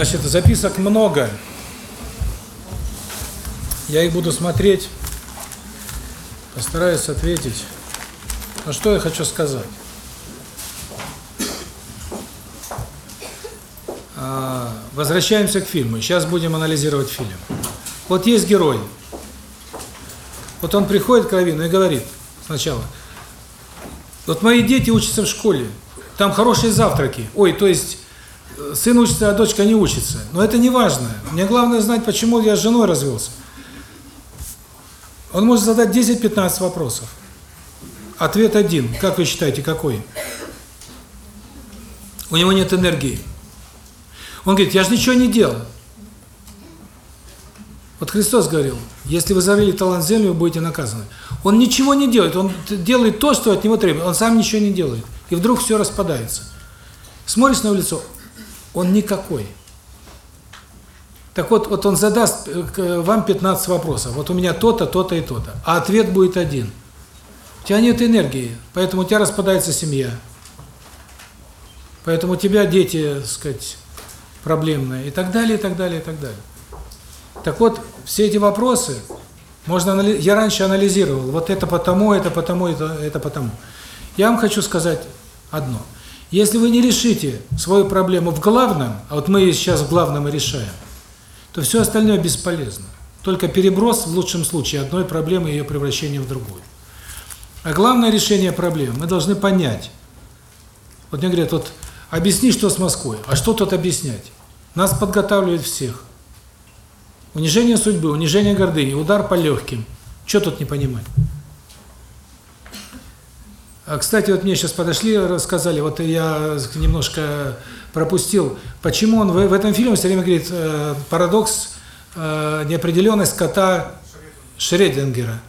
Speaker 1: Значит, записок много. Я их буду смотреть, постараюсь ответить. Но что я хочу сказать? А, Возвращаемся к фильму. Сейчас будем анализировать фильм. Вот есть герой. Вот он приходит к Равину и говорит сначала, вот мои дети учатся в школе, там хорошие завтраки. Ой, то есть сын учится, а дочка не учится. Но это не важно. Мне главное знать, почему я с женой развелся. Он может задать 10-15 вопросов. Ответ один. Как вы считаете, какой? У него нет энергии. Он говорит, я же ничего не делал. Вот Христос говорил, если вы завели талант в землю, вы будете наказаны. Он ничего не делает, он делает то, что от него требует, он сам ничего не делает. И вдруг все распадается. Смотришь на его лицо, он никакой. Так вот, вот он задаст э, к- вам 15 вопросов. Вот у меня то-то, то-то и то-то. А ответ будет один. У тебя нет энергии, поэтому у тебя распадается семья. Поэтому у тебя дети, так сказать, проблемные и так далее, и так далее, и так далее. Так вот, все эти вопросы можно я раньше анализировал. Вот это потому, это потому, это это потому. Я вам хочу сказать одно. Если вы не решите свою проблему в главном, а вот мы ее сейчас в главном и решаем, то все остальное бесполезно. Только переброс, в лучшем случае, одной проблемы и ее превращение в другую. А главное решение проблемы мы должны понять. Вот мне говорят, вот объясни, что с Москвой. А что тут объяснять? Нас подготавливают всех. Унижение судьбы, унижение гордыни, удар по легким. Что тут не понимать? А, кстати, вот мне сейчас подошли, рассказали, вот я немножко пропустил, почему он в, в этом фильме все время говорит э, парадокс, э, неопределенность кота Шредингера.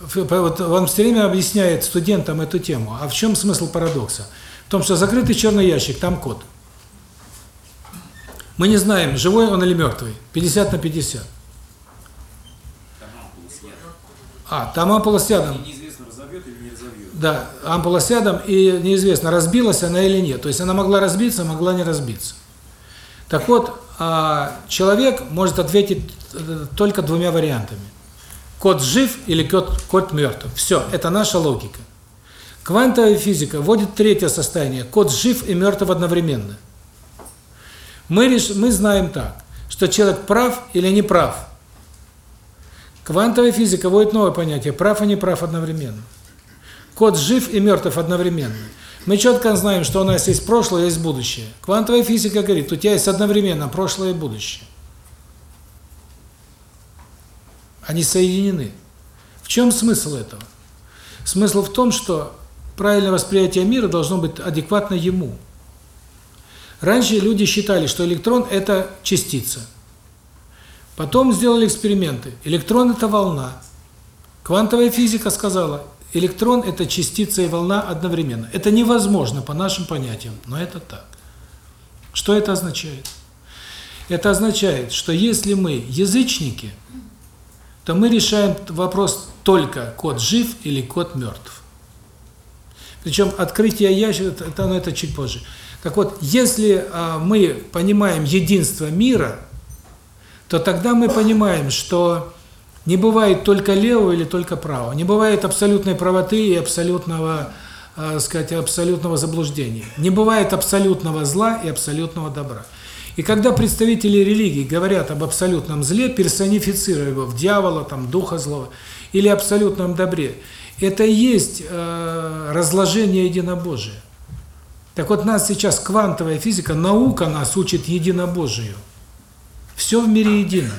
Speaker 1: В- Вот он все время объясняет студентам эту тему. А в чем смысл парадокса? В том, что закрытый черный ящик, там кот. Мы не знаем, живой он или мертвый. 50 на 50. А, там ампула с ядом.
Speaker 8: Неизвестно, разовьет или не разовьет.
Speaker 1: Да, ампула с ядом, и неизвестно, разбилась она или нет. То есть она могла разбиться, могла не разбиться. Так вот, а, человек может ответить э, только двумя вариантами. Кот жив или кот, кот мертв. Все, это наша логика. Квантовая физика вводит третье состояние. Кот жив и мертв одновременно. Мы, реш... мы знаем так, что человек прав или не прав. Квантовая физика вводит новое понятие – прав и не прав одновременно. Кот жив и мертв одновременно. Мы четко знаем, что у нас есть прошлое, есть будущее. Квантовая физика говорит, у тебя есть одновременно прошлое и будущее. Они соединены. В чем смысл этого? Смысл в том, что правильное восприятие мира должно быть адекватно ему. Раньше люди считали, что электрон – это частица. Потом сделали эксперименты. Электрон – это волна. Квантовая физика сказала, электрон – это частица и волна одновременно. Это невозможно по нашим понятиям, но это так. Что это означает? Это означает, что если мы язычники, то мы решаем вопрос только кот жив или кот мертв. Причем открытие ящика, это, ну, это чуть позже. Так вот, если а, мы понимаем единство мира, то тогда мы понимаем, что не бывает только левого или только правого, не бывает абсолютной правоты и абсолютного, э, сказать, абсолютного заблуждения, не бывает абсолютного зла и абсолютного добра. И когда представители религии говорят об абсолютном зле, персонифицируя его в дьявола, там, духа злого, или абсолютном добре, это и есть э, разложение единобожия. Так вот, нас сейчас квантовая физика, наука нас учит единобожию. Все в мире едино.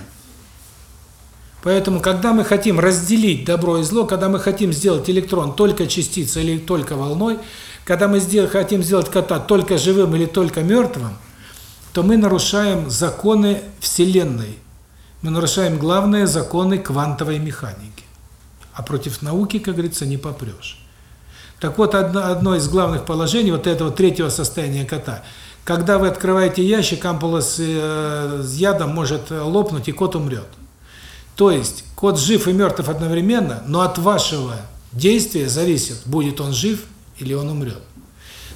Speaker 1: Поэтому, когда мы хотим разделить добро и зло, когда мы хотим сделать электрон только частицей или только волной, когда мы сдел хотим сделать кота только живым или только мертвым, то мы нарушаем законы Вселенной. Мы нарушаем главные законы квантовой механики. А против науки, как говорится, не попрешь. Так вот, одно, одно из главных положений вот этого третьего состояния кота. Когда вы открываете ящик, ампула с, э, с ядом может лопнуть, и кот умрет. То есть, кот жив и мертв одновременно, но от вашего действия зависит, будет он жив или он умрет.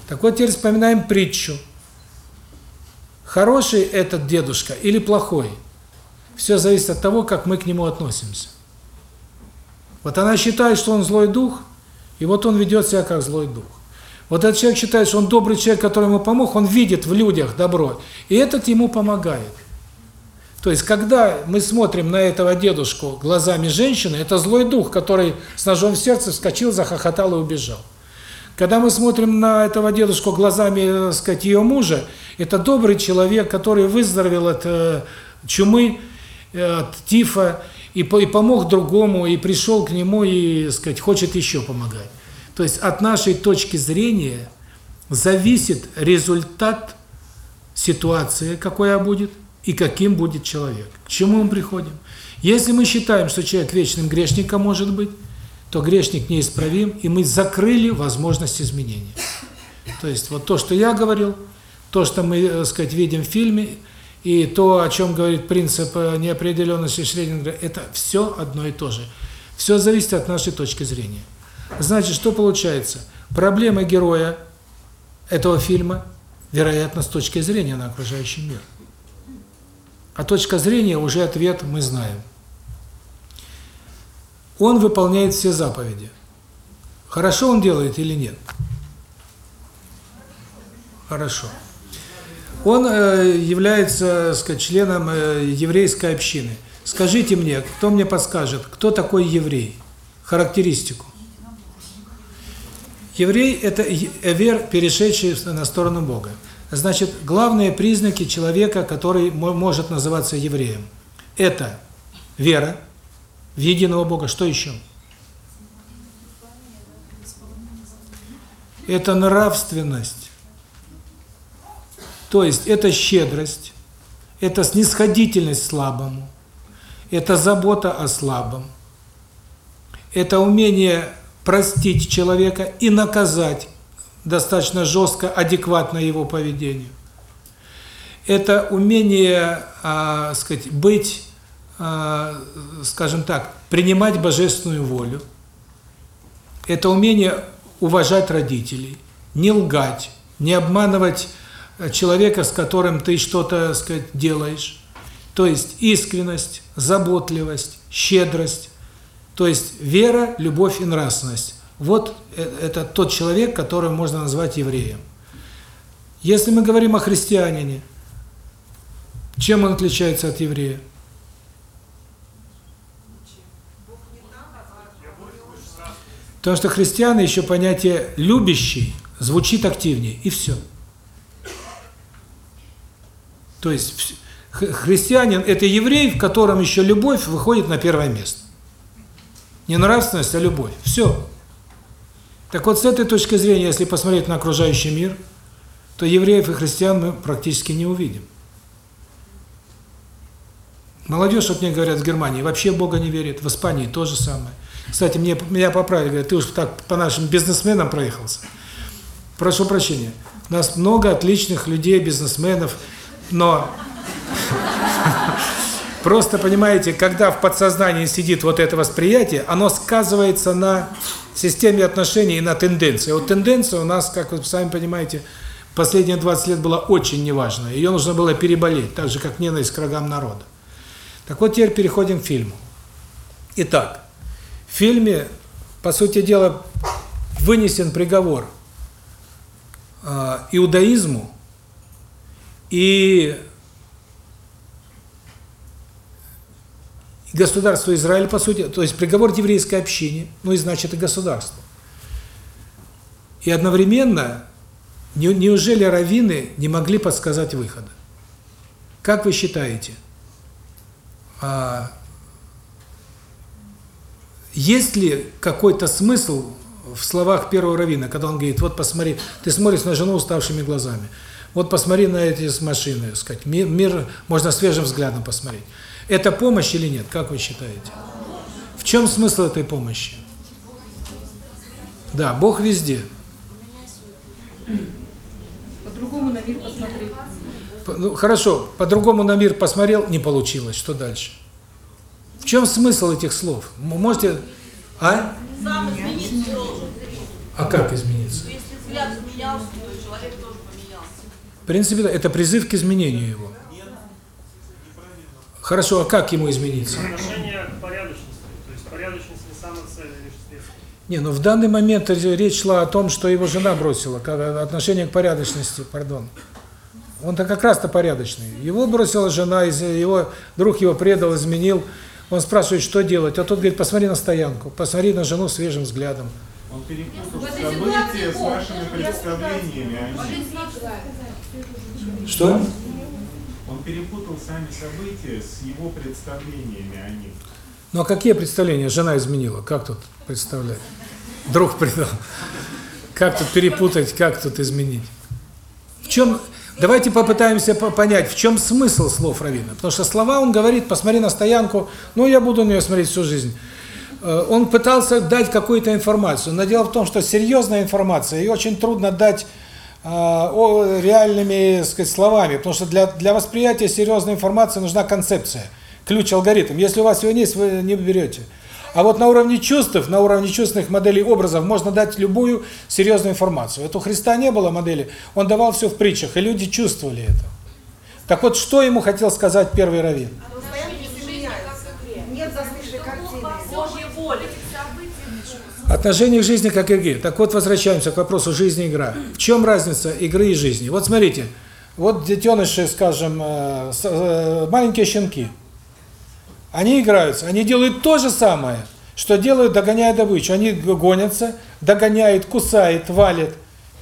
Speaker 1: Так вот, теперь вспоминаем притчу. Хороший этот дедушка или плохой? Все зависит от того, как мы к нему относимся. Вот она считает, что он злой дух, и вот он ведет себя как злой дух. Вот этот человек считает, что он добрый человек, который ему помог, он видит в людях добро, и этот ему помогает. То есть, когда мы смотрим на этого дедушку глазами женщины, это злой дух, который с ножом в сердце вскочил, захохотал и убежал. Когда мы смотрим на этого дедушку глазами, так сказать, ее мужа, это добрый человек, который выздоровел от э, чумы, э, от тифа, и, и помог другому, и пришел к нему, и, сказать, хочет еще помогать. То есть от нашей точки зрения зависит результат ситуации, какая будет, и каким будет человек. К чему мы приходим? Если мы считаем, что человек вечным грешником может быть, то грешник неисправим, и мы закрыли возможность изменения. То есть вот то, что я говорил, то, что мы, так сказать, видим в фильме, и то, о чем говорит принцип неопределенности Шрёдингера, это все одно и то же. Все зависит от нашей точки зрения. Значит, что получается? Проблема героя этого фильма, вероятно, с точки зрения на окружающий мир. А точка зрения уже ответ мы знаем. Он выполняет все заповеди. Хорошо он делает или нет? Хорошо. Он э, является, сказать, членом э, еврейской общины. Скажите мне, кто мне подскажет, кто такой еврей? Характеристику. Еврей – это эвер, перешедший на сторону Бога. Значит, главные признаки человека, который может называться евреем, это вера в единого Бога. Что еще? Это нравственность. То есть это щедрость, это снисходительность слабому, это забота о слабом, это умение простить человека и наказать достаточно жестко, адекватно его поведению. Это умение, э, сказать, быть, э, скажем так, принимать божественную волю. Это умение уважать родителей, не лгать, не обманывать человека, с которым ты что-то, сказать, делаешь. То есть искренность, заботливость, щедрость, то есть вера, любовь и нравственность. Вот это тот человек, которого можно назвать евреем. Если мы говорим о христианине, чем он отличается от еврея? Потому что христиане еще понятие «любящий» звучит активнее, и все. То есть христианин – это еврей, в котором еще любовь выходит на первое место. Не нравственность, а любовь. Все. Так вот, с этой точки зрения, если посмотреть на окружающий мир, то евреев и христиан мы практически не увидим. Молодежь, вот мне говорят, в Германии вообще Бога не верит, в Испании то же самое. Кстати, мне меня поправили, говорят, ты уж так по нашим бизнесменам проехался. Прошу прощения. У нас много отличных людей, бизнесменов, но просто, понимаете, когда в подсознании сидит вот это восприятие, оно сказывается на системе отношений и на тенденции. Вот тенденция у нас, как вы сами понимаете, последние 20 лет была очень неважная. Ее нужно было переболеть, так же, как ненависть к врагам народа. Так вот, теперь переходим к фильму. Итак, в фильме, по сути дела, вынесен приговор э, иудаизму и государству Израиль, по сути, то есть приговор еврейской общине, ну и значит и государству. И одновременно, не, неужели раввины не могли подсказать выхода? Как вы считаете, а, есть ли какой-то смысл в словах первого раввина, когда он говорит, вот посмотри, ты смотришь на жену уставшими глазами, вот посмотри на эти машины, сказать, мир, мир можно свежим взглядом посмотреть. Это помощь или нет, как вы считаете? В чем смысл этой помощи? Да, Бог везде.
Speaker 7: По-другому на мир посмотреть.
Speaker 1: Ну, хорошо, по-другому на мир посмотрел, не получилось. Что дальше? В чем смысл этих слов? Можете... А?
Speaker 8: Сам измениться должен.
Speaker 1: А как измениться?
Speaker 8: Если взгляд поменялся, то человек тоже поменялся.
Speaker 1: В принципе, это призыв к изменению его. Хорошо, а как ему измениться?
Speaker 9: Отношение к порядочности. То есть порядочность не самая цель, а лишь средство.
Speaker 1: Не, ну в данный момент речь шла о том, что его жена бросила, отношение к порядочности, пардон. Он-то как раз-то порядочный. Его бросила жена, его друг его предал, изменил. Он спрашивает, что делать. А тот говорит, посмотри на стоянку, посмотри на жену свежим взглядом.
Speaker 2: Он перепутал события с вашими представлениями них.
Speaker 1: Что?
Speaker 2: Он перепутал сами события с его представлениями о них.
Speaker 1: Ну а какие представления жена изменила? Как тут представлять? Друг предал. Как тут перепутать, как тут изменить? В чем... Давайте попытаемся по- понять, в чем смысл слов Равина. Потому что слова он говорит, посмотри на стоянку, ну я буду на нее смотреть всю жизнь. Э, Он пытался дать какую-то информацию, но дело в том, что серьезная информация, ее очень трудно дать реальными так сказать, словами, потому что для, для восприятия серьезной информации нужна концепция, ключ-алгоритм. Если у вас его есть, вы не берете. А вот на уровне чувств, на уровне чувственных моделей образов можно дать любую серьезную информацию. Вот у Христа не было модели, он давал все в притчах, и люди чувствовали это. Так вот, что ему хотел сказать первый раввин?
Speaker 6: Оно постоянно не меняется. Нет застывшей картины.
Speaker 8: Божья воля.
Speaker 1: Отношение к жизни как игре. Так вот, возвращаемся к вопросу жизни и игра. В чем разница игры и жизни? Вот смотрите, вот детеныши, скажем, э, э, маленькие щенки, они играются, они делают то же самое, что делают, догоняя добычу. Они гонятся, догоняют, кусают, валят.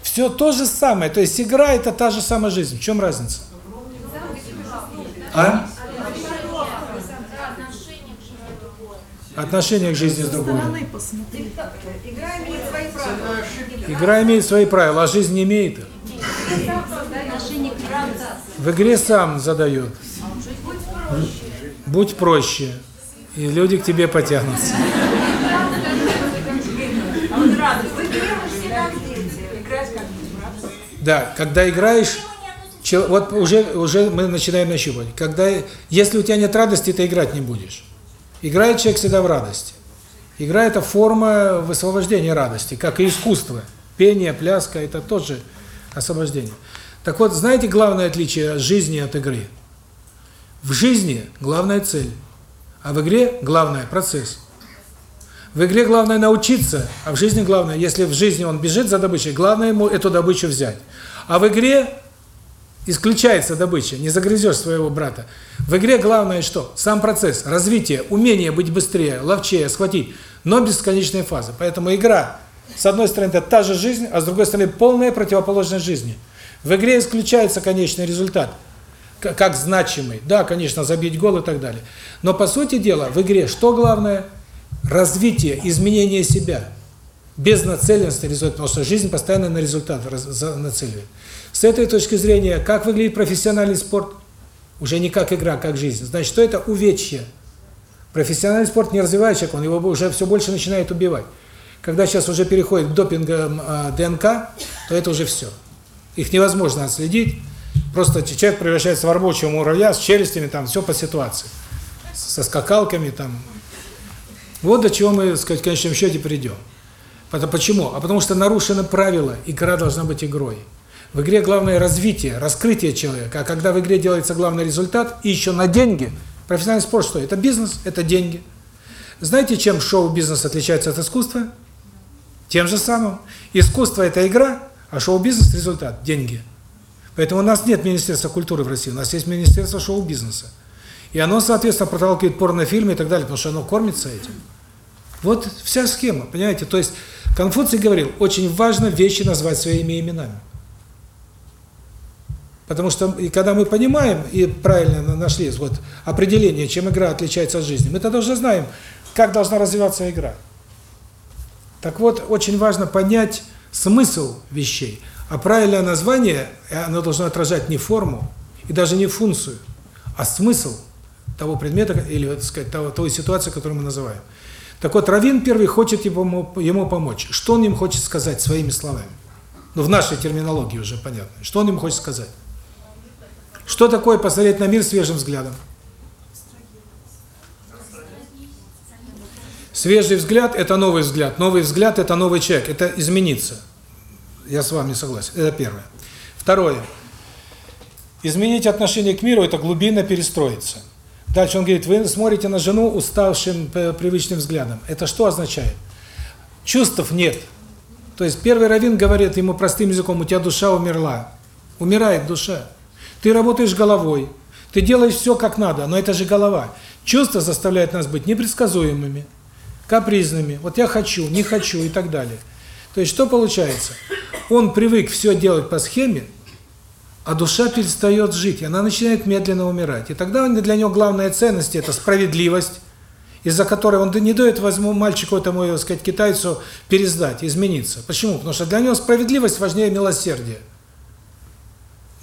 Speaker 1: Все то же самое. То есть игра – это та же самая жизнь. В чем разница? А? Отношение к жизни с другой.
Speaker 6: Игра имеет свои правила.
Speaker 1: Игра имеет свои правила, а жизнь не имеет их. В игре сам задает. Будь проще, и люди к тебе потянутся.
Speaker 6: Брат.
Speaker 1: Да, когда играешь, вот уже уже мы начинаем нащупывать. Когда если у тебя нет радости, ты играть не будешь. Играет человек всегда в радости. Игра это форма высвобождения радости, как и искусство. Пение, пляска это тоже освобождение. Так вот, знаете главное отличие жизни от игры? В жизни главная цель, а в игре главное процесс. В игре главное научиться, а в жизни главное, если в жизни он бежит за добычей, главное ему эту добычу взять. А в игре исключается добыча, не загрызешь своего брата. В игре главное что? Сам процесс, развитие, умение быть быстрее, ловчее, схватить, но бесконечные фазы. Поэтому игра, с одной стороны, это та же жизнь, а с другой стороны, полная противоположность жизни. В игре исключается конечный результат, как значимый. Да, конечно, забить гол и так далее. Но по сути дела, в игре что главное? развитие, изменение себя без нацеленности результат, потому что жизнь постоянно на результат нацеливает. С этой точки зрения, как выглядит профессиональный спорт? Уже не как игра, как жизнь. Значит, что это увечье. Профессиональный спорт не развивает человека, он его уже все больше начинает убивать. Когда сейчас уже переходит к допингам э, ДНК, то это уже все. Их невозможно отследить. Просто человек превращается в рабочего муравья с челюстями, там все по ситуации. Со скакалками там. Вот до чего мы, сказать, в конечном счете придем. Почему? А потому что нарушены правила, игра должна быть игрой. В игре главное развитие, раскрытие человека. А когда в игре делается главный результат, и еще на деньги, профессиональный спорт что? Это бизнес, это деньги. Знаете, чем шоу-бизнес отличается от искусства? Тем же самым. Искусство – это игра, а шоу-бизнес – результат, деньги. Поэтому у нас нет Министерства культуры в России, у нас есть Министерство шоу-бизнеса. И оно, соответственно, проталкивает порнофильмы и так далее, потому что оно кормится этим. Вот вся схема, понимаете? То есть Конфуций говорил, очень важно вещи назвать своими именами. Потому что и когда мы понимаем и правильно нашли вот определение, чем игра отличается от жизни, мы тогда уже знаем, как должна развиваться игра. Так вот, очень важно понять смысл вещей. А правильное название, оно должно отражать не форму и даже не функцию, а смысл того предмета или, так сказать, того, той ситуации, которую мы называем. Так вот, Равин первый хочет ему, ему помочь. Что он им хочет сказать своими словами? Ну, в нашей терминологии уже понятно. Что он им хочет сказать? Что такое посмотреть на мир свежим взглядом? Свежий взгляд – это новый взгляд. Новый взгляд – это новый человек. Это измениться. Я с вами согласен. Это первое. Второе. Изменить отношение к миру – это глубинно перестроиться. Дальше он говорит, вы смотрите на жену уставшим привычным взглядом. Это что означает? Чувств нет. То есть первый раввин говорит ему простым языком, у тебя душа умерла. Умирает душа. Ты работаешь головой, ты делаешь все как надо, но это же голова. Чувства заставляют нас быть непредсказуемыми, капризными. Вот я хочу, не хочу и так далее. То есть что получается? Он привык все делать по схеме, а душа перестает жить, и она начинает медленно умирать. И тогда для него главная ценность – это справедливость, из-за которой он не дает возьму мальчику этому, так сказать, китайцу пересдать, измениться. Почему? Потому что для него справедливость важнее милосердия.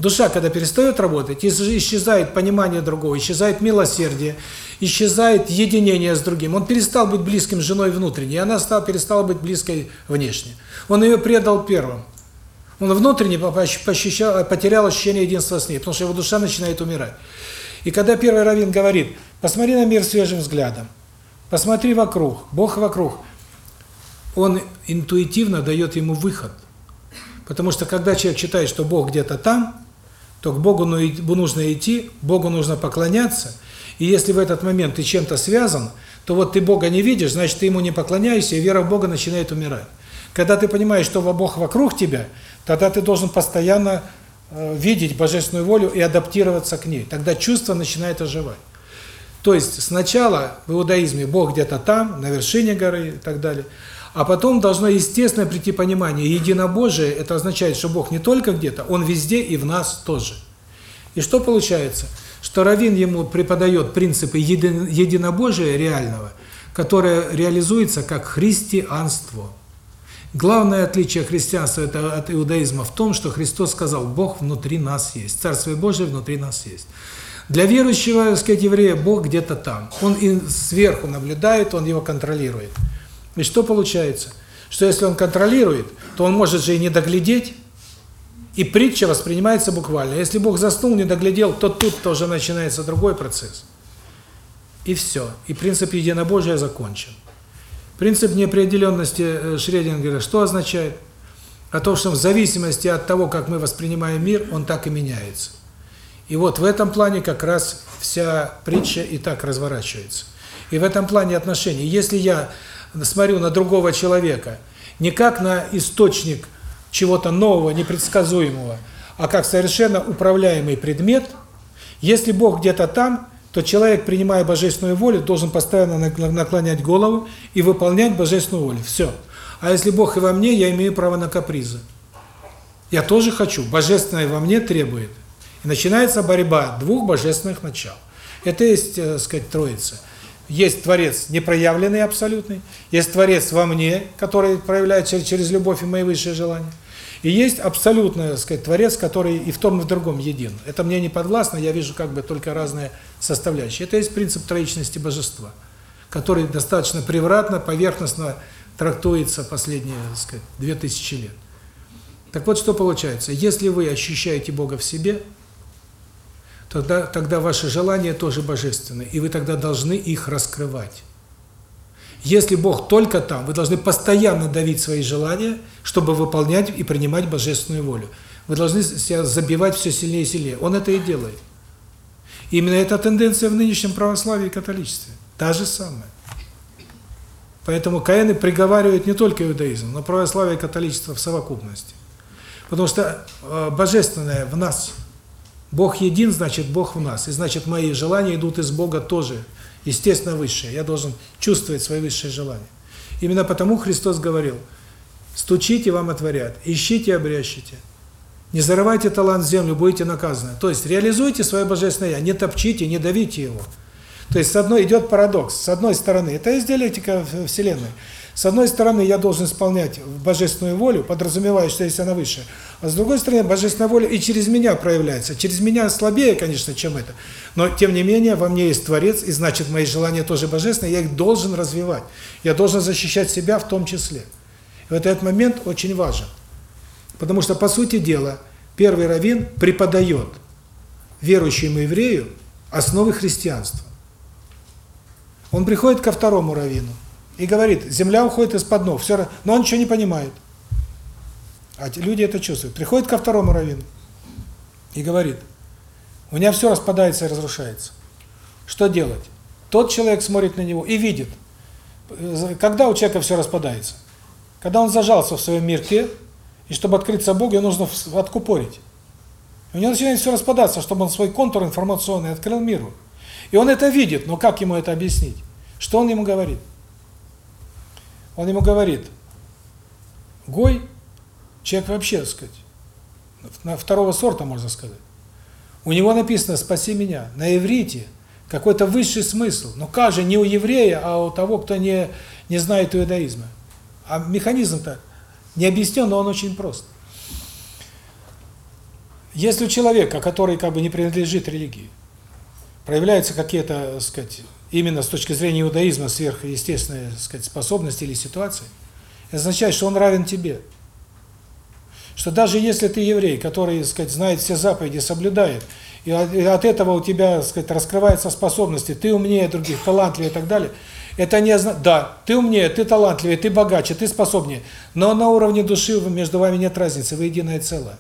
Speaker 1: Душа, когда перестает работать, исчезает понимание другого, исчезает милосердие, исчезает единение с другим. Он перестал быть близким женой внутренней, и она стала, перестала быть близкой внешне. Он ее предал первым. Он внутренне ощущал, потерял ощущение единства с ней, потому что его душа начинает умирать. И когда первый раввин говорит, посмотри на мир свежим взглядом, посмотри вокруг, Бог вокруг, он интуитивно дает ему выход. Потому что когда человек считает, что Бог где-то там, то к Богу нужно идти, Богу нужно поклоняться, и если в этот момент ты чем-то связан, то вот ты Бога не видишь, значит, ты Ему не поклоняешься, и вера в Бога начинает умирать. Когда ты понимаешь, что Бог вокруг тебя, тогда ты должен постоянно э, видеть Божественную волю и адаптироваться к ней. Тогда чувство начинает оживать. То есть сначала в иудаизме Бог где-то там, на вершине горы и так далее, а потом должно естественно прийти понимание, единобожие, это означает, что Бог не только где-то, Он везде и в нас тоже. И что получается? Что Равин ему преподает принципы еди, единобожия реального, которое реализуется как христианство. Главное отличие христианства от иудаизма в том, что Христос сказал, Бог внутри нас есть, Царствие Божие внутри нас есть. Для верующего, так сказать, еврея, Бог где-то там. Он сверху наблюдает, он его контролирует. И что получается? Что если он контролирует, то он может же и не доглядеть, и притча воспринимается буквально. Если Бог заснул, не доглядел, то тут тоже начинается другой процесс. И все. И принцип единобожия закончен. Принцип неопределенности Шредингера что означает? О том, что в зависимости от того, как мы воспринимаем мир, он так и меняется. И вот в этом плане как раз вся притча и так разворачивается. И в этом плане отношений. Если я смотрю на другого человека не как на источник чего-то нового, непредсказуемого, а как совершенно управляемый предмет, если Бог где-то там, то человек, принимая божественную волю, должен постоянно наклонять голову и выполнять божественную волю. Все. А если Бог и во мне, я имею право на капризы. Я тоже хочу. Божественное во мне требует. И начинается борьба двух божественных начал. Это есть, так сказать, троица. Есть Творец непроявленный абсолютный, есть Творец во мне, который проявляется через любовь и мои высшие желания, и есть абсолютный, сказать, Творец, который и в том, и в другом един. Это мне не подвластно, я вижу как бы только разные составляющие. Это есть принцип троичности божества, который достаточно превратно, поверхностно трактуется последние, так сказать, две тысячи лет. Так вот, что получается? Если вы ощущаете Бога в себе, тогда, тогда ваши желания тоже божественны, и вы тогда должны их раскрывать. Если Бог только там, вы должны постоянно давить свои желания, чтобы выполнять и принимать божественную волю. Вы должны себя забивать все сильнее и сильнее. Он это и делает. Именно эта тенденция в нынешнем православии и католичестве. Та же самая. Поэтому Каины приговаривают не только иудаизм, но православие и католичество в совокупности. Потому что э, божественное в нас. Бог един, значит Бог в нас. И значит мои желания идут из Бога тоже. Естественно, высшие. Я должен чувствовать свои высшие желания. Именно потому Христос говорил, стучите, вам отворят, ищите, обрящите. Не зарывайте талант в землю, будете наказаны. То есть реализуйте свое божественное Я, не топчите, не давите его. То есть с одной идет парадокс. С одной стороны, это есть диалектика Вселенной. С одной стороны, я должен исполнять божественную волю, подразумевая, что есть она выше. А с другой стороны, божественная воля и через меня проявляется. Через меня слабее, конечно, чем это. Но, тем не менее, во мне есть Творец, и значит, мои желания тоже божественные, я их должен развивать. Я должен защищать себя в том числе. И вот этот момент очень важен. Потому что, по сути дела, первый раввин преподает верующему еврею основы христианства. Он приходит ко второму раввину и говорит, земля уходит из-под ног, все, но он ничего не понимает. А люди это чувствуют. Приходит ко второму раввину и говорит, у меня все распадается и разрушается. Что делать? Тот человек смотрит на него и видит, когда у человека все распадается. Когда он зажался в своем мирке, и чтобы открыться Богу, его нужно откупорить. У него начинает все распадаться, чтобы он свой контур информационный открыл миру. И он это видит, но как ему это объяснить? Что он ему говорит? Он ему говорит, Гой, человек вообще, так сказать, второго сорта, можно сказать. У него написано «спаси меня». На иврите какой-то высший смысл. Но как же не у еврея, а у того, кто не, не знает иудаизма. А механизм-то не объяснен, но он очень прост. Если у человека, который как бы не принадлежит религии, проявляются какие-то, так сказать, именно с точки зрения иудаизма сверхъестественные, сказать, способности или ситуации, означает, что он равен тебе. Что даже если ты еврей, который, сказать, знает все заповеди, соблюдает, и от этого у тебя, сказать, раскрываются способности, ты умнее других, талантливее и так далее, это не означает, да, ты умнее, ты талантливее, ты богаче, ты способнее, но на уровне души между вами нет разницы, вы единое целое.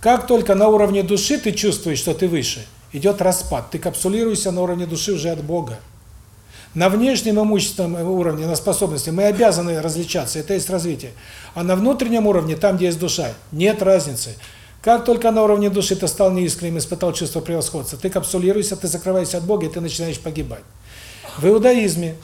Speaker 1: Как только на уровне души ты чувствуешь, что ты выше, идет распад, ты капсулируешься на уровне души уже от Бога. На внешнем имущественном уровне, на способности мы обязаны различаться, это есть развитие. А на внутреннем уровне, там, где есть душа, нет разницы. Как только на уровне души ты стал неискренним, испытал чувство превосходства, ты капсулируешься, ты закрываешься от Бога, и ты начинаешь погибать. В иудаизме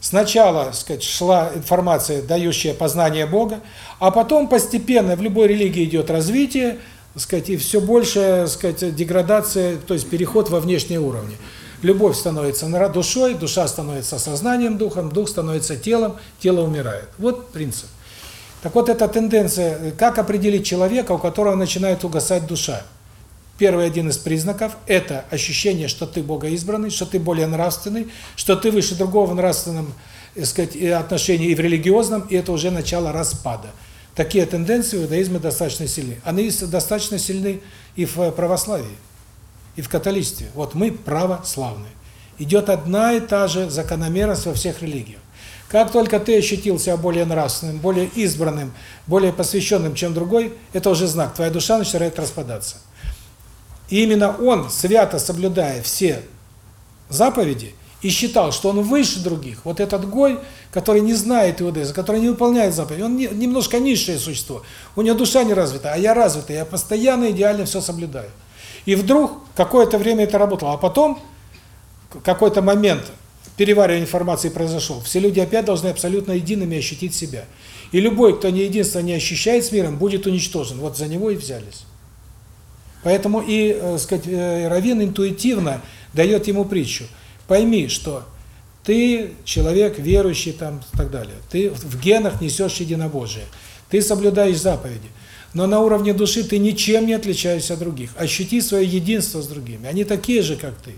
Speaker 1: сначала, сказать, шла информация, дающая познание Бога, а потом постепенно в любой религии идет развитие, сказать, и все больше, сказать, деградация, то есть переход во внешние уровни. Любовь становится душой, душа становится сознанием духом, дух становится телом, тело умирает. Вот принцип. Так вот, эта тенденция, как определить человека, у которого начинает угасать душа? Первый один из признаков – это ощущение, что ты богоизбранный, что ты более нравственный, что ты выше другого в нравственном так сказать, отношении и в религиозном, и это уже начало распада. Такие тенденции в иудаизме достаточно сильны. Они достаточно сильны и в православии и в католичестве. Вот мы православные. Идет одна и та же закономерность во всех религиях. Как только ты ощутил себя более нравственным, более избранным, более посвященным, чем другой, это уже знак, твоя душа начинает распадаться. И именно он, свято соблюдая все заповеди, и считал, что он выше других, вот этот Гой, который не знает иудаизма, который не выполняет заповеди, он немножко низшее существо, у него душа не развита, а я развитый, я постоянно идеально все соблюдаю. И вдруг какое-то время это работало, а потом какой-то момент переваривания информации произошел. Все люди опять должны абсолютно едиными ощутить себя. И любой, кто не единство не ощущает с миром, будет уничтожен. Вот за него и взялись. Поэтому и, э, сказать, э, Равин интуитивно дает ему притчу. Пойми, что Ты человек верующий там и так далее. Ты в генах несешь единобожие. Ты соблюдаешь заповеди. Но на уровне души ты ничем не отличаешься от других. Ощути свое единство с другими. Они такие же, как ты.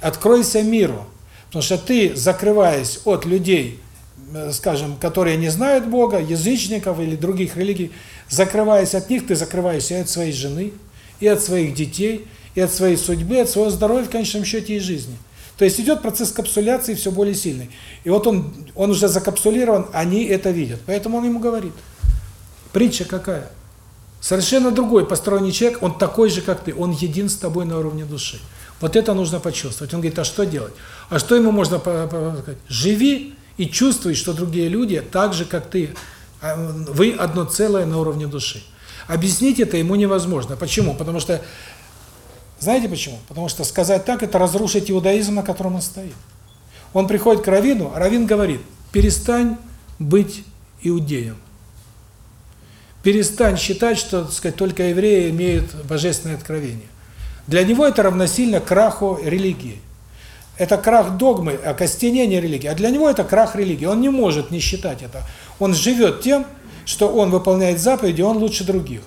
Speaker 1: Откройся миру. Потому что ты, закрываясь от людей, э, скажем, которые не знают Бога, язычников или других религий, закрываясь от них, ты закрываешься и от своей жены, и от своих детей, и от своей судьбы, от своего здоровья, в конечном счете, и жизни. То есть идет процесс капсуляции все более сильный. И вот он, он уже закапсулирован, они это видят. Поэтому он ему говорит. Притча какая? Совершенно другой посторонний человек, он такой же, как ты, он един с тобой на уровне души. Вот это нужно почувствовать. Он говорит, а что делать? А что ему можно сказать? Живи и чувствуй, что другие люди так же, как ты. А, вы одно целое на уровне души. Объяснить это ему невозможно. Почему? Потому что, знаете почему? Потому что сказать так, это разрушить иудаизм, на котором он стоит. Он приходит к Равину, а Равин говорит, перестань быть иудеем. Перестань считать, что, так сказать, только евреи имеют божественное откровение. Для него это равносильно краху религии. Это крах догмы, окостенение религии. А для него это крах религии. Он не может не считать это. Он живет тем, что он выполняет заповеди, он лучше других.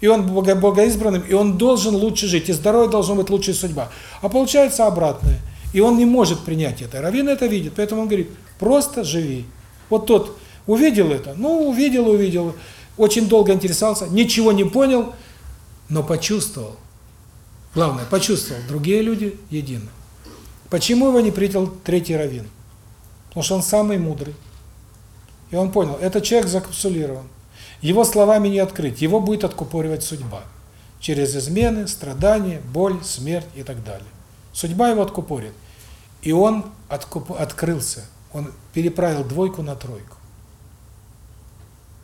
Speaker 1: И он богоизбранным, и он должен лучше жить. И здоровье должно быть лучшая судьба. А получается обратное. И он не может принять это. Равин это видит, поэтому он говорит, просто живи. Вот тот увидел это, ну, увидел, увидел, очень долго интересовался, ничего не понял, но почувствовал. Главное, почувствовал, другие люди едины. Почему его не принял третий раввин? Потому что он самый мудрый. И он понял, этот человек закапсулирован. Его словами не открыть, его будет откупоривать судьба. Через измены, страдания, боль, смерть и так далее. Судьба его откупорит. И он откуп... открылся, он переправил двойку на тройку.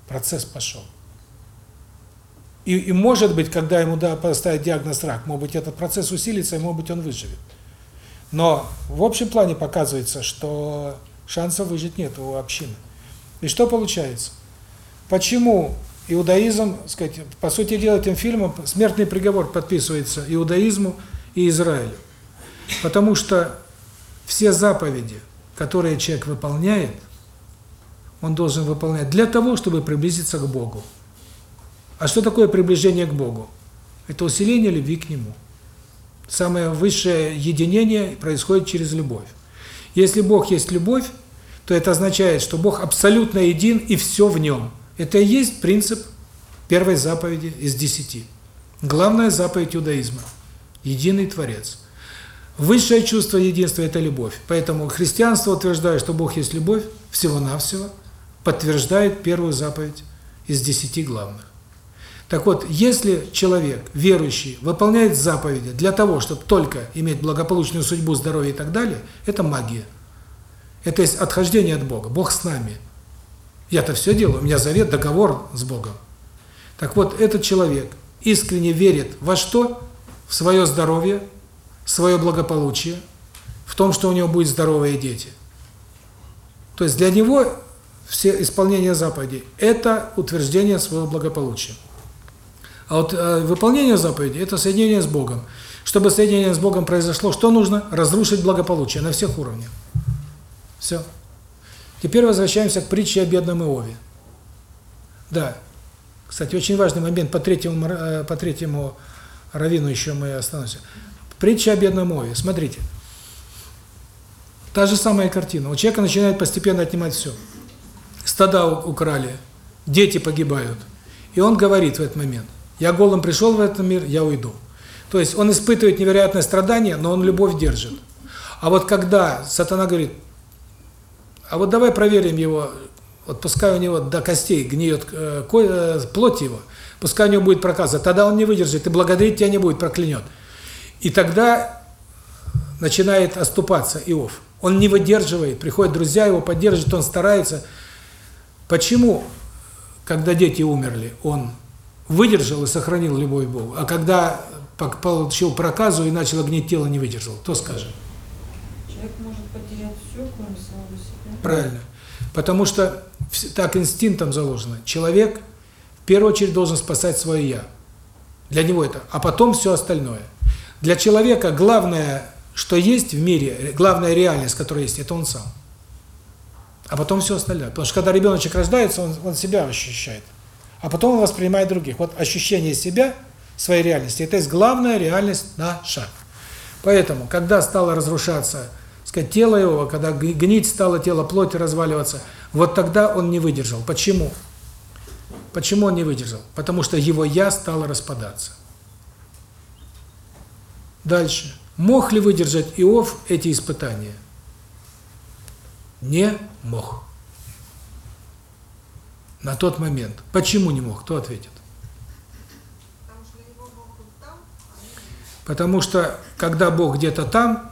Speaker 1: Процесс пошел. И, и может быть, когда ему да, поставят диагноз рак, может быть, этот процесс усилится, и может быть, он выживет. Но в общем плане показывается, что шансов выжить нет у общины. И что получается? Почему иудаизм, сказать, по сути дела, этим фильмом смертный приговор подписывается иудаизму и Израилю? Потому что все заповеди, которые человек выполняет, он должен выполнять для того, чтобы приблизиться к Богу. А что такое приближение к Богу? Это усиление любви к Нему. Самое высшее единение происходит через любовь. Если Бог есть любовь, то это означает, что Бог абсолютно един и все в Нем. Это и есть принцип первой заповеди из десяти. Главная заповедь иудаизма – единый Творец. Высшее чувство единства – это любовь. Поэтому христианство утверждает, что Бог есть любовь, всего-навсего, подтверждает первую заповедь из десяти главных. Так вот, если человек, верующий, выполняет заповеди для того, чтобы только иметь благополучную судьбу, здоровье и так далее, это магия. Это есть отхождение от Бога. Бог с нами. Я-то все делаю, у меня завет, договор с Богом. Так вот, этот человек искренне верит во что? В свое здоровье, в свое благополучие, в том, что у него будут здоровые дети. То есть для него все исполнение заповедей – это утверждение своего благополучия. А вот э, выполнение заповедей – это соединение с Богом. Чтобы соединение с Богом произошло, что нужно? Разрушить благополучие на всех уровнях. Все. Теперь возвращаемся к притче о бедном Иове. Да. Кстати, очень важный момент по третьему, э, по третьему равину еще мы остановимся. Притча о бедном Иове. Смотрите. Та же самая картина. У человека начинает постепенно отнимать все. Стада украли, дети погибают. И он говорит в этот момент, я голым пришел в этот мир, я уйду. То есть он испытывает невероятное страдание, но он любовь держит. А вот когда сатана говорит, а вот давай проверим его, вот пускай у него до костей гниет э, э, плоть его, пускай у него будет проказа, тогда он не выдержит и благодарить тебя не будет, проклянет. И тогда начинает оступаться Иов. Он не выдерживает, приходят друзья его, поддерживают, он старается. Почему, когда дети умерли, он выдержал и сохранил любовь к Богу. А когда получил проказу и начал гнить тело, не выдержал. Кто скажет?
Speaker 6: Человек может потерять все, кроме самого себя.
Speaker 1: Правильно. Потому что так инстинктом заложено. Человек в первую очередь должен спасать свое «я». Для него это. А потом все остальное. Для человека главное, что есть в мире, главная реальность, которая есть, это он сам. А потом все остальное. Потому что когда ребеночек рождается, он, он себя ощущает. А потом он воспринимает других. Вот ощущение себя, своей реальности, это есть главная реальность наша. Поэтому, когда стало разрушаться сказать, тело его, когда гнить стало тело, плоть разваливаться, вот тогда он не выдержал. Почему? Почему он не выдержал? Потому что его «я» стало распадаться. Дальше. Мог ли выдержать Иов эти испытания? Не мог. На тот момент. Почему не мог? Кто ответит? Потому что, когда Бог где-то там,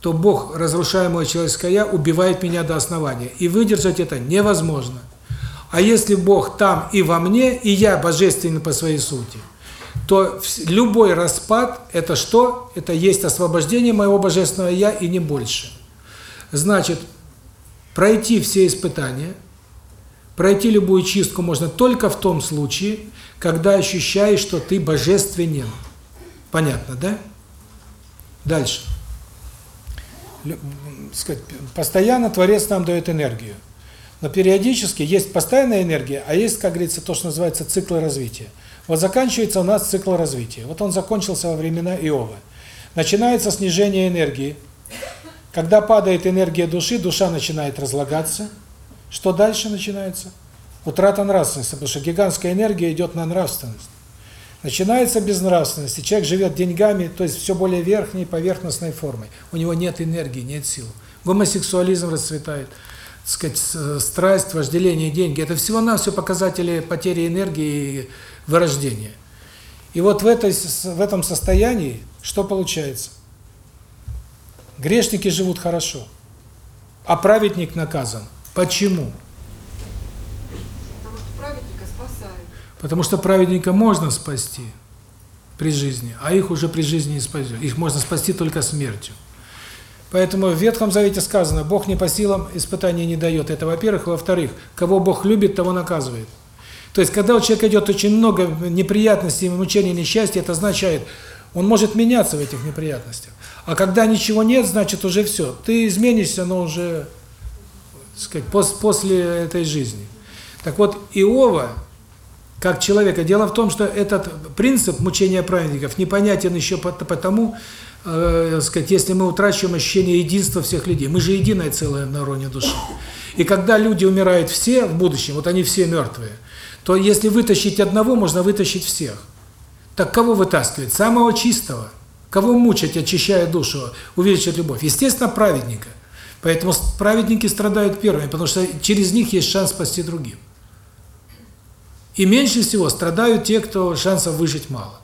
Speaker 1: то Бог, разрушаемое человеческое «я», убивает меня до основания. И выдержать это невозможно. А если Бог там и во мне, и я божественный по своей сути, то любой распад – это что? Это есть освобождение моего божественного «я» и не больше. Значит, пройти все испытания, пройти любую чистку можно только в том случае, когда ощущаешь, что ты божественен. Понятно, да? Дальше. Сказать, постоянно Творец нам дает энергию. Но периодически есть постоянная энергия, а есть, как говорится, то, что называется циклы развития. Вот заканчивается у нас цикл развития. Вот он закончился во времена Иова. Начинается снижение энергии. Когда падает энергия души, душа начинает разлагаться. Что дальше начинается? Утрата нравственности, потому что гигантская энергия идет на нравственность. Начинается безнравственность, и человек живет деньгами, то есть все более верхней, поверхностной формой. У него нет энергии, нет сил. Гомосексуализм расцветает сказать, страсть, вожделение, деньги, это всего-навсего показатели потери энергии и вырождения. И вот в, этой, в этом состоянии что получается? Грешники живут хорошо, а праведник наказан. Почему?
Speaker 6: Потому что праведника спасают.
Speaker 1: Потому что праведника можно спасти при жизни, а их уже при жизни не спасет. Их можно спасти только смертью. Поэтому в Ветхом Завете сказано, Бог не по силам испытания не дает. Это во-первых. Во-вторых, кого Бог любит, того наказывает. То есть, когда у человека идет очень много неприятностей, мучений, несчастья, это означает, он может меняться в этих неприятностях. А когда ничего нет, значит уже все. Ты изменишься, но уже, так сказать, после этой жизни. Так вот, Иова, как человека, дело в том, что этот принцип мучения праведников непонятен еще потому, э, сказать, если мы утрачиваем ощущение единства всех людей. Мы же единое целое на уровне души. И когда люди умирают все в будущем, вот они все мертвые, то если вытащить одного, можно вытащить всех. Так кого вытаскивать? Самого чистого. Кого мучать, очищая душу, увеличивать любовь? Естественно, праведника. Поэтому праведники страдают первыми, потому что через них есть шанс спасти других. И меньше всего страдают те, кто шансов выжить мало.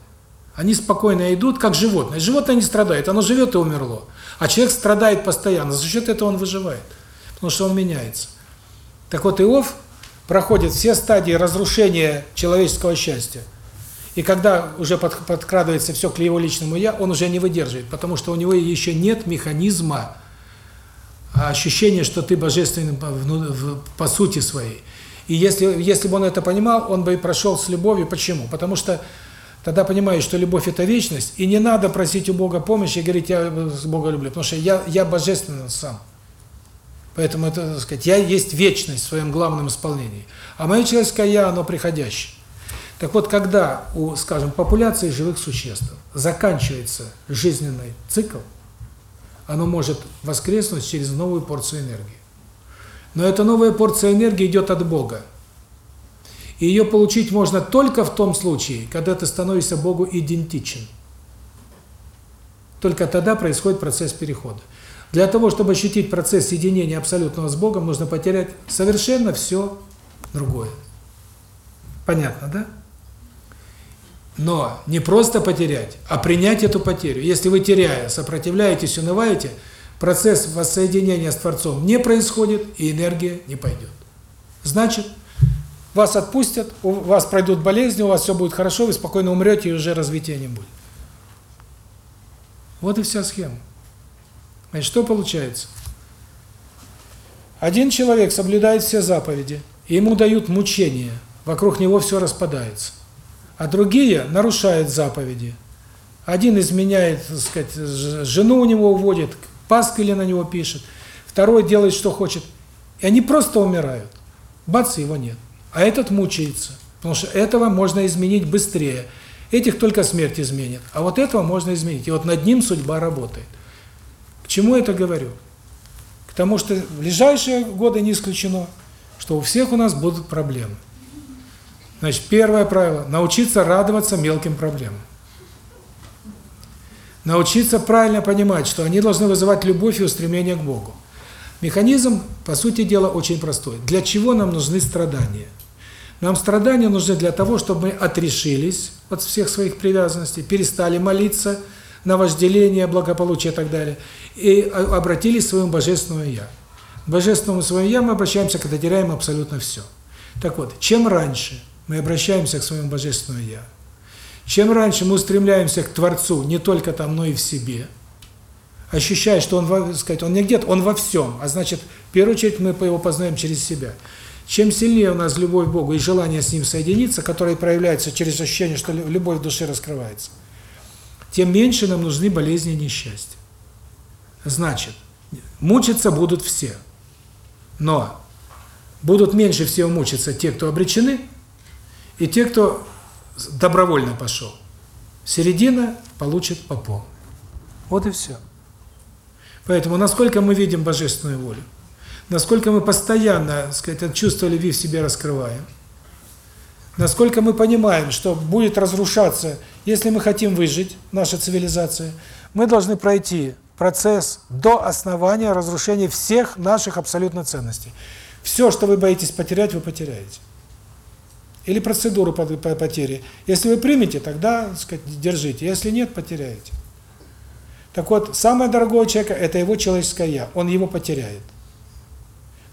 Speaker 1: Они спокойно идут, как животное. Животное не страдает, оно живет и умерло. А человек страдает постоянно, за счет этого он выживает, потому что он меняется. Так вот, Иов проходит все стадии разрушения человеческого счастья. И когда уже подкрадывается все к его личному «я», он уже не выдерживает, потому что у него еще нет механизма ощущения, что ты божественный по, по сути своей. И если, если бы он это понимал, он бы и прошел с любовью. Почему? Потому что Тогда понимаешь, что любовь – это вечность, и не надо просить у Бога помощи и говорить, я Бога люблю, потому что я, я божественно сам. Поэтому это, так сказать, я есть вечность в своем главном исполнении. А мое человеческое «я», оно приходящее. Так вот, когда у, скажем, популяции живых существ заканчивается жизненный цикл, оно может воскреснуть через новую порцию энергии. Но эта новая порция энергии идет от Бога. И ее получить можно только в том случае, когда ты становишься Богу идентичен. Только тогда происходит процесс перехода. Для того, чтобы ощутить процесс соединения абсолютного с Богом, нужно потерять совершенно все другое. Понятно, да? Но не просто потерять, а принять эту потерю. Если вы, теряя, сопротивляетесь, унываете, процесс воссоединения с Творцом не происходит, и энергия не пойдет. Значит, вас отпустят, у вас пройдут болезни, у вас все будет хорошо, вы спокойно умрете, и уже развития не будет. Вот и вся схема. Значит, что получается? Один человек соблюдает все заповеди, и ему дают мучения, вокруг него все распадается. А другие нарушают заповеди, Один изменяет, так сказать, жену у него уводит, пасквили на него пишет, второй делает, что хочет. И они просто умирают. Бац, его нет. А этот мучается, потому что этого можно изменить быстрее. Этих только смерть изменит, а вот этого можно изменить. И вот над ним судьба работает. К чему это говорю? К тому, что в ближайшие годы не исключено, что у всех у нас будут проблемы. Значит, первое правило – научиться радоваться мелким проблемам. Научиться правильно понимать, что они должны вызывать любовь и устремление к Богу. Механизм, по сути дела, очень простой. Для чего нам нужны страдания? Нам страдания нужны для того, чтобы мы отрешились от всех своих привязанностей, перестали молиться на вожделение, благополучие и так далее, и обратились к своему Божественному Я. К Божественному своему Я мы обращаемся, когда теряем абсолютно все. Так вот, чем раньше мы обращаемся к своему Божественному Я, чем раньше мы устремляемся к Творцу не только там, но и в себе, ощущая, что Он, во- сказать, он не где-то, Он во всем, а значит, в первую очередь мы его познаем через себя. Чем сильнее у нас любовь к Богу и желание с Ним соединиться, которое проявляется через ощущение, что лю- любовь в душе раскрывается, тем меньше нам нужны болезни и несчастья. Значит, мучиться будут все, но будут меньше всего мучиться те, кто обречены, и те, кто добровольно пошел. Середина получит по полной. Вот и все. Поэтому насколько мы видим божественную волю, насколько мы постоянно, так сказать, чувство любви в себе раскрываем, насколько мы понимаем, что будет разрушаться, если мы хотим выжить, наша цивилизация, мы должны пройти процесс до основания разрушения всех наших абсолютно ценностей. Все, что вы боитесь потерять, вы потеряете. Или процедуру по по потери. Если вы примете, тогда, так сказать, держите. Если нет, потеряете. Так вот, самое дорогое человека – это его человеческое «я». Он его потеряет.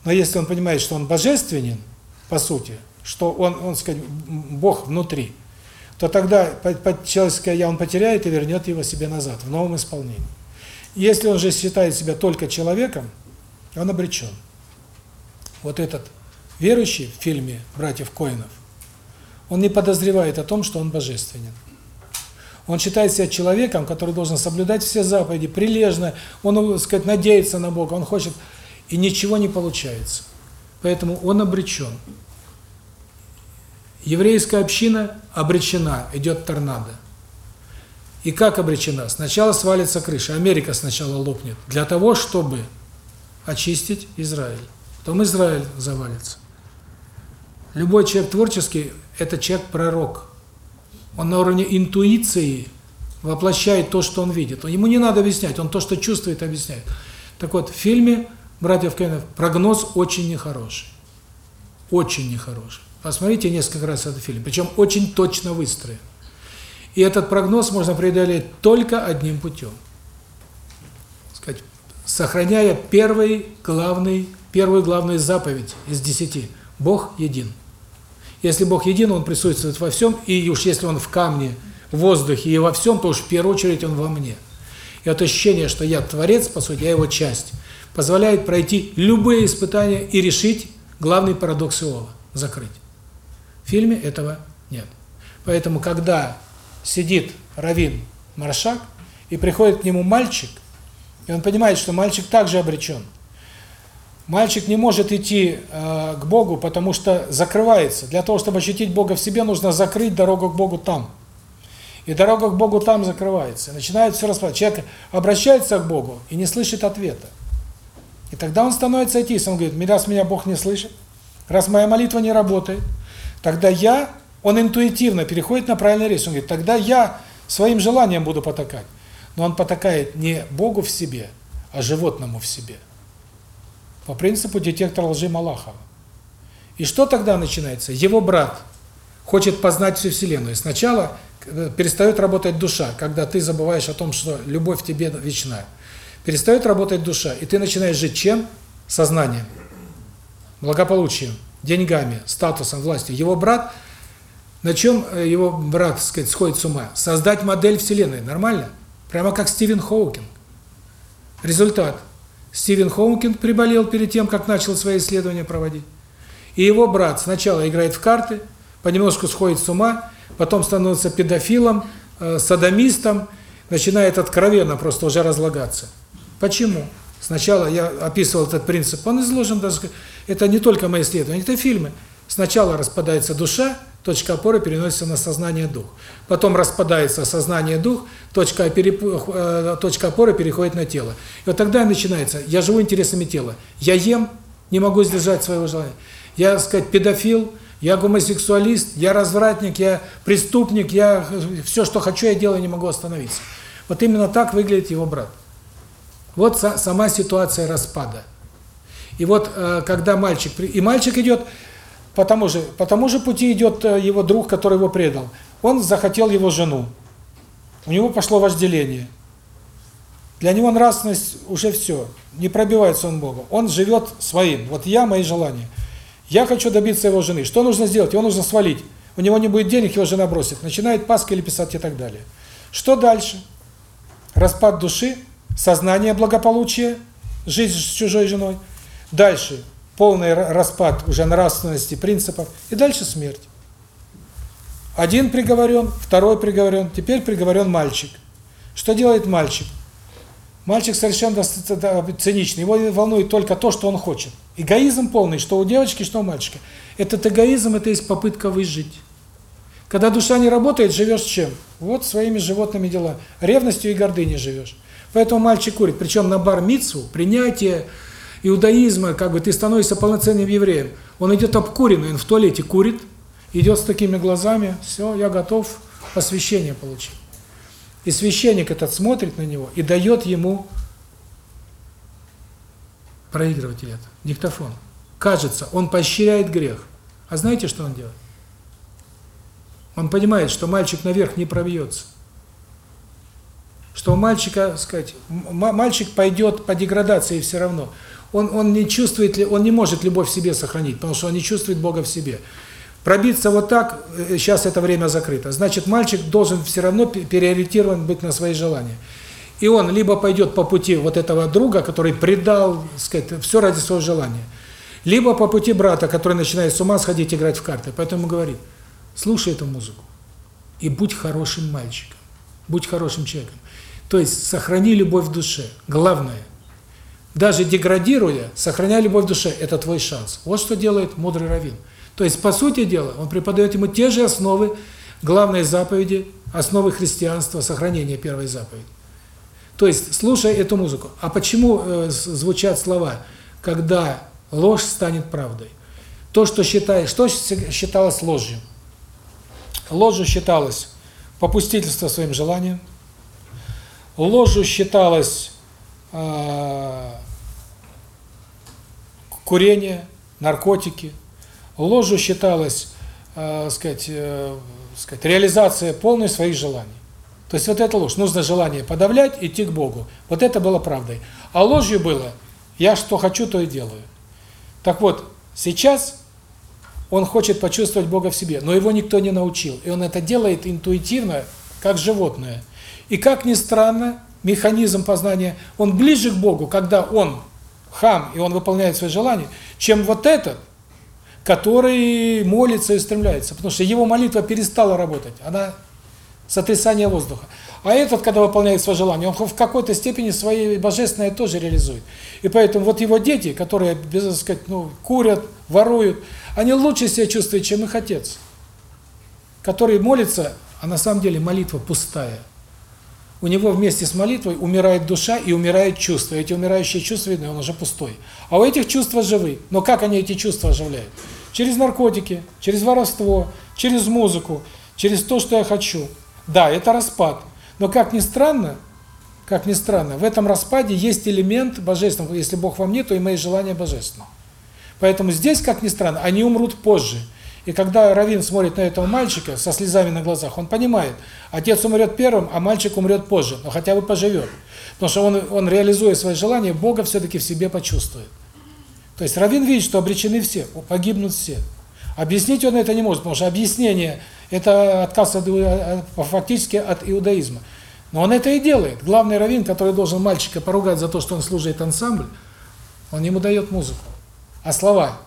Speaker 1: Но если он понимает, что он божественен, по сути, что он, он сказать, Бог внутри, то тогда человеческое «я» он потеряет и вернет его себе назад, в новом исполнении. Если он же считает себя только человеком, он обречен. Вот этот верующий в фильме «Братьев Коинов», он не подозревает о том, что он божественен. Он считает себя человеком, который должен соблюдать все заповеди, прилежно, он, так сказать, надеется на Бога, он хочет, и ничего не получается. Поэтому он обречен. Еврейская община обречена, идет торнадо. И как обречена? Сначала свалится крыша, Америка сначала лопнет, для того, чтобы очистить Израиль. Потом Израиль завалится. Любой человек творческий – это человек-пророк. Он на уровне интуиции воплощает то, что он видит. Ему не надо объяснять, он то, что чувствует, объясняет. Так вот, в фильме «Братьев Кеннов» прогноз очень нехороший. Очень нехороший. Посмотрите несколько раз этот фильм. Причем очень точно выстроен. И этот прогноз можно преодолеть только одним путем. Сказать, сохраняя первый главный, первую главную заповедь из десяти. Бог един. Если Бог един, Он присутствует во всем, и уж если Он в камне, в воздухе и во всем, то уж в первую очередь Он во мне. И это ощущение, что я Творец, по сути, я Его часть, позволяет пройти любые испытания и решить главный парадокс Иова – закрыть. В фильме этого нет. Поэтому, когда сидит Равин Маршак, и приходит к нему мальчик, и он понимает, что мальчик также обречен. Мальчик не может идти э, к Богу, потому что закрывается. Для того, чтобы ощутить Бога в себе, нужно закрыть дорогу к Богу там. И дорога к Богу там закрывается. Начинает все распадаться. Человек обращается к Богу и не слышит ответа. И тогда он становится атеистом. Он говорит, раз меня Бог не слышит, раз моя молитва не работает, тогда я, он интуитивно переходит на правильный рейс. Он говорит, тогда я своим желанием буду потакать. Но он потакает не Богу в себе, а животному в себе. По принципу детектора лжи Малахова. И что тогда начинается? Его брат хочет познать всю Вселенную. Сначала перестает работать душа, когда ты забываешь о том, что любовь тебе вечная. Перестает работать душа, и ты начинаешь жить чем? Сознанием, благополучием, деньгами, статусом, властью. Его брат, на чем его брат, так сказать, сходит с ума? Создать модель Вселенной. Нормально? Прямо как Стивен Хоукинг. Результат. Стивен Хоукинг приболел перед тем, как начал свои исследования проводить. И его брат сначала играет в карты, понемножку сходит с ума, потом становится педофилом, э, садомистом, начинает откровенно просто уже разлагаться. Почему? Сначала я описывал этот принцип, он изложен даже, это не только мои исследования, это фильмы. Сначала распадается душа, точка опоры переносится на сознание дух. Потом распадается сознание дух, точка, переп... э, точка опоры переходит на тело. И вот тогда начинается, я живу интересами тела, я ем, не могу сдержать своего желания. Я, так сказать, педофил, я гомосексуалист, я развратник, я преступник, я все, что хочу, я делаю, не могу остановиться. Вот именно так выглядит его брат. Вот сама ситуация распада. И вот э, когда мальчик и мальчик идет по тому же по тому же пути идет э, его друг, который его предал. Он захотел его жену. У него пошло вожделение. Для него нравственность уже все, не пробивается он Богом. Он живет своим. Вот я, мои желания. Я хочу добиться его жены. Что нужно сделать? Его нужно свалить. У него не будет денег, его жена бросит. Начинает паски или писать и так далее. Что дальше? Распад души, сознание благополучия, жизнь с чужой женой. Дальше полный распад уже нравственности, принципов. И дальше смерть. Один приговорен, второй приговорен, теперь приговорен мальчик. Что делает мальчик? Мальчик совершенно циничный, его волнует только то, что он хочет. Эгоизм полный, что у девочки, что у мальчика. Этот эгоизм – это есть попытка выжить. Когда душа не работает, живешь чем? Вот своими животными делами. Ревностью и гордыней живешь. Поэтому мальчик курит. Причем на бар мицу принятие иудаизма, как бы ты становишься полноценным евреем. Он идет обкуренный, он в туалете курит, идет с такими глазами, все, я готов посвящение получить. И священник этот смотрит на него и дает ему проигрыватель это, диктофон. Кажется, он поощряет грех. А знаете, что он делает? Он понимает, что мальчик наверх не пробьется. Что у мальчика, сказать, мальчик пойдет по деградации все равно. Он он не чувствует, он не может любовь в себе сохранить, потому что он не чувствует Бога в себе. Пробиться вот так, сейчас это время закрыто. Значит, мальчик должен все равно переориентирован быть на свои желания. И он либо пойдет по пути вот этого друга, который предал, сказать, все ради своего желания, либо по пути брата, который начинает с ума сходить играть в карты. Поэтому говорит, слушай эту музыку и будь хорошим мальчиком, будь хорошим человеком. То есть сохрани любовь в душе. Главное, даже деградируя, сохраняй любовь в душе, это твой шанс. Вот что делает мудрый раввин. То есть, по сути дела, он преподает ему те же основы главной заповеди, основы христианства, сохранения первой заповеди. То есть, слушай эту музыку. А почему э, звучат слова, когда ложь станет правдой? То, что считаешь, что считалось ложью? Ложью считалось попустительство своим желаниям, ложью считалось э, курение, наркотики, ложью считалось, э, сказать, э, сказать, реализация полной своих желаний. То есть вот это ложь. Нужно желание подавлять, идти к Богу. Вот это было правдой. А ложью было, я что хочу, то и делаю. Так вот, сейчас он хочет почувствовать Бога в себе, но его никто не научил. И он это делает интуитивно, как животное. И как ни странно, механизм познания, он ближе к Богу, когда он хам, и он выполняет свои желания, чем вот этот, который молится и стремляется. Потому что его молитва перестала работать. Она сотрясание воздуха. А этот, когда выполняет свое желание, он в какой-то степени свои божественное тоже реализует. И поэтому вот его дети, которые, без сказать, ну, курят, воруют, они лучше себя чувствуют, чем их отец. Который молится, а на самом деле молитва пустая. У него вместе с молитвой умирает душа и умирает чувство. Эти умирающие чувства, видно, он уже пустой. А у этих чувства живы. Но как они эти чувства оживляют? Через наркотики, через воровство, через музыку, через то, что я хочу. Да, это распад. Но как ни странно, как ни странно, в этом распаде есть элемент божественного. Если Бог во мне, то и мои желания божественные. Поэтому здесь, как ни странно, они умрут позже. И когда Равин смотрит на этого мальчика со слезами на глазах, он понимает, отец умрет первым, а мальчик умрет позже, но хотя бы поживет. Потому что он, он реализуя свои желания, Бога все-таки в себе почувствует. То есть Равин видит, что обречены все, погибнут все. Объяснить он это не может, потому что объяснение – это отказ от, фактически от иудаизма. Но он это и делает. Главный раввин, который должен мальчика поругать за то, что он служит ансамбль, он ему дает музыку. А слова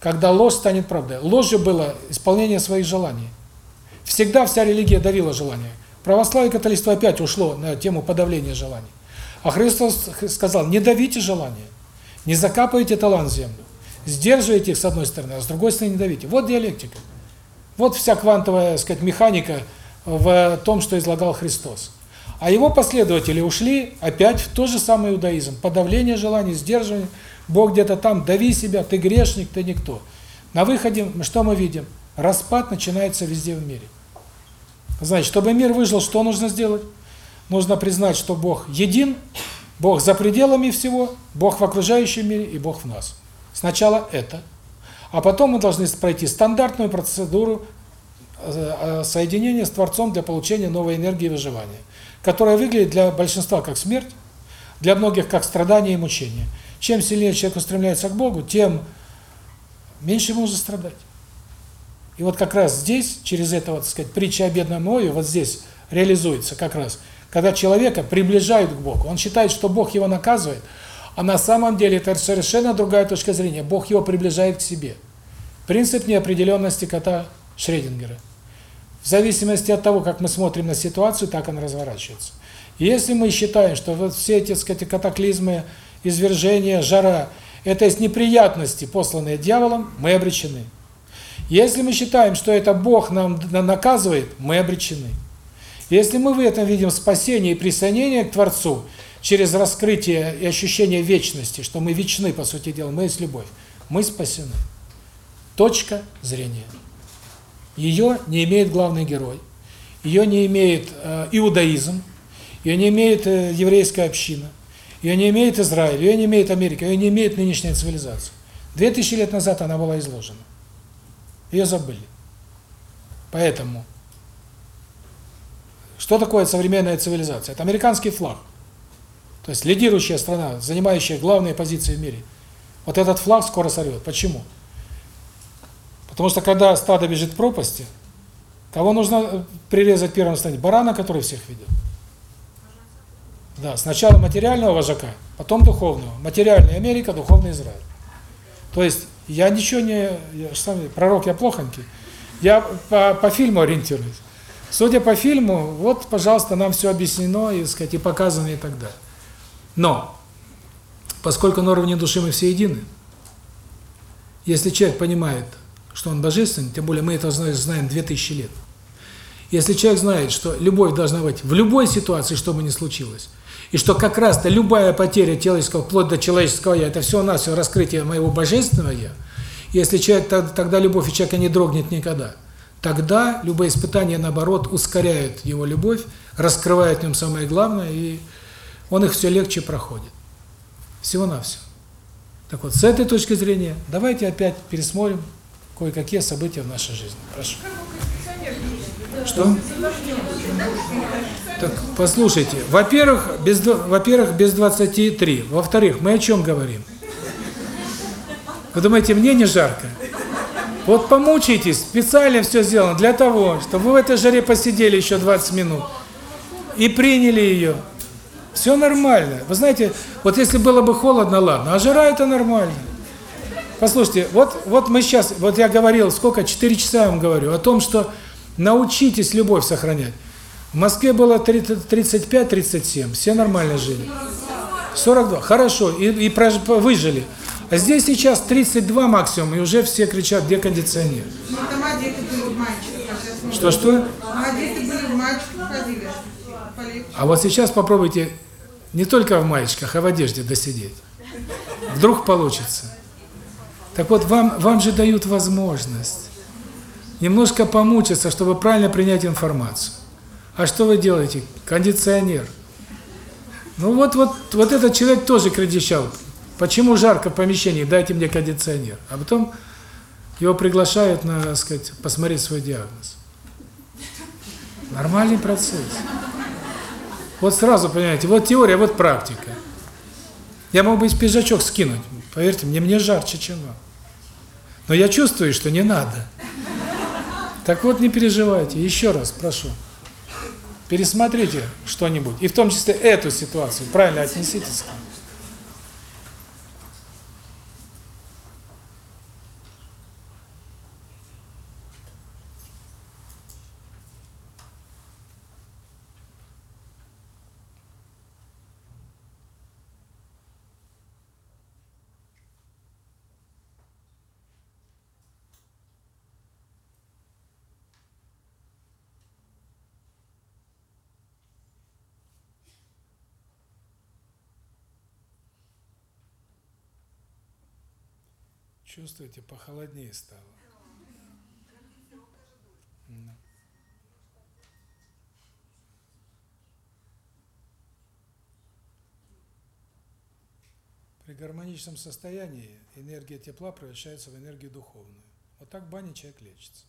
Speaker 1: когда ложь станет правдой. Ложью было исполнение своих желаний. Всегда вся религия давила желания. Православие и католичество опять ушло на тему подавления желаний. А Христос сказал, не давите желания, не закапывайте талант в землю. Сдерживайте их с одной стороны, а с другой стороны не давите. Вот диалектика. Вот вся квантовая, сказать, механика в том, что излагал Христос. А его последователи ушли опять в тот же самый иудаизм. Подавление желаний, сдерживание. Бог где-то там, дави себя, ты грешник, ты никто. На выходе что мы видим? Распад начинается везде в мире. Значит, чтобы мир выжил, что нужно сделать? Нужно признать, что Бог един, Бог за пределами всего, Бог в окружающем мире и Бог в нас. Сначала это. А потом мы должны пройти стандартную процедуру э, соединения с Творцом для получения новой энергии выживания, которая выглядит для большинства как смерть, для многих как страдание и мучение. Чем сильнее человек устремляется к Богу, тем меньше ему нужно страдать. И вот как раз здесь, через это, вот, так сказать, притча о бедном Ное, вот здесь реализуется как раз, когда человека приближают к Богу. Он считает, что Бог его наказывает, а на самом деле это совершенно другая точка зрения. Бог его приближает к себе. Принцип неопределенности кота Шредингера. В зависимости от того, как мы смотрим на ситуацию, так она разворачивается. Если мы считаем, что вот все эти, так сказать, катаклизмы, извержения, жара, это есть неприятности, посланные дьяволом, мы обречены. Если мы считаем, что это Бог нам наказывает, мы обречены. Если мы в этом видим спасение и присоединение к Творцу через раскрытие и ощущение вечности, что мы вечны, по сути дела, мы есть любовь, мы спасены. Точка зрения. Ее не имеет главный герой, ее не имеет э, иудаизм, ее не имеет э, еврейская община, ее не имеет Израиль, ее не имеет Америка, ее не имеет нынешняя цивилизация. Две тысячи лет назад она была изложена. Ее забыли. Поэтому, что такое современная цивилизация? Это американский флаг. То есть лидирующая страна, занимающая главные позиции в мире. Вот этот флаг скоро сорвет. Почему? Потому что когда стадо бежит в пропасти, кого нужно прирезать первым станет? Барана, который всех ведет. Да, сначала материального вожака, потом духовного. Материальный Америка, духовный Израиль. То есть я ничего не... Я, сам, пророк я плохонький. Я по, по фильму ориентируюсь. Судя по фильму, вот, пожалуйста, нам все объяснено и, сказать, и показано и так далее. Но, поскольку на уровне души мы все едины, если человек понимает, что он божественный, тем более мы это знаем 2000 лет, если человек знает, что любовь должна быть в любой ситуации, что бы ни случилось, и что как раз-то любая потеря человеческого, вплоть до человеческого я, это все у нас, все раскрытие моего божественного я, если человек, тогда любовь у человека не дрогнет никогда, тогда любые испытания, наоборот, ускоряют его любовь, раскрывают в нем самое главное, и он их все легче проходит. Всего-навсего. Так вот, с этой точки зрения, давайте опять пересмотрим кое-какие события в нашей жизни. Прошу. Что? Так, послушайте. Во-первых, без во-первых, без 23. Во-вторых, мы о чем говорим? Вы думаете, мне не жарко? Вот помучитесь, специально все сделано для того, чтобы вы в этой жаре посидели еще 20 минут и приняли ее. Все нормально. Вы знаете, вот если было бы холодно, ладно, а жара это нормально. Послушайте, вот вот мы сейчас, вот я говорил, сколько, 4 часа я вам говорю, о том, что научитесь любовь сохранять. В Москве было 35-37, все нормально жили. 42, хорошо, и, и прож, выжили. А здесь сейчас 32 максимум, и уже все кричат, где кондиционер. Что-что? А вот сейчас попробуйте не только в маечках, а в одежде досидеть. Вдруг получится. Так вот, вам, вам же дают возможность немножко помучиться, чтобы правильно принять информацию. А что вы делаете? Кондиционер. Ну вот, вот, вот этот человек тоже кричал. Почему жарко в помещении? Дайте мне кондиционер. А потом его приглашают на, так сказать, посмотреть свой диагноз. Нормальный процесс. Вот сразу, понимаете, вот теория, вот практика. Я мог бы пиджачок скинуть, поверьте мне, мне жарче, чем вам. Но я чувствую, что не надо. Так вот, не переживайте. Еще раз прошу. Пересмотрите что-нибудь. И в том числе эту ситуацию. Правильно отнеситесь к ней. Чувствуете, похолоднее стало. Да. При гармоничном состоянии энергия тепла превращается в энергию духовную. Вот так в бане человек лечится.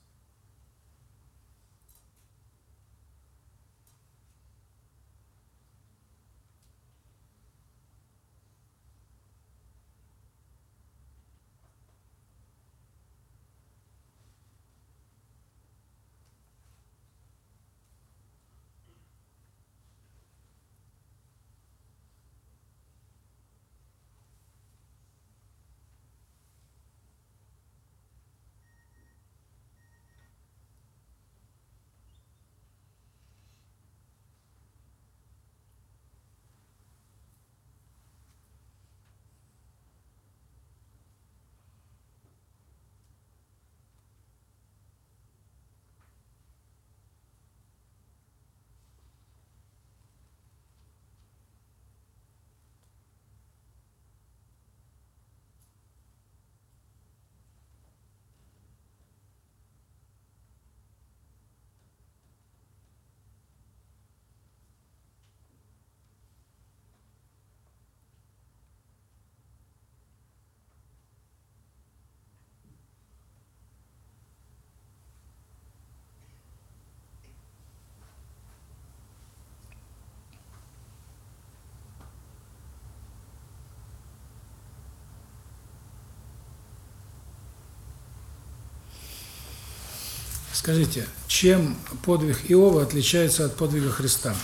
Speaker 1: Скажите, чем подвиг Иова отличается от подвига Христа?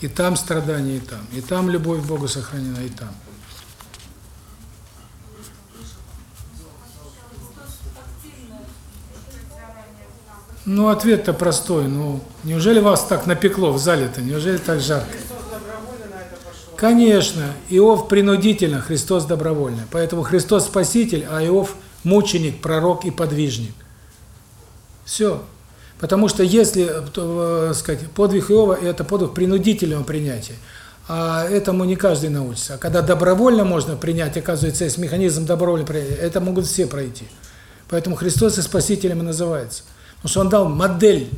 Speaker 1: И там страдания, и там. И там любовь к Богу сохранена, и там. Ну, ответ-то простой. Ну, неужели вас так напекло в зале-то? Неужели так жарко? Конечно, Иов принудительно, Христос добровольно. Поэтому Христос спаситель, а Иов мученик, пророк и подвижник. Все. Потому что если, то, э, сказать, подвиг Иова – это подвиг принудительного принятия, а этому не каждый научится. А когда добровольно можно принять, оказывается, есть механизм добровольного принятия, это могут все пройти. Поэтому Христос и Спасителем и называется. Потому что Он дал модель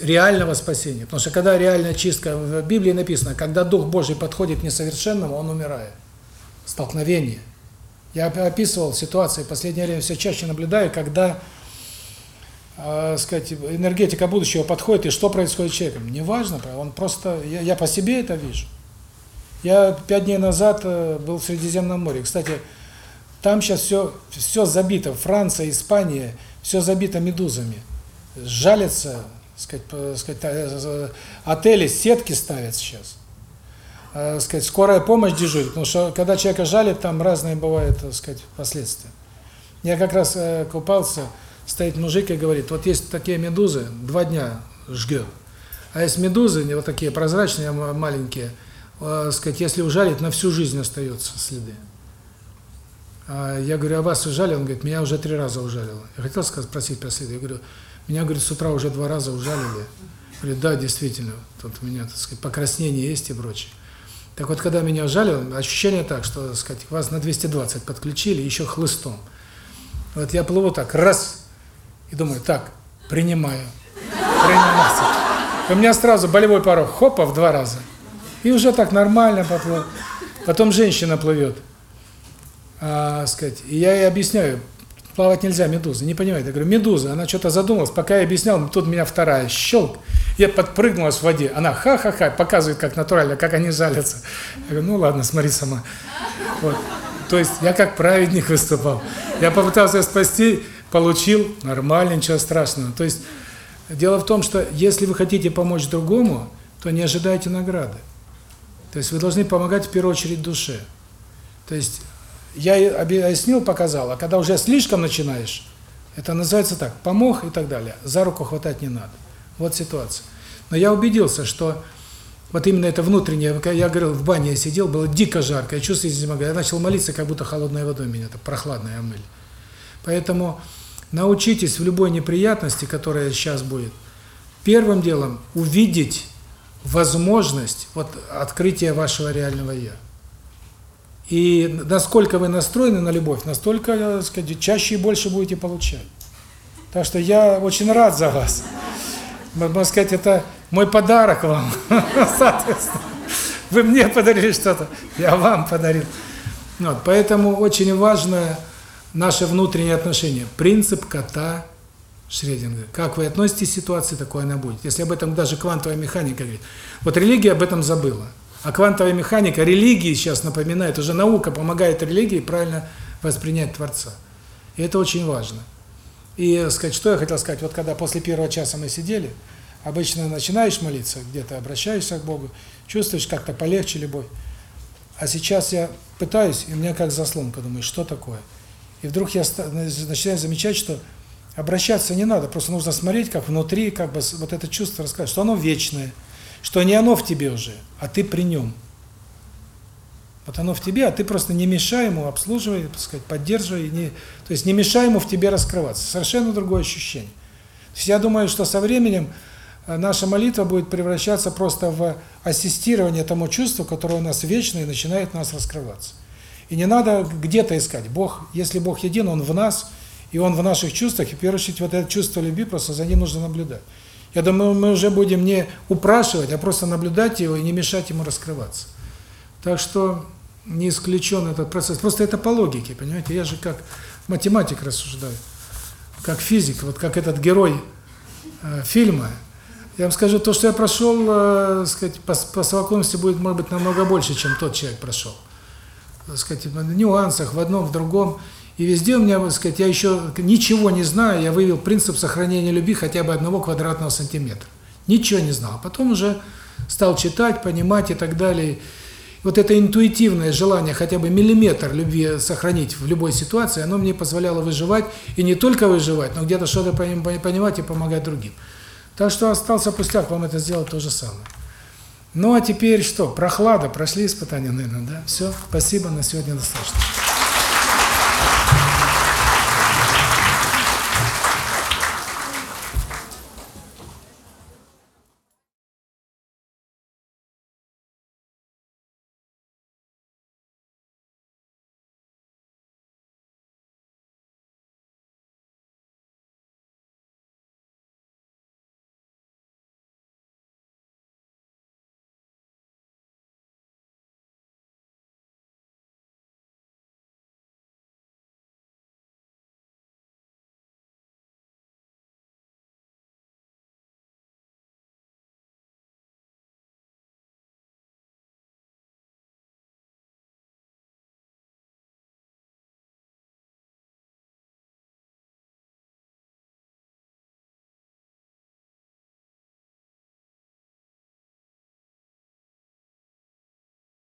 Speaker 1: реального спасения. Потому что когда реальная чистка, в Библии написано, когда Дух Божий подходит к несовершенному, он умирает. Столкновение. Я описывал ситуации, в последнее время все чаще наблюдаю, когда э, сказать, энергетика будущего подходит, и что происходит с человеком. Неважно, он просто, я, я по себе это вижу. Я пять дней назад э, был в Средиземном море. Кстати, там сейчас все, все забито, Франция, Испания, все забито медузами. Жалятся, сказать, сказать, отели сетки ставят сейчас. Сказать, скорая помощь дежурит, потому что когда человека жалит, там разные бывают, сказать, последствия. Я как раз купался, стоит мужик и говорит, вот есть такие медузы, два дня жгет. А есть медузы, вот такие прозрачные, маленькие, сказать, если ужалит, на всю жизнь остается следы. Я говорю, а вас ужалил? Он говорит, меня уже три раза ужалило. Я хотел сказать, спросить про следы. Я говорю, меня, говорит, с утра уже два раза ужалили. Говорит, да, действительно, тут у меня, так сказать, покраснение есть и прочее. Так вот, когда меня ужалило, ощущение так, что, так сказать, вас на 220 подключили, еще хлыстом. Вот я плыву так, раз, и думаю, так, принимаю, принимался. У меня сразу болевой порог, хопа, в два раза. И уже так нормально поплыл. Потом женщина плывет, а, сказать, и я ей объясняю, плавать нельзя, медуза, не понимает. Я говорю, медуза, она что-то задумалась, пока я объяснял, тут меня вторая, щелк, я подпрыгнулась в воде, она ха-ха-ха, показывает, как натурально, как они жалятся. Я говорю, ну ладно, смотри сама. Вот. То есть я как праведник выступал. Я попытался спасти, получил, нормально, ничего страшного. То есть дело в том, что если вы хотите помочь другому, то не ожидайте награды. То есть вы должны помогать в первую очередь душе. То есть я объяснил, показал, а когда уже слишком начинаешь, это называется так, помог и так далее, за руку хватать не надо. Вот ситуация. Но я убедился, что вот именно это внутреннее, я говорил, в бане я сидел, было дико жарко, я чувствую не я начал молиться, как будто холодной водой меня, так прохладной омыли. Поэтому научитесь в любой неприятности, которая сейчас будет, первым делом увидеть возможность вот открытия вашего реального я. И насколько вы настроены на любовь, настолько, так сказать, чаще и больше будете получать. Так что я очень рад за вас. Можно сказать, это мой подарок вам. Соответственно, вы мне подарили что-то, я вам подарил. Вот, поэтому очень важно наше внутреннее отношение. Принцип кота Шрединга. Как вы относитесь к ситуации, такой она будет. Если об этом даже квантовая механика говорит. Вот религия об этом забыла. А квантовая механика религии сейчас напоминает, уже наука помогает религии правильно воспринять Творца. И это очень важно. И сказать, что я хотел сказать, вот когда после первого часа мы сидели, обычно начинаешь молиться, где-то обращаешься к Богу, чувствуешь как-то полегче любовь. А сейчас я пытаюсь, и у меня как заслонка, думаю, что такое? И вдруг я начинаю замечать, что обращаться не надо, просто нужно смотреть, как внутри, как бы вот это чувство рассказать, что оно вечное, что не оно в тебе уже, а ты при нем. Вот оно в тебе, а ты просто не мешай ему, обслуживай, так сказать, поддерживай, не, то есть не мешай ему в тебе раскрываться. Совершенно другое ощущение. То есть я думаю, что со временем э, наша молитва будет превращаться просто в ассистирование тому чувству, которое у нас вечно и начинает нас раскрываться. И не надо где-то искать. Бог, если Бог един, Он в нас, и Он в наших чувствах, и в первую очередь вот это чувство любви, просто за ним нужно наблюдать. Я думаю, мы уже будем не упрашивать, а просто наблюдать его и не мешать ему раскрываться. Так что не исключен этот процесс. Просто это по логике, понимаете? Я же как математик рассуждаю, как физик, вот как этот герой э, фильма. Я вам скажу, то, что я прошел, э, сказать, по, по совокупности будет, может быть, намного больше, чем тот человек прошел. Так сказать, в нюансах, в одном, в другом. И везде у меня, так сказать, я еще ничего не знаю, я вывел принцип сохранения любви хотя бы одного квадратного сантиметра. Ничего не знал. Потом уже стал читать, понимать и так далее. Вот это интуитивное желание хотя бы миллиметр любви сохранить в любой ситуации, оно мне позволяло выживать, и не только выживать, но где-то что-то понимать и помогать другим. Так что остался пустяк вам это сделать то же самое. Ну а теперь что? Прохлада, прошли испытания, наверное, да? Все, спасибо, на сегодня достаточно.